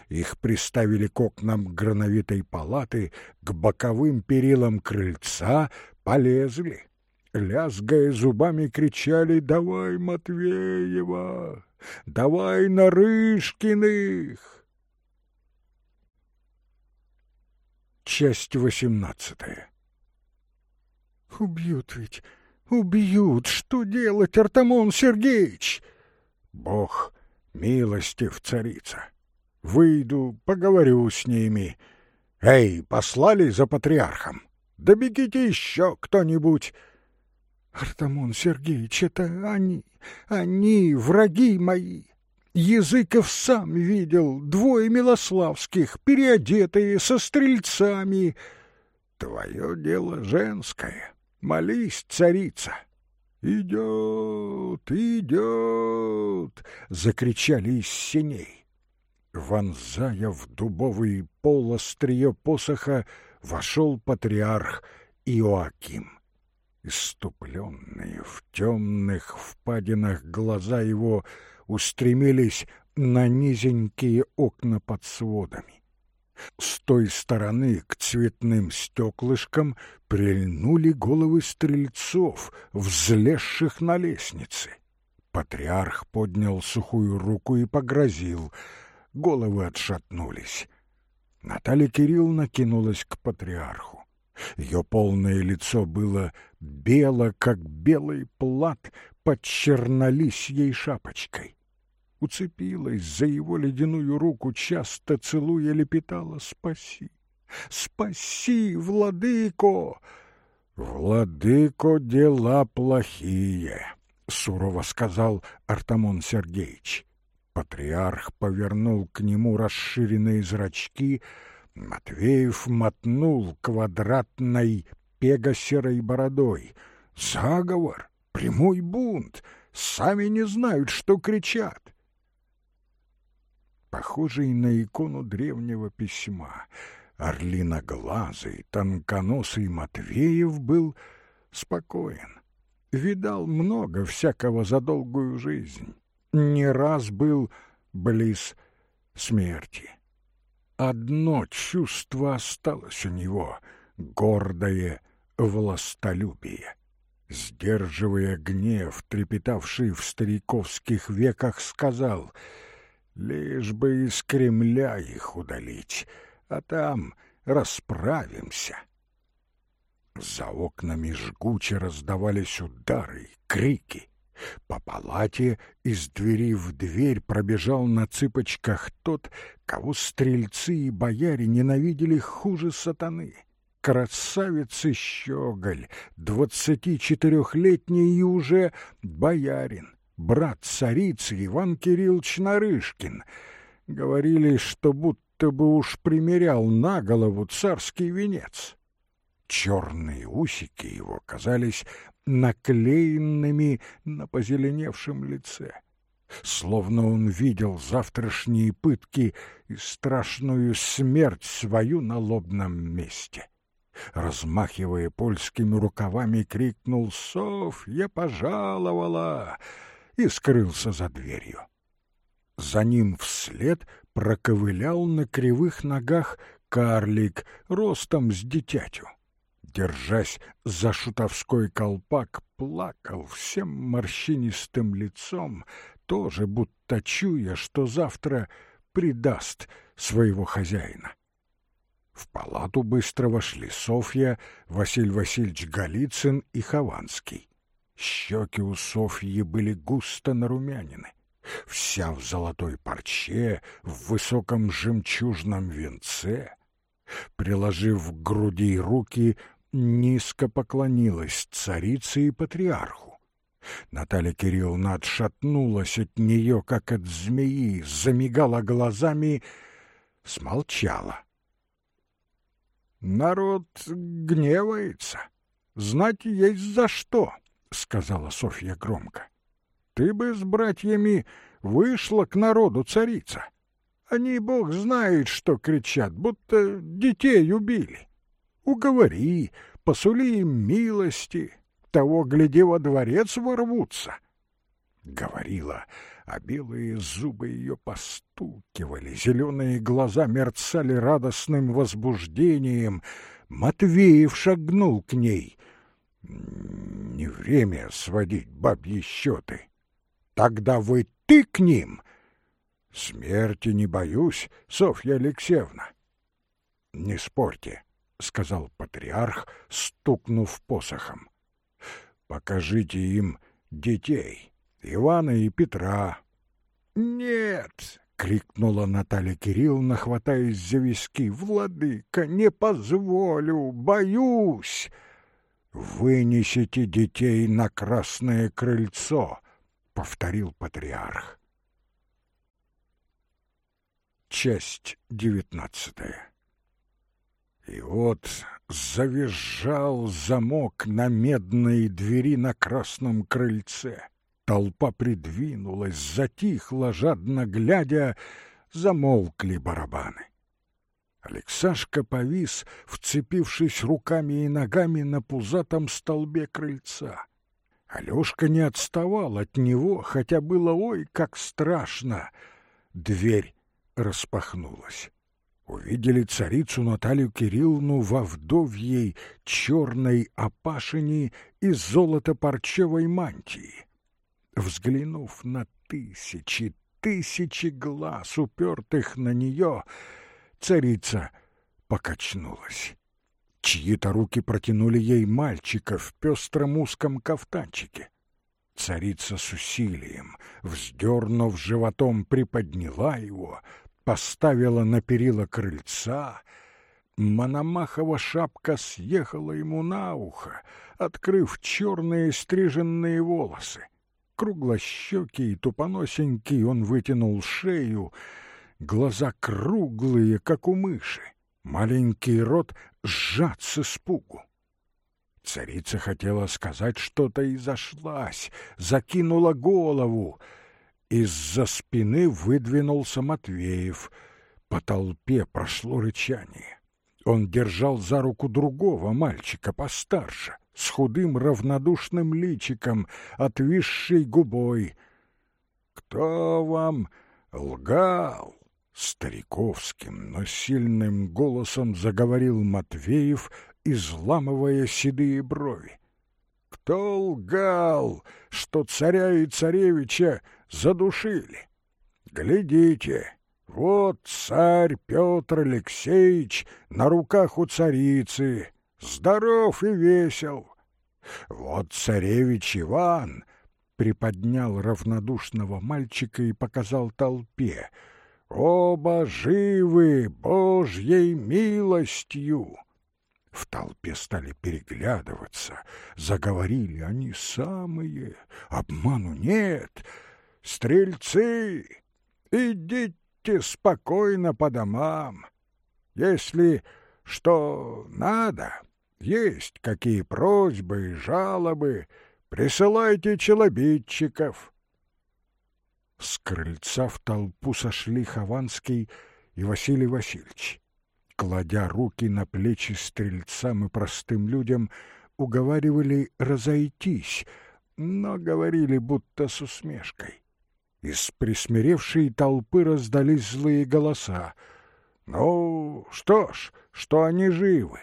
Их приставили к окнам грановитой палаты, к боковым перилам крыльца, полезли. Лязгая зубами, кричали «Давай Матвеева! Давай Нарышкиных!» Часть восемнадцатая «Убьют ведь!» Убьют! Что делать, Артамон Сергеевич? Бог милостив, царица. Выйду, поговорю с ними. Эй, послали за патриархом? Да бегите еще кто-нибудь. Артамон Сергеевич, это они, они, враги мои. Языков сам видел, двое милославских, переодетые, со стрельцами. Твое дело женское. Молись, царица!» «Идет, идет!» — закричали из синей. Вонзая в дубовый пол острие посоха, вошел патриарх Иоаким. Иступленные в темных впадинах глаза его устремились на низенькие окна под сводами. С той стороны к цветным стеклышкам прильнули головы стрельцов, взлезших на лестнице. Патриарх поднял сухую руку и погрозил. Головы отшатнулись. Наталья Кирилловна кинулась к патриарху. Ее полное лицо было бело, как белый плат под чернолисьей шапочкой уцепилась за его ледяную руку, часто целуя лепетала «Спаси! Спаси, владыко!» «Владыко, дела плохие», — сурово сказал Артамон Сергеевич. Патриарх повернул к нему расширенные зрачки, Матвеев мотнул квадратной пего-серой бородой. «Заговор! Прямой бунт! Сами не знают, что кричат!» Похожий на икону древнего письма. Орлиноглазый, тонконосый Матвеев был спокоен. Видал много всякого за долгую жизнь. Не раз был близ смерти. Одно чувство осталось у него — гордое властолюбие. Сдерживая гнев, трепетавший в стариковских веках, сказал — Лишь бы из Кремля их удалить, а там расправимся. За окнами жгуче раздавались удары, крики. По палате из двери в дверь пробежал на цыпочках тот, кого стрельцы и бояре ненавидели хуже сатаны. Красавец и щеголь, двадцати четырехлетний и уже боярин брат царицы Иван Кириллович Нарышкин. Говорили, что будто бы уж примерял на голову царский венец. Черные усики его казались наклеенными на позеленевшем лице. Словно он видел завтрашние пытки и страшную смерть свою на лобном месте. Размахивая польскими рукавами, крикнул «Софья пожаловала!» И скрылся за дверью. За ним вслед проковылял на кривых ногах карлик ростом с дитятю. Держась за шутовской колпак, плакал всем морщинистым лицом, тоже будто чуя, что завтра предаст своего хозяина. В палату быстро вошли Софья, Василий Васильевич Голицын и Хованский. Щеки у Софьи были густо нарумянины. Вся в золотой парче, в высоком жемчужном венце. Приложив к груди руки, низко поклонилась царице и патриарху. Наталья Кирилловна отшатнулась от нее, как от змеи, замигала глазами, смолчала. «Народ гневается. Знать есть за что», — сказала Софья громко. «Ты бы с братьями вышла к народу, царица. Они, бог знает, что кричат, будто детей убили. Уговори, посули им милости, того, гляди, во дворец ворвутся». Говорила, а белые зубы ее постукивали, зеленые глаза мерцали радостным возбуждением. Матвеев шагнул к ней — не время сводить бабьи счеты. Тогда вы ты к ним. Смерти не боюсь, Софья Алексеевна. Не спорьте, сказал патриарх, стукнув посохом. Покажите им детей, Ивана и Петра. Нет, крикнула Наталья Кирилловна, хватаясь за виски. Владыка, не позволю, боюсь вынесите детей на красное крыльцо, повторил патриарх. Часть девятнадцатая. И вот завизжал замок на медной двери на красном крыльце. Толпа придвинулась, затихла, жадно глядя, замолкли барабаны. Алексашка повис, вцепившись руками и ногами на пузатом столбе крыльца. Алёшка не отставал от него, хотя было ой, как страшно. Дверь распахнулась. Увидели царицу Наталью Кирилловну во вдовьей черной опашине и золото-парчевой мантии. Взглянув на тысячи, тысячи глаз, упертых на нее, Царица покачнулась. Чьи-то руки протянули ей мальчика в пестром узком кафтанчике. Царица с усилием, вздернув животом, приподняла его, поставила на перила крыльца. Мономахова шапка съехала ему на ухо, открыв черные стриженные волосы. Круглощекий и тупоносенький он вытянул шею, глаза круглые, как у мыши, маленький рот сжат с испугу. Царица хотела сказать что-то и зашлась, закинула голову. Из-за спины выдвинулся Матвеев. По толпе прошло рычание. Он держал за руку другого мальчика постарше, с худым равнодушным личиком, отвисшей губой. «Кто вам лгал?» Стариковским, но сильным голосом заговорил Матвеев, изламывая седые брови. Кто лгал, что царя и царевича задушили? Глядите, вот царь Петр Алексеевич на руках у царицы, здоров и весел. Вот царевич Иван приподнял равнодушного мальчика и показал толпе. Оба живы Божьей милостью. В толпе стали переглядываться, заговорили они самые, обману нет. Стрельцы, идите спокойно по домам. Если что надо, есть какие просьбы и жалобы, присылайте челобитчиков. С крыльца в толпу сошли Хованский и Василий Васильевич. Кладя руки на плечи стрельцам и простым людям, уговаривали разойтись, но говорили будто с усмешкой. Из присмиревшей толпы раздались злые голоса. «Ну, что ж, что они живы?»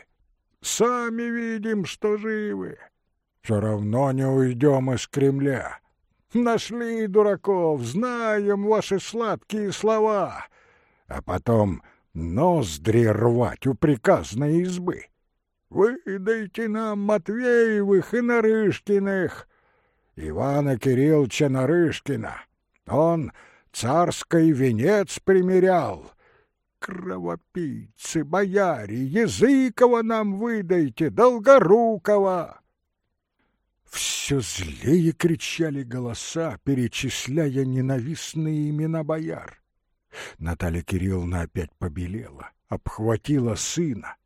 Сами видим, что живы. Все равно не уйдем из Кремля. Нашли дураков, знаем ваши сладкие слова. А потом ноздри рвать у приказной избы. Выдайте нам Матвеевых и Нарышкиных. Ивана Кирилловича Нарышкина. Он царский венец примерял, Кровопийцы, бояре, Языкова нам выдайте, Долгорукова!» Все злее кричали голоса, перечисляя ненавистные имена бояр. Наталья Кирилловна опять побелела, обхватила сына.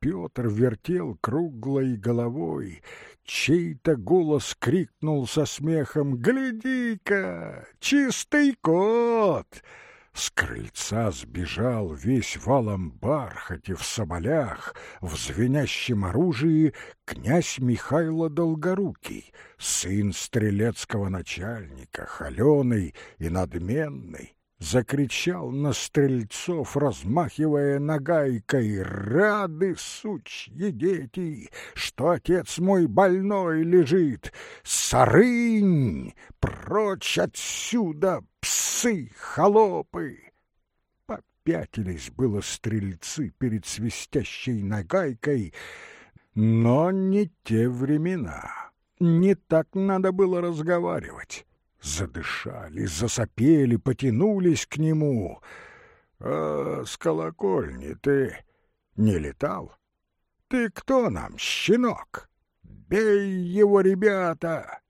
Петр вертел круглой головой. Чей-то голос крикнул со смехом «Гляди-ка, чистый кот!» С крыльца сбежал весь валом бархате в соболях, в звенящем оружии князь Михайло Долгорукий, сын стрелецкого начальника, холеный и надменный закричал на стрельцов, размахивая нагайкой, «Рады, сучьи дети, что отец мой больной лежит! Сарынь! Прочь отсюда, псы, холопы!» Попятились было стрельцы перед свистящей нагайкой, но не те времена. Не так надо было разговаривать задышали, засопели, потянулись к нему. «А с колокольни ты не летал? Ты кто нам, щенок? Бей его, ребята!»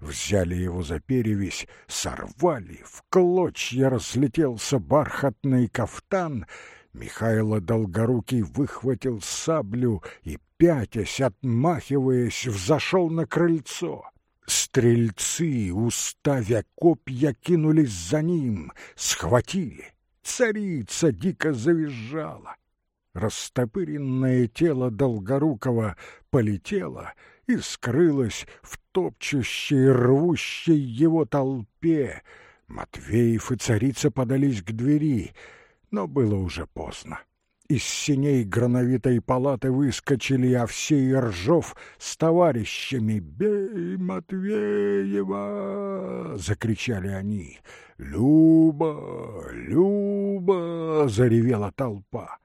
Взяли его за перевязь, сорвали, в клочья разлетелся бархатный кафтан. Михайло Долгорукий выхватил саблю и, пятясь, отмахиваясь, взошел на крыльцо. Стрельцы, уставя копья, кинулись за ним, схватили. Царица дико завизжала. Растопыренное тело Долгорукова полетело и скрылось в топчущей, рвущей его толпе. Матвеев и царица подались к двери, но было уже поздно. Из синей грановитой палаты выскочили Овсей и Ржов с товарищами. «Бей Матвеева!» — закричали они. «Люба! Люба!» — заревела толпа.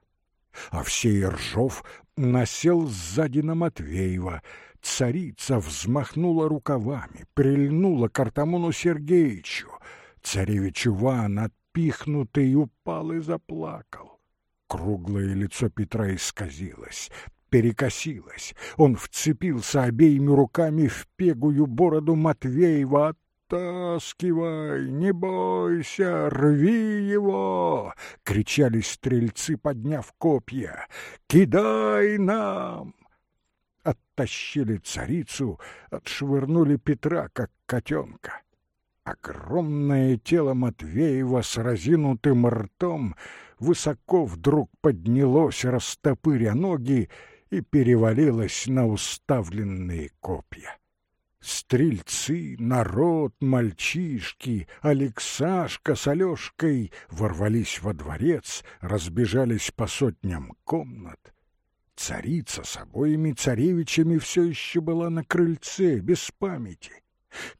Овсей Ржов насел сзади на Матвеева. Царица взмахнула рукавами, прильнула к Артамону Сергеевичу. Царевич Иван, отпихнутый, упал и заплакал. Круглое лицо Петра исказилось, перекосилось. Он вцепился обеими руками в пегую бороду Матвеева. «Оттаскивай! Не бойся! Рви его!» — кричали стрельцы, подняв копья. «Кидай нам!» Оттащили царицу, отшвырнули Петра, как котенка. Огромное тело Матвеева с разинутым ртом высоко вдруг поднялось, растопыря ноги, и перевалилось на уставленные копья. Стрельцы, народ, мальчишки, Алексашка с Алешкой ворвались во дворец, разбежались по сотням комнат. Царица с обоими царевичами все еще была на крыльце, без памяти.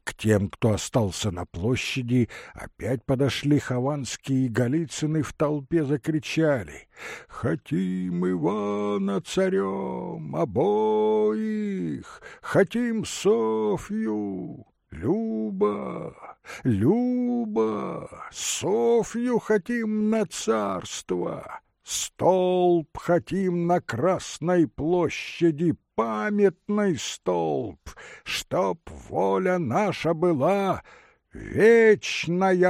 К тем, кто остался на площади, опять подошли Хованские и Голицыны в толпе закричали «Хотим Ивана царем, обоих! Хотим Софью!» Люба, Люба, Софью хотим на царство, Столб хотим на Красной площади памятный столб, Чтоб воля наша была вечная.